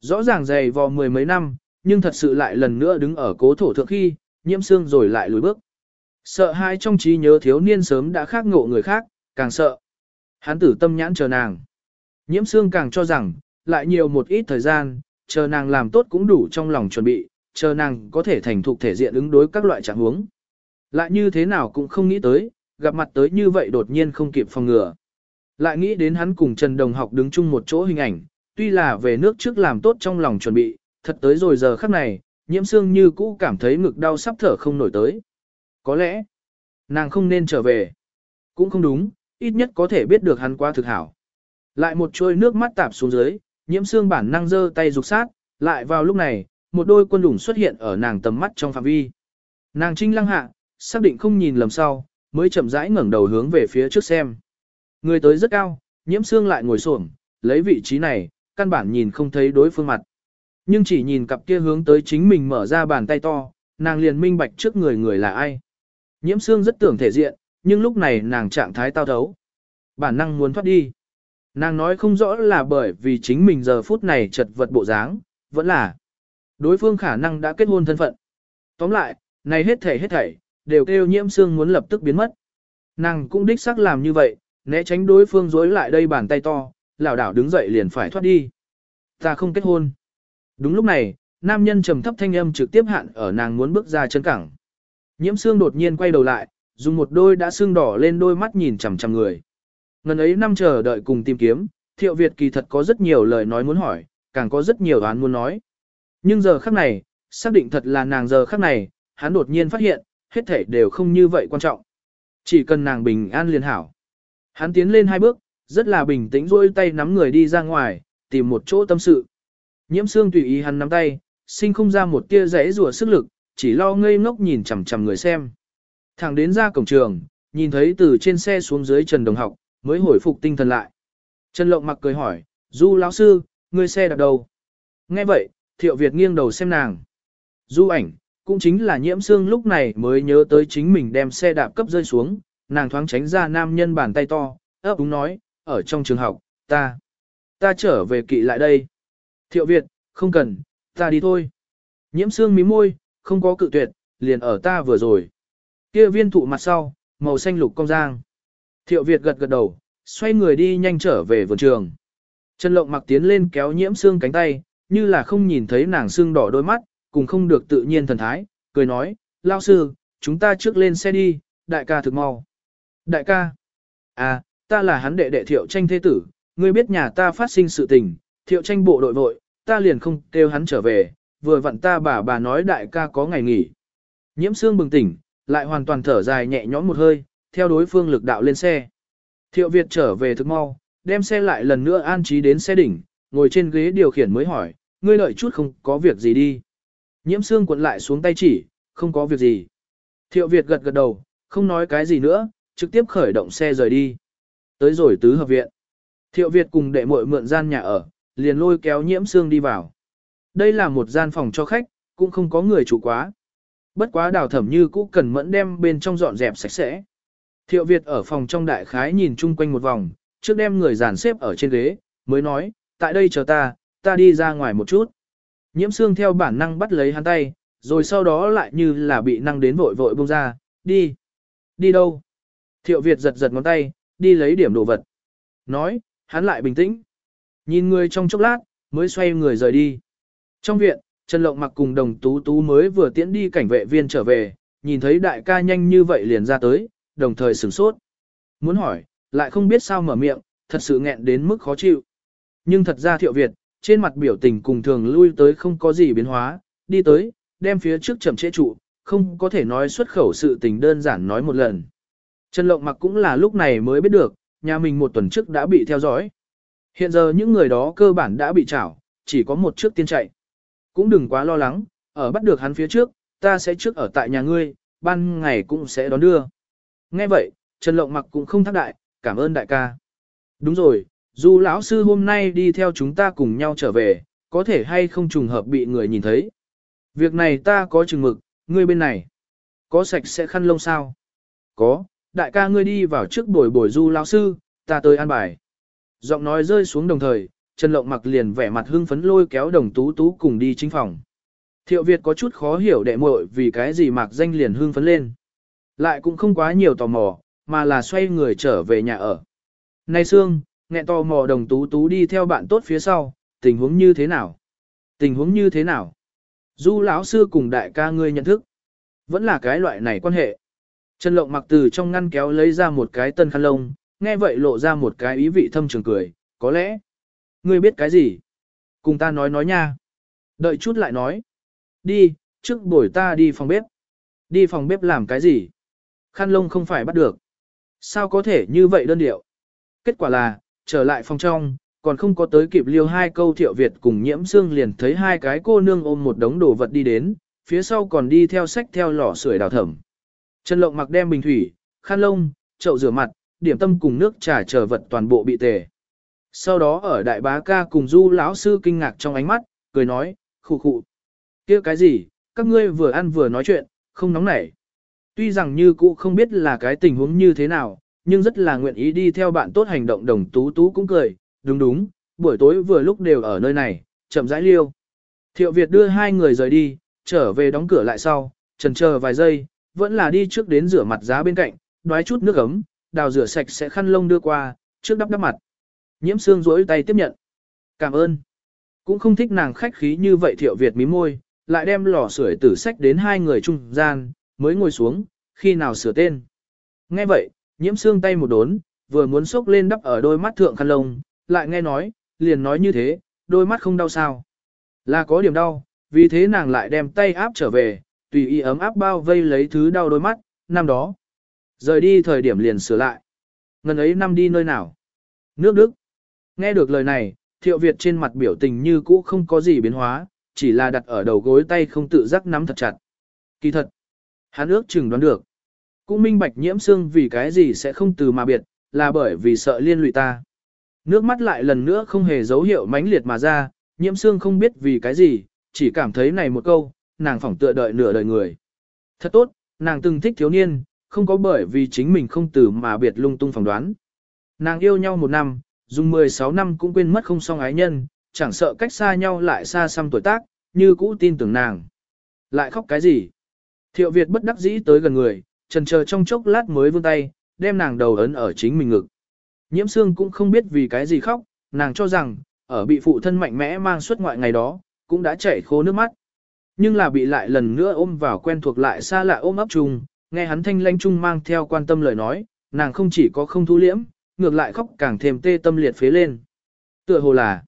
Rõ ràng dày vò mười mấy năm, nhưng thật sự lại lần nữa đứng ở cố thổ thượng khi, nhiễm xương rồi lại lùi bước. Sợ hai trong trí nhớ thiếu niên sớm đã khác ngộ người khác, càng sợ. Hắn tử tâm nhãn chờ nàng. Nhiễm xương càng cho rằng, lại nhiều một ít thời gian, chờ nàng làm tốt cũng đủ trong lòng chuẩn bị, chờ nàng có thể thành thục thể diện ứng đối các loại trạng huống. Lại như thế nào cũng không nghĩ tới, gặp mặt tới như vậy đột nhiên không kịp phòng ngừa. Lại nghĩ đến hắn cùng Trần Đồng học đứng chung một chỗ hình ảnh, tuy là về nước trước làm tốt trong lòng chuẩn bị, thật tới rồi giờ khắc này, nhiễm xương như cũ cảm thấy ngực đau sắp thở không nổi tới. Có lẽ, nàng không nên trở về. Cũng không đúng, ít nhất có thể biết được hắn qua thực hảo. Lại một trôi nước mắt tạp xuống dưới, nhiễm xương bản năng giơ tay rục sát, lại vào lúc này, một đôi quân đủng xuất hiện ở nàng tầm mắt trong phạm vi. Nàng trinh lăng hạ, xác định không nhìn lầm sau, mới chậm rãi ngẩng đầu hướng về phía trước xem. Người tới rất cao, nhiễm xương lại ngồi xổm, lấy vị trí này, căn bản nhìn không thấy đối phương mặt. Nhưng chỉ nhìn cặp kia hướng tới chính mình mở ra bàn tay to, nàng liền minh bạch trước người người là ai. Nhiễm xương rất tưởng thể diện, nhưng lúc này nàng trạng thái tao thấu. Bản năng muốn thoát đi. Nàng nói không rõ là bởi vì chính mình giờ phút này chật vật bộ dáng, vẫn là đối phương khả năng đã kết hôn thân phận. Tóm lại, này hết thảy hết thảy, đều kêu nhiễm xương muốn lập tức biến mất. Nàng cũng đích xác làm như vậy, né tránh đối phương dối lại đây bàn tay to, lảo đảo đứng dậy liền phải thoát đi. Ta không kết hôn. Đúng lúc này, nam nhân trầm thấp thanh âm trực tiếp hạn ở nàng muốn bước ra chân cẳng. Nhiễm xương đột nhiên quay đầu lại, dùng một đôi đã xương đỏ lên đôi mắt nhìn chằm chằm người. Ngần ấy năm chờ đợi cùng tìm kiếm, thiệu Việt kỳ thật có rất nhiều lời nói muốn hỏi, càng có rất nhiều đoán muốn nói. Nhưng giờ khắc này, xác định thật là nàng giờ khắc này, hắn đột nhiên phát hiện, hết thể đều không như vậy quan trọng. Chỉ cần nàng bình an liền hảo. Hắn tiến lên hai bước, rất là bình tĩnh rôi tay nắm người đi ra ngoài, tìm một chỗ tâm sự. Nhiễm xương tùy ý hắn nắm tay, sinh không ra một tia rẽ rùa sức lực, chỉ lo ngây ngốc nhìn chằm chằm người xem. Thẳng đến ra cổng trường, nhìn thấy từ trên xe xuống dưới Trần Đồng học, mới hồi phục tinh thần lại. Trần Lộng mặc cười hỏi, Du lão sư, ngươi xe đạp đâu? Nghe vậy, Thiệu Việt nghiêng đầu xem nàng. Du ảnh, cũng chính là nhiễm xương lúc này mới nhớ tới chính mình đem xe đạp cấp rơi xuống, nàng thoáng tránh ra nam nhân bàn tay to, ấp úng nói, ở trong trường học, ta, ta trở về kỵ lại đây. Thiệu Việt, không cần, ta đi thôi. Nhiễm xương mí môi, không có cự tuyệt, liền ở ta vừa rồi. Kia viên thụ mặt sau, màu xanh lục cong giang. Thiệu Việt gật gật đầu, xoay người đi nhanh trở về vườn trường. Trần Lộng mặc tiến lên kéo nhiễm xương cánh tay, như là không nhìn thấy nàng xương đỏ đôi mắt, cùng không được tự nhiên thần thái, cười nói, lao sư, chúng ta trước lên xe đi, đại ca thực mau. Đại ca, à, ta là hắn đệ đệ thiệu tranh thế tử, ngươi biết nhà ta phát sinh sự tình, thiệu tranh bộ đội vội, ta liền không kêu hắn trở về, vừa vặn ta bà bà nói đại ca có ngày nghỉ. Nhiễm xương bừng tỉnh, lại hoàn toàn thở dài nhẹ nhõm một hơi, theo đối phương lực đạo lên xe. Thiệu Việt trở về thực mau, đem xe lại lần nữa an trí đến xe đỉnh, ngồi trên ghế điều khiển mới hỏi, ngươi lợi chút không có việc gì đi. Nhiễm xương cuộn lại xuống tay chỉ, không có việc gì. Thiệu Việt gật gật đầu, không nói cái gì nữa, trực tiếp khởi động xe rời đi. Tới rồi tứ hợp viện. Thiệu Việt cùng đệ muội mượn gian nhà ở, liền lôi kéo nhiễm xương đi vào. Đây là một gian phòng cho khách, cũng không có người chủ quá. Bất quá đào thẩm như cũ cần mẫn đem bên trong dọn dẹp sạch sẽ. Thiệu Việt ở phòng trong đại khái nhìn chung quanh một vòng, trước đem người dàn xếp ở trên ghế, mới nói, tại đây chờ ta, ta đi ra ngoài một chút. Nhiễm xương theo bản năng bắt lấy hắn tay, rồi sau đó lại như là bị năng đến vội vội buông ra, đi. Đi đâu? Thiệu Việt giật giật ngón tay, đi lấy điểm đồ vật. Nói, hắn lại bình tĩnh. Nhìn người trong chốc lát, mới xoay người rời đi. Trong viện, Trần Lộng mặc cùng đồng tú tú mới vừa tiễn đi cảnh vệ viên trở về, nhìn thấy đại ca nhanh như vậy liền ra tới, đồng thời sửng sốt. Muốn hỏi, lại không biết sao mở miệng, thật sự nghẹn đến mức khó chịu. Nhưng thật ra thiệu Việt, trên mặt biểu tình cùng thường lui tới không có gì biến hóa, đi tới, đem phía trước chậm chế trụ, không có thể nói xuất khẩu sự tình đơn giản nói một lần. Trần Lộng mặc cũng là lúc này mới biết được, nhà mình một tuần trước đã bị theo dõi. Hiện giờ những người đó cơ bản đã bị trảo, chỉ có một trước tiên chạy. Cũng đừng quá lo lắng, ở bắt được hắn phía trước, ta sẽ trước ở tại nhà ngươi, ban ngày cũng sẽ đón đưa. Nghe vậy, Trần Lộng mặc cũng không thắc đại, cảm ơn đại ca. Đúng rồi, dù lão sư hôm nay đi theo chúng ta cùng nhau trở về, có thể hay không trùng hợp bị người nhìn thấy. Việc này ta có chừng mực, ngươi bên này. Có sạch sẽ khăn lông sao? Có, đại ca ngươi đi vào trước bồi bồi du lão sư, ta tới an bài. Giọng nói rơi xuống đồng thời, Trần Lộng mặc liền vẻ mặt hưng phấn lôi kéo đồng tú tú cùng đi chính phòng. Thiệu Việt có chút khó hiểu đệ muội vì cái gì mạc danh liền hưng phấn lên. Lại cũng không quá nhiều tò mò, mà là xoay người trở về nhà ở. Nay Sương, nghẹn tò mò đồng tú tú đi theo bạn tốt phía sau, tình huống như thế nào? Tình huống như thế nào? Du lão sư cùng đại ca ngươi nhận thức. Vẫn là cái loại này quan hệ. Trần Lộng mặc từ trong ngăn kéo lấy ra một cái tân khăn lông, nghe vậy lộ ra một cái ý vị thâm trường cười, có lẽ. Ngươi biết cái gì? Cùng ta nói nói nha. Đợi chút lại nói. Đi, trước buổi ta đi phòng bếp. Đi phòng bếp làm cái gì? Khăn lông không phải bắt được. Sao có thể như vậy đơn điệu? Kết quả là, trở lại phòng trong, còn không có tới kịp liêu hai câu thiệu Việt cùng nhiễm xương liền thấy hai cái cô nương ôm một đống đồ vật đi đến, phía sau còn đi theo sách theo lò sưởi đào thẩm. Trần Lộng mặc đem bình thủy, khăn lông, chậu rửa mặt, điểm tâm cùng nước trà chờ vật toàn bộ bị tề. Sau đó ở đại bá ca cùng du lão sư kinh ngạc trong ánh mắt, cười nói, khụ khụ. kia cái gì, các ngươi vừa ăn vừa nói chuyện, không nóng nảy. Tuy rằng như cũ không biết là cái tình huống như thế nào, nhưng rất là nguyện ý đi theo bạn tốt hành động đồng tú tú cũng cười, đúng đúng, buổi tối vừa lúc đều ở nơi này, chậm rãi liêu. Thiệu Việt đưa hai người rời đi, trở về đóng cửa lại sau, trần chờ vài giây, vẫn là đi trước đến rửa mặt giá bên cạnh, đoái chút nước ấm, đào rửa sạch sẽ khăn lông đưa qua, trước đắp đắp mặt. Nhiễm xương rỗi tay tiếp nhận. Cảm ơn. Cũng không thích nàng khách khí như vậy thiệu Việt mí môi, lại đem lò sưởi tử sách đến hai người trung gian, mới ngồi xuống, khi nào sửa tên. Nghe vậy, nhiễm xương tay một đốn, vừa muốn xốc lên đắp ở đôi mắt thượng khăn lông, lại nghe nói, liền nói như thế, đôi mắt không đau sao. Là có điểm đau, vì thế nàng lại đem tay áp trở về, tùy ý ấm áp bao vây lấy thứ đau đôi mắt, năm đó. Rời đi thời điểm liền sửa lại. Ngần ấy năm đi nơi nào? Nước Đức. Nghe được lời này, thiệu Việt trên mặt biểu tình như cũ không có gì biến hóa, chỉ là đặt ở đầu gối tay không tự giác nắm thật chặt. Kỳ thật. Hắn ước chừng đoán được. Cũng minh bạch nhiễm xương vì cái gì sẽ không từ mà biệt, là bởi vì sợ liên lụy ta. Nước mắt lại lần nữa không hề dấu hiệu mãnh liệt mà ra, nhiễm xương không biết vì cái gì, chỉ cảm thấy này một câu, nàng phỏng tựa đợi nửa đời người. Thật tốt, nàng từng thích thiếu niên, không có bởi vì chính mình không từ mà biệt lung tung phỏng đoán. Nàng yêu nhau một năm, dùng 16 năm cũng quên mất không song ái nhân, chẳng sợ cách xa nhau lại xa xăm tuổi tác, như cũ tin tưởng nàng. Lại khóc cái gì? Thiệu Việt bất đắc dĩ tới gần người, trần chờ trong chốc lát mới vươn tay, đem nàng đầu ấn ở chính mình ngực. Nhiễm xương cũng không biết vì cái gì khóc, nàng cho rằng, ở bị phụ thân mạnh mẽ mang xuất ngoại ngày đó, cũng đã chảy khô nước mắt. Nhưng là bị lại lần nữa ôm vào quen thuộc lại xa lạ ôm ấp chung, nghe hắn thanh lãnh trung mang theo quan tâm lời nói, nàng không chỉ có không thu liễm, ngược lại khóc càng thêm tê tâm liệt phế lên. Tựa hồ là,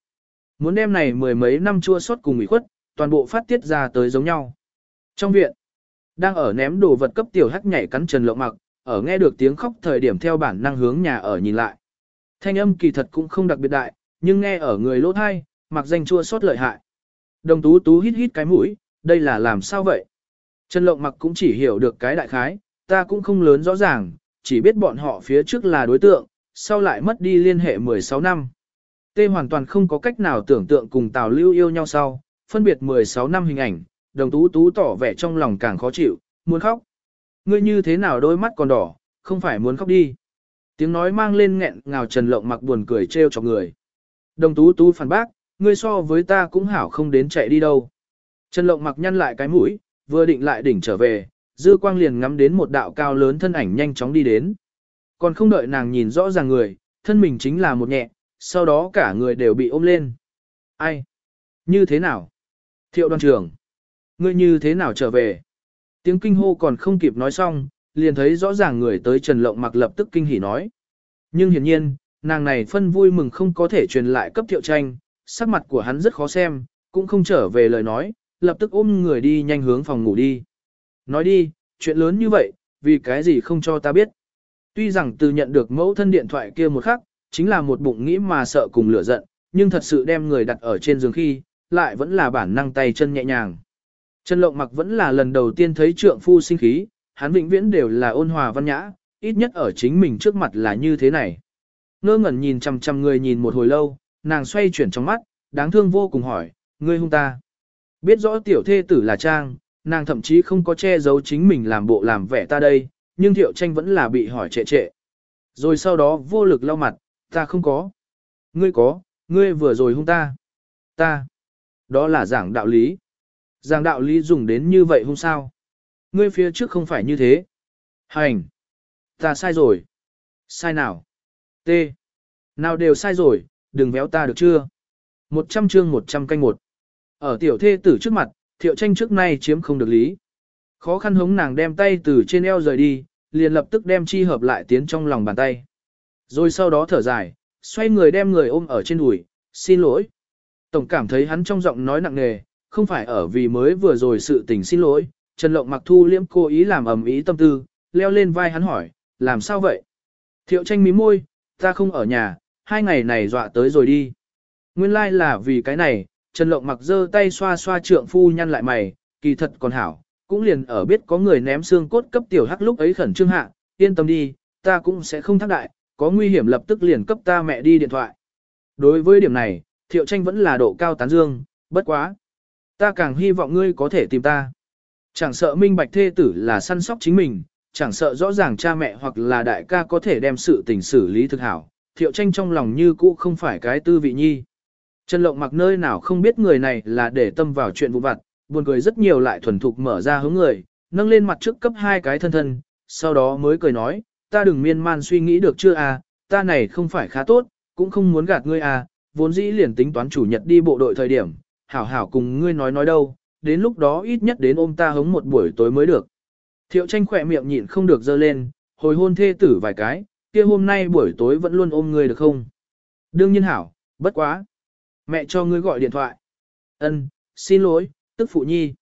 muốn đem này mười mấy năm chua xót cùng ủy khuất, toàn bộ phát tiết ra tới giống nhau. Trong viện, đang ở ném đồ vật cấp tiểu hắc nhảy cắn Trần Lộng Mặc, ở nghe được tiếng khóc thời điểm theo bản năng hướng nhà ở nhìn lại. Thanh âm kỳ thật cũng không đặc biệt đại, nhưng nghe ở người lỗ thai, mặc danh chua xót lợi hại. Đồng tú tú hít hít cái mũi, đây là làm sao vậy? Trần Lộng Mặc cũng chỉ hiểu được cái đại khái, ta cũng không lớn rõ ràng, chỉ biết bọn họ phía trước là đối tượng, sau lại mất đi liên hệ 16 năm. Tê hoàn toàn không có cách nào tưởng tượng cùng Tào Lưu yêu nhau sau, phân biệt 16 năm hình ảnh, đồng tú tú tỏ vẻ trong lòng càng khó chịu, muốn khóc. Ngươi như thế nào đôi mắt còn đỏ, không phải muốn khóc đi. Tiếng nói mang lên nghẹn ngào Trần Lộng mặc buồn cười trêu cho người. Đồng tú tú phản bác, ngươi so với ta cũng hảo không đến chạy đi đâu. Trần Lộng mặc nhăn lại cái mũi, vừa định lại đỉnh trở về, dư quang liền ngắm đến một đạo cao lớn thân ảnh nhanh chóng đi đến. Còn không đợi nàng nhìn rõ ràng người, thân mình chính là một nhẹ, sau đó cả người đều bị ôm lên. Ai? Như thế nào? Thiệu đoàn trưởng. Ngươi như thế nào trở về? Tiếng kinh hô còn không kịp nói xong, liền thấy rõ ràng người tới Trần Lộng mặc lập tức kinh hỉ nói. Nhưng hiển nhiên, nàng này phân vui mừng không có thể truyền lại cấp thiệu tranh, sắc mặt của hắn rất khó xem, cũng không trở về lời nói, lập tức ôm người đi nhanh hướng phòng ngủ đi. Nói đi, chuyện lớn như vậy, vì cái gì không cho ta biết. Tuy rằng từ nhận được mẫu thân điện thoại kia một khắc, chính là một bụng nghĩ mà sợ cùng lửa giận, nhưng thật sự đem người đặt ở trên giường khi, lại vẫn là bản năng tay chân nhẹ nhàng. Trần Lộng mặc vẫn là lần đầu tiên thấy trượng phu sinh khí, hắn vĩnh viễn đều là ôn hòa văn nhã, ít nhất ở chính mình trước mặt là như thế này. Ngơ ngẩn nhìn chằm chằm người nhìn một hồi lâu, nàng xoay chuyển trong mắt, đáng thương vô cùng hỏi, ngươi hung ta. Biết rõ tiểu thê tử là Trang, nàng thậm chí không có che giấu chính mình làm bộ làm vẻ ta đây, nhưng thiệu tranh vẫn là bị hỏi trệ trệ. Rồi sau đó vô lực lau mặt, ta không có. Ngươi có, ngươi vừa rồi hung ta. Ta. Đó là giảng đạo lý. Giảng đạo lý dùng đến như vậy hung sao. Ngươi phía trước không phải như thế. Hành. Ta sai rồi. Sai nào? T. Nào đều sai rồi, đừng véo ta được chưa? Một trăm chương một trăm canh một. Ở tiểu thê tử trước mặt, thiệu tranh trước nay chiếm không được lý. Khó khăn hống nàng đem tay từ trên eo rời đi, liền lập tức đem chi hợp lại tiến trong lòng bàn tay. Rồi sau đó thở dài, xoay người đem người ôm ở trên đùi, xin lỗi. Tổng cảm thấy hắn trong giọng nói nặng nề, không phải ở vì mới vừa rồi sự tình xin lỗi, Trần Lộng mặc thu liễm cố ý làm ầm ý tâm tư, leo lên vai hắn hỏi, làm sao vậy? Thiệu tranh mí môi, ta không ở nhà, hai ngày này dọa tới rồi đi. Nguyên lai like là vì cái này, Trần Lộng mặc giơ tay xoa xoa trượng phu nhăn lại mày, kỳ thật còn hảo, cũng liền ở biết có người ném xương cốt cấp tiểu hắc lúc ấy khẩn trương hạ, yên tâm đi, ta cũng sẽ không thác đại, có nguy hiểm lập tức liền cấp ta mẹ đi điện thoại. Đối với điểm này, thiệu tranh vẫn là độ cao tán dương, bất quá. Ta càng hy vọng ngươi có thể tìm ta. Chẳng sợ minh bạch thê tử là săn sóc chính mình, chẳng sợ rõ ràng cha mẹ hoặc là đại ca có thể đem sự tình xử lý thực hảo, thiệu tranh trong lòng như cũ không phải cái tư vị nhi. Trần Lộng mặc nơi nào không biết người này là để tâm vào chuyện vụ vặt, buồn cười rất nhiều lại thuần thục mở ra hướng người, nâng lên mặt trước cấp hai cái thân thân, sau đó mới cười nói, ta đừng miên man suy nghĩ được chưa à, ta này không phải khá tốt, cũng không muốn gạt ngươi à, vốn dĩ liền tính toán chủ nhật đi bộ đội thời điểm, hảo hảo cùng ngươi nói nói đâu, đến lúc đó ít nhất đến ôm ta hống một buổi tối mới được. Thiệu tranh khỏe miệng nhịn không được dơ lên, hồi hôn thê tử vài cái, kia hôm nay buổi tối vẫn luôn ôm ngươi được không? Đương nhiên hảo, bất quá. Mẹ cho ngươi gọi điện thoại. Ân, xin lỗi, tức phụ nhi.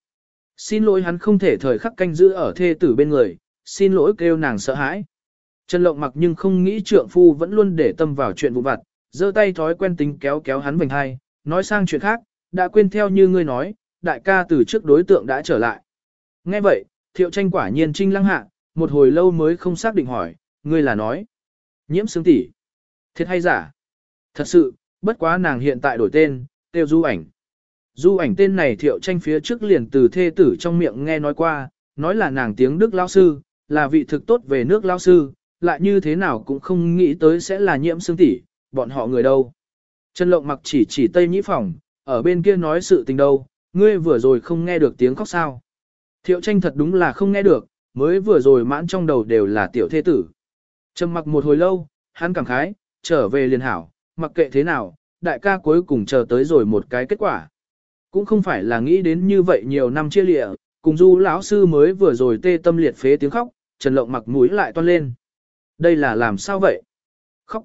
Xin lỗi hắn không thể thời khắc canh giữ ở thê tử bên người, xin lỗi kêu nàng sợ hãi. Trần Lộng mặc nhưng không nghĩ trượng phu vẫn luôn để tâm vào chuyện vụ vặt, giơ tay thói quen tính kéo kéo hắn vành hai, nói sang chuyện khác, đã quên theo như ngươi nói, đại ca từ trước đối tượng đã trở lại. Nghe vậy, thiệu tranh quả nhiên trinh lăng hạ, một hồi lâu mới không xác định hỏi, ngươi là nói. Nhiễm xương tỷ Thiệt hay giả? Thật sự, bất quá nàng hiện tại đổi tên, tiêu du ảnh. Du ảnh tên này thiệu tranh phía trước liền từ thê tử trong miệng nghe nói qua, nói là nàng tiếng Đức lao sư, là vị thực tốt về nước lao sư, lại như thế nào cũng không nghĩ tới sẽ là nhiễm xương tỷ, bọn họ người đâu. Trần Lộng mặc chỉ chỉ Tây Nhĩ Phòng, ở bên kia nói sự tình đâu, ngươi vừa rồi không nghe được tiếng khóc sao. Thiệu tranh thật đúng là không nghe được, mới vừa rồi mãn trong đầu đều là tiểu thê tử. Trầm mặc một hồi lâu, hắn cảm khái, trở về liền hảo, mặc kệ thế nào, đại ca cuối cùng chờ tới rồi một cái kết quả. Cũng không phải là nghĩ đến như vậy nhiều năm chia lịa, cùng du lão sư mới vừa rồi tê tâm liệt phế tiếng khóc, Trần Lộng mặc mũi lại toan lên. Đây là làm sao vậy? Khóc.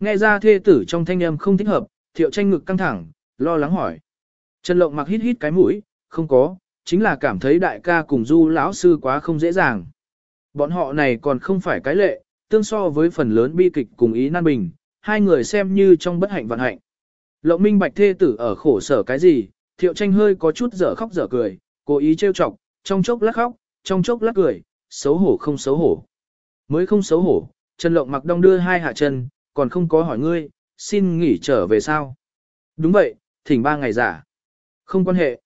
Nghe ra thê tử trong thanh âm không thích hợp, thiệu tranh ngực căng thẳng, lo lắng hỏi. Trần Lộng mặc hít hít cái mũi, không có, chính là cảm thấy đại ca cùng du lão sư quá không dễ dàng. Bọn họ này còn không phải cái lệ, tương so với phần lớn bi kịch cùng ý nan bình, hai người xem như trong bất hạnh vận hạnh. Lộng minh bạch thê tử ở khổ sở cái gì, thiệu tranh hơi có chút dở khóc dở cười, cố ý trêu chọc, trong chốc lát khóc, trong chốc lát cười, xấu hổ không xấu hổ. Mới không xấu hổ, Trần Lộng mặc đong đưa hai hạ chân, còn không có hỏi ngươi, xin nghỉ trở về sao. Đúng vậy, thỉnh ba ngày giả. Không quan hệ.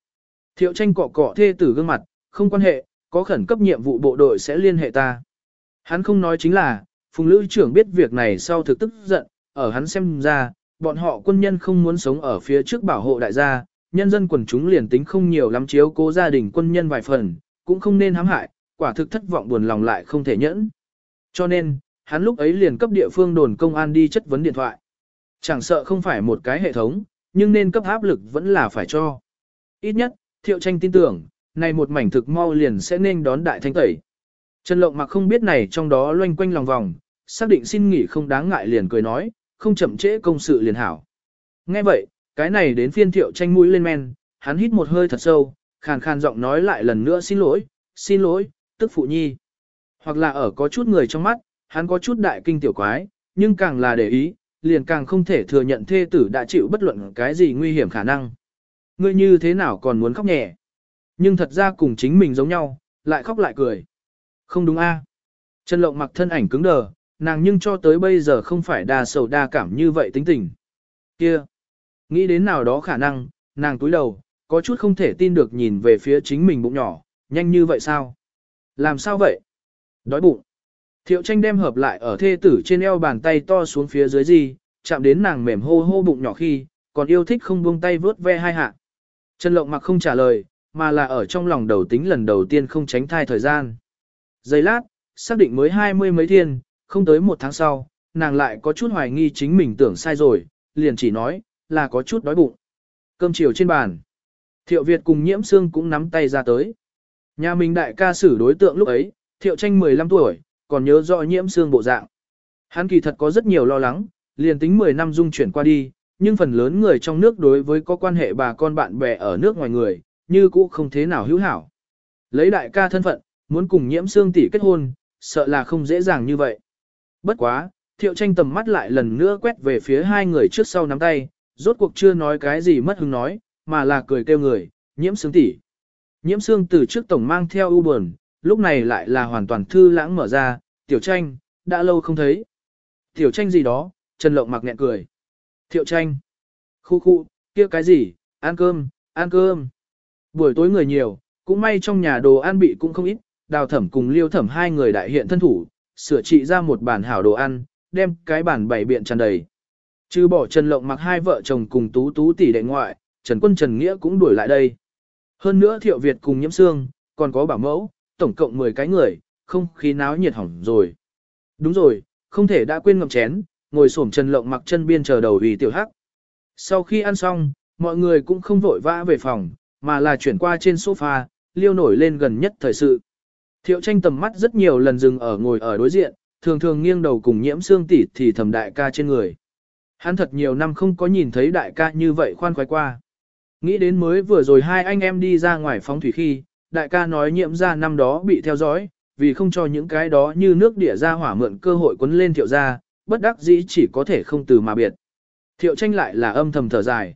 Thiệu tranh cọ cọ thê tử gương mặt, không quan hệ, có khẩn cấp nhiệm vụ bộ đội sẽ liên hệ ta. Hắn không nói chính là, phùng lữ trưởng biết việc này sau thực tức giận, ở hắn xem ra, bọn họ quân nhân không muốn sống ở phía trước bảo hộ đại gia, nhân dân quần chúng liền tính không nhiều lắm chiếu cố gia đình quân nhân vài phần, cũng không nên hãm hại, quả thực thất vọng buồn lòng lại không thể nhẫn. Cho nên, hắn lúc ấy liền cấp địa phương đồn công an đi chất vấn điện thoại. Chẳng sợ không phải một cái hệ thống, nhưng nên cấp áp lực vẫn là phải cho. Ít nhất, thiệu tranh tin tưởng, này một mảnh thực mau liền sẽ nên đón đại thanh tẩy. Trần Lộng mặc không biết này trong đó loanh quanh lòng vòng, xác định xin nghỉ không đáng ngại liền cười nói, không chậm trễ công sự liền hảo. Nghe vậy, cái này đến phiên thiệu tranh mũi lên men, hắn hít một hơi thật sâu, khàn khàn giọng nói lại lần nữa xin lỗi, xin lỗi, tức phụ nhi. Hoặc là ở có chút người trong mắt, hắn có chút đại kinh tiểu quái, nhưng càng là để ý, liền càng không thể thừa nhận thê tử đã chịu bất luận cái gì nguy hiểm khả năng. Ngươi như thế nào còn muốn khóc nhẹ? Nhưng thật ra cùng chính mình giống nhau, lại khóc lại cười. Không đúng a? Trần Lộng mặc thân ảnh cứng đờ, nàng nhưng cho tới bây giờ không phải đa sầu đa cảm như vậy tính tình. Kia, nghĩ đến nào đó khả năng, nàng túi đầu, có chút không thể tin được nhìn về phía chính mình bụng nhỏ, nhanh như vậy sao? Làm sao vậy? Đói bụng. Thiệu tranh đem hợp lại ở thê tử trên eo bàn tay to xuống phía dưới gì, chạm đến nàng mềm hô hô bụng nhỏ khi, còn yêu thích không buông tay vớt ve hai hạ. Trần Lộng mặc không trả lời, mà là ở trong lòng đầu tính lần đầu tiên không tránh thai thời gian. Giây lát, xác định mới hai mươi mấy thiên, không tới một tháng sau, nàng lại có chút hoài nghi chính mình tưởng sai rồi, liền chỉ nói, là có chút đói bụng. Cơm chiều trên bàn. Thiệu Việt cùng nhiễm xương cũng nắm tay ra tới. Nhà mình đại ca xử đối tượng lúc ấy, thiệu tranh 15 tuổi, còn nhớ rõ nhiễm xương bộ dạng. Hắn kỳ thật có rất nhiều lo lắng, liền tính 10 năm dung chuyển qua đi, nhưng phần lớn người trong nước đối với có quan hệ bà con bạn bè ở nước ngoài người, như cũ không thế nào hữu hảo. Lấy đại ca thân phận, muốn cùng nhiễm xương tỷ kết hôn, sợ là không dễ dàng như vậy. Bất quá, thiệu tranh tầm mắt lại lần nữa quét về phía hai người trước sau nắm tay, rốt cuộc chưa nói cái gì mất hứng nói, mà là cười kêu người, nhiễm xương tỉ. Nhiễm xương từ trước tổng mang theo ưu buồn, lúc này lại là hoàn toàn thư lãng mở ra, tiểu tranh, đã lâu không thấy. Tiểu tranh gì đó, Trần Lộng mặc nhẹ cười. Thiệu tranh. Khu khu, kia cái gì, ăn cơm, ăn cơm. Buổi tối người nhiều, cũng may trong nhà đồ ăn bị cũng không ít, đào thẩm cùng liêu thẩm hai người đại hiện thân thủ, sửa trị ra một bàn hảo đồ ăn, đem cái bàn bảy biện tràn đầy. Trừ bỏ Trần Lộng mặc hai vợ chồng cùng tú tú tỷ đệ ngoại, Trần Quân Trần Nghĩa cũng đuổi lại đây. Hơn nữa Thiệu Việt cùng Nhiễm Sương, còn có bảo mẫu, tổng cộng 10 cái người, không khí náo nhiệt hỏng rồi. Đúng rồi, không thể đã quên ngậm chén, ngồi xổm Trần Lộng mặc chân biên chờ đầu vì tiểu hắc. Sau khi ăn xong, mọi người cũng không vội vã về phòng, mà là chuyển qua trên sofa, liêu nổi lên gần nhất thời sự. Thiệu tranh tầm mắt rất nhiều lần dừng ở ngồi ở đối diện, thường thường nghiêng đầu cùng nhiễm xương tỉ thì thầm đại ca trên người. Hắn thật nhiều năm không có nhìn thấy đại ca như vậy khoan khoái qua. Nghĩ đến mới vừa rồi hai anh em đi ra ngoài phóng thủy khi, đại ca nói nhiễm ra năm đó bị theo dõi, vì không cho những cái đó như nước địa ra hỏa mượn cơ hội quấn lên thiệu ra, bất đắc dĩ chỉ có thể không từ mà biệt. Thiệu tranh lại là âm thầm thở dài.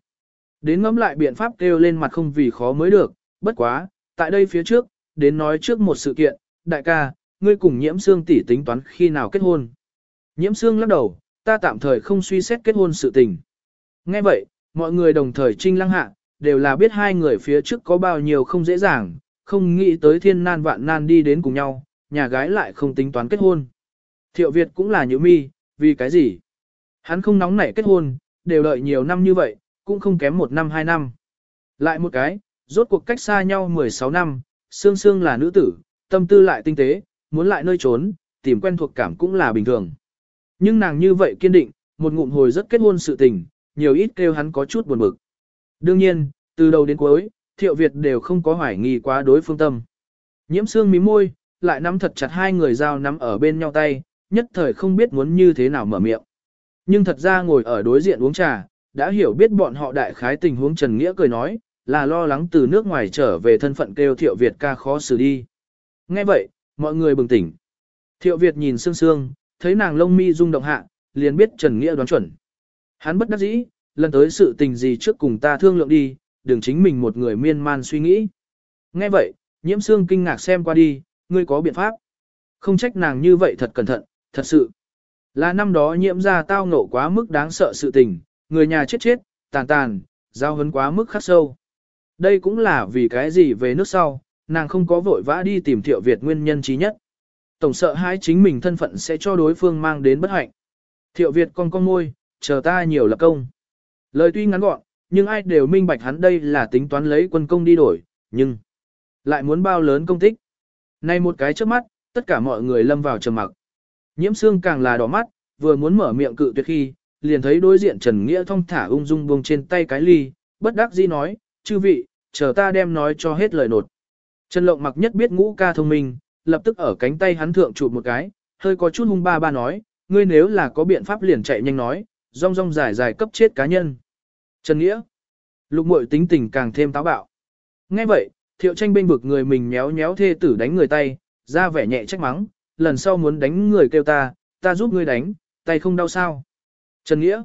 Đến ngẫm lại biện pháp kêu lên mặt không vì khó mới được, bất quá, tại đây phía trước, đến nói trước một sự kiện, đại ca, ngươi cùng nhiễm xương tỷ tính toán khi nào kết hôn. Nhiễm xương lắc đầu, ta tạm thời không suy xét kết hôn sự tình. Nghe vậy, mọi người đồng thời trinh lăng hạ, đều là biết hai người phía trước có bao nhiêu không dễ dàng, không nghĩ tới thiên nan vạn nan đi đến cùng nhau, nhà gái lại không tính toán kết hôn. Thiệu Việt cũng là như mi, vì cái gì? Hắn không nóng nảy kết hôn, đều đợi nhiều năm như vậy, cũng không kém một năm hai năm. Lại một cái, rốt cuộc cách xa nhau 16 năm, Sương Sương là nữ tử, tâm tư lại tinh tế, muốn lại nơi trốn, tìm quen thuộc cảm cũng là bình thường. Nhưng nàng như vậy kiên định, một ngụm hồi rất kết hôn sự tình, nhiều ít kêu hắn có chút buồn bực. Đương nhiên, từ đầu đến cuối, Thiệu Việt đều không có hoài nghi quá đối phương tâm. Nhiễm xương mím môi, lại nắm thật chặt hai người dao nắm ở bên nhau tay, nhất thời không biết muốn như thế nào mở miệng. Nhưng thật ra ngồi ở đối diện uống trà, đã hiểu biết bọn họ đại khái tình huống Trần Nghĩa cười nói, là lo lắng từ nước ngoài trở về thân phận kêu Thiệu Việt ca khó xử đi. Nghe vậy, mọi người bừng tỉnh. Thiệu Việt nhìn Sương Sương, thấy nàng lông mi rung động hạ, liền biết Trần Nghĩa đoán chuẩn. Hắn bất đắc dĩ, lần tới sự tình gì trước cùng ta thương lượng đi, đừng chính mình một người miên man suy nghĩ. Nghe vậy, nhiễm Sương kinh ngạc xem qua đi, ngươi có biện pháp. Không trách nàng như vậy thật cẩn thận, thật sự. Là năm đó nhiễm ra tao nổ quá mức đáng sợ sự tình, người nhà chết chết, tàn tàn, giao hấn quá mức khắc sâu. Đây cũng là vì cái gì về nước sau, nàng không có vội vã đi tìm Thiệu Việt nguyên nhân trí nhất. Tổng sợ hai chính mình thân phận sẽ cho đối phương mang đến bất hạnh. Thiệu Việt con con môi, chờ ta nhiều lập công. Lời tuy ngắn gọn, nhưng ai đều minh bạch hắn đây là tính toán lấy quân công đi đổi, nhưng lại muốn bao lớn công tích. Nay một cái trước mắt, tất cả mọi người lâm vào trầm mặc. Nhiễm xương càng là đỏ mắt, vừa muốn mở miệng cự tuyệt khi, liền thấy đối diện Trần Nghĩa thong thả ung dung buông trên tay cái ly, bất đắc dĩ nói, chư vị, chờ ta đem nói cho hết lời nột. Trần Lộng mặc nhất biết ngũ ca thông minh, lập tức ở cánh tay hắn thượng chụp một cái, hơi có chút hung ba ba nói, ngươi nếu là có biện pháp liền chạy nhanh nói, rong rong dài dài cấp chết cá nhân. Trần Nghĩa, lục muội tính tình càng thêm táo bạo. Nghe vậy, thiệu tranh bên vực người mình méo méo thê tử đánh người tay, ra vẻ nhẹ trách mắng, lần sau muốn đánh người kêu ta, ta giúp ngươi đánh, tay không đau sao. Trần Nghĩa,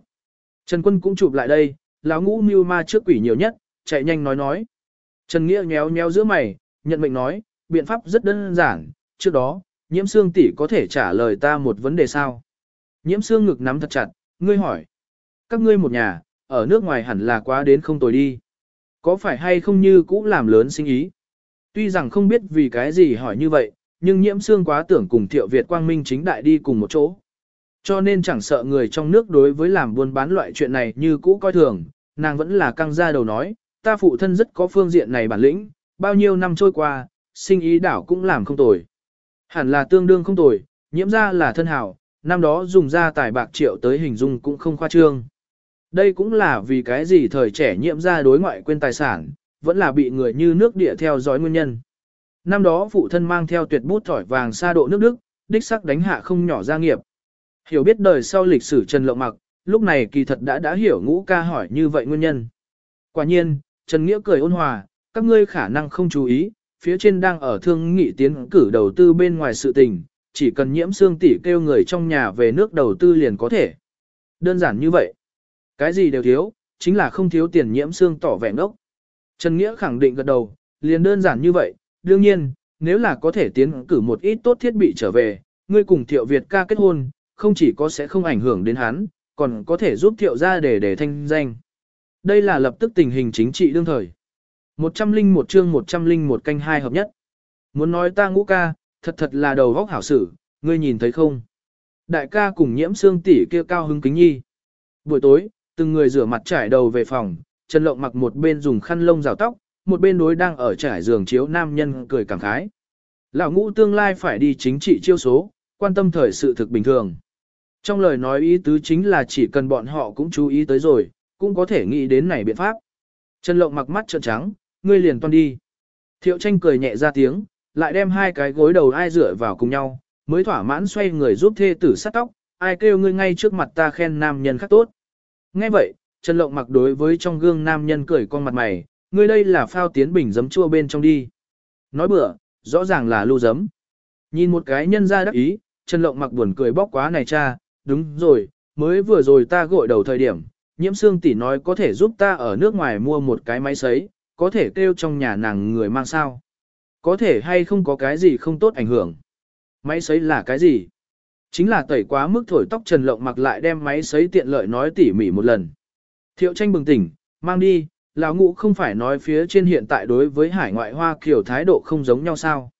Trần Quân cũng chụp lại đây, lão ngũ mưu ma trước quỷ nhiều nhất, chạy nhanh nói nói. Trần Nghĩa nhéo nhéo giữa mày, nhận mệnh nói, biện pháp rất đơn giản, trước đó, nhiễm xương tỷ có thể trả lời ta một vấn đề sao. Nhiễm xương ngực nắm thật chặt, ngươi hỏi. Các ngươi một nhà, ở nước ngoài hẳn là quá đến không tồi đi. Có phải hay không như cũ làm lớn sinh ý? Tuy rằng không biết vì cái gì hỏi như vậy, nhưng nhiễm xương quá tưởng cùng thiệu Việt quang minh chính đại đi cùng một chỗ. Cho nên chẳng sợ người trong nước đối với làm buôn bán loại chuyện này như cũ coi thường, nàng vẫn là căng ra đầu nói, ta phụ thân rất có phương diện này bản lĩnh, bao nhiêu năm trôi qua, sinh ý đảo cũng làm không tồi. Hẳn là tương đương không tồi, nhiễm ra là thân hảo, năm đó dùng ra tài bạc triệu tới hình dung cũng không khoa trương. Đây cũng là vì cái gì thời trẻ nhiễm ra đối ngoại quên tài sản, vẫn là bị người như nước địa theo dõi nguyên nhân. Năm đó phụ thân mang theo tuyệt bút thỏi vàng xa độ nước Đức, đích sắc đánh hạ không nhỏ gia nghiệp. Hiểu biết đời sau lịch sử Trần Lộng Mặc, lúc này kỳ thật đã đã hiểu ngũ ca hỏi như vậy nguyên nhân. Quả nhiên, Trần Nghĩa cười ôn hòa, các ngươi khả năng không chú ý, phía trên đang ở thương nghị tiến cử đầu tư bên ngoài sự tình, chỉ cần nhiễm xương tỷ kêu người trong nhà về nước đầu tư liền có thể. Đơn giản như vậy. Cái gì đều thiếu, chính là không thiếu tiền nhiễm xương tỏ vẻ ngốc. Trần Nghĩa khẳng định gật đầu, liền đơn giản như vậy, đương nhiên, nếu là có thể tiến cử một ít tốt thiết bị trở về, ngươi cùng Thiệu Việt ca kết hôn, không chỉ có sẽ không ảnh hưởng đến hắn, còn có thể giúp Thiệu ra để để thanh danh. Đây là lập tức tình hình chính trị đương thời. 101 chương 101 canh hai hợp nhất. Muốn nói ta ngũ ca, thật thật là đầu góc hảo sử, ngươi nhìn thấy không? Đại ca cùng nhiễm xương tỷ kia cao hứng kính nhi. Buổi tối, từng người rửa mặt trải đầu về phòng, Trần Lộng mặc một bên dùng khăn lông rào tóc, một bên đối đang ở trải giường chiếu nam nhân cười cảm khái. Lão ngũ tương lai phải đi chính trị chiêu số, quan tâm thời sự thực bình thường. Trong lời nói ý tứ chính là chỉ cần bọn họ cũng chú ý tới rồi, cũng có thể nghĩ đến này biện pháp. Trần Lộng mặc mắt trợn trắng, ngươi liền toan đi. Thiệu tranh cười nhẹ ra tiếng, lại đem hai cái gối đầu ai rửa vào cùng nhau, mới thỏa mãn xoay người giúp thê tử sát tóc, ai kêu ngươi ngay trước mặt ta khen nam nhân khác tốt. Nghe vậy, Trần Lộng mặc đối với trong gương nam nhân cười con mặt mày, ngươi đây là phao tiến bình giấm chua bên trong đi. Nói bữa, rõ ràng là lưu giấm. Nhìn một cái nhân ra đắc ý, Trần Lộng mặc buồn cười bóc quá này cha, đúng rồi, mới vừa rồi ta gội đầu thời điểm, nhiễm xương tỷ nói có thể giúp ta ở nước ngoài mua một cái máy sấy, có thể kêu trong nhà nàng người mang sao. Có thể hay không có cái gì không tốt ảnh hưởng. Máy sấy là cái gì? Chính là tẩy quá mức thổi tóc Trần Lộng mặc lại đem máy sấy tiện lợi nói tỉ mỉ một lần. Thiệu tranh bừng tỉnh, mang đi, lão ngũ không phải nói phía trên hiện tại đối với hải ngoại hoa kiểu thái độ không giống nhau sao.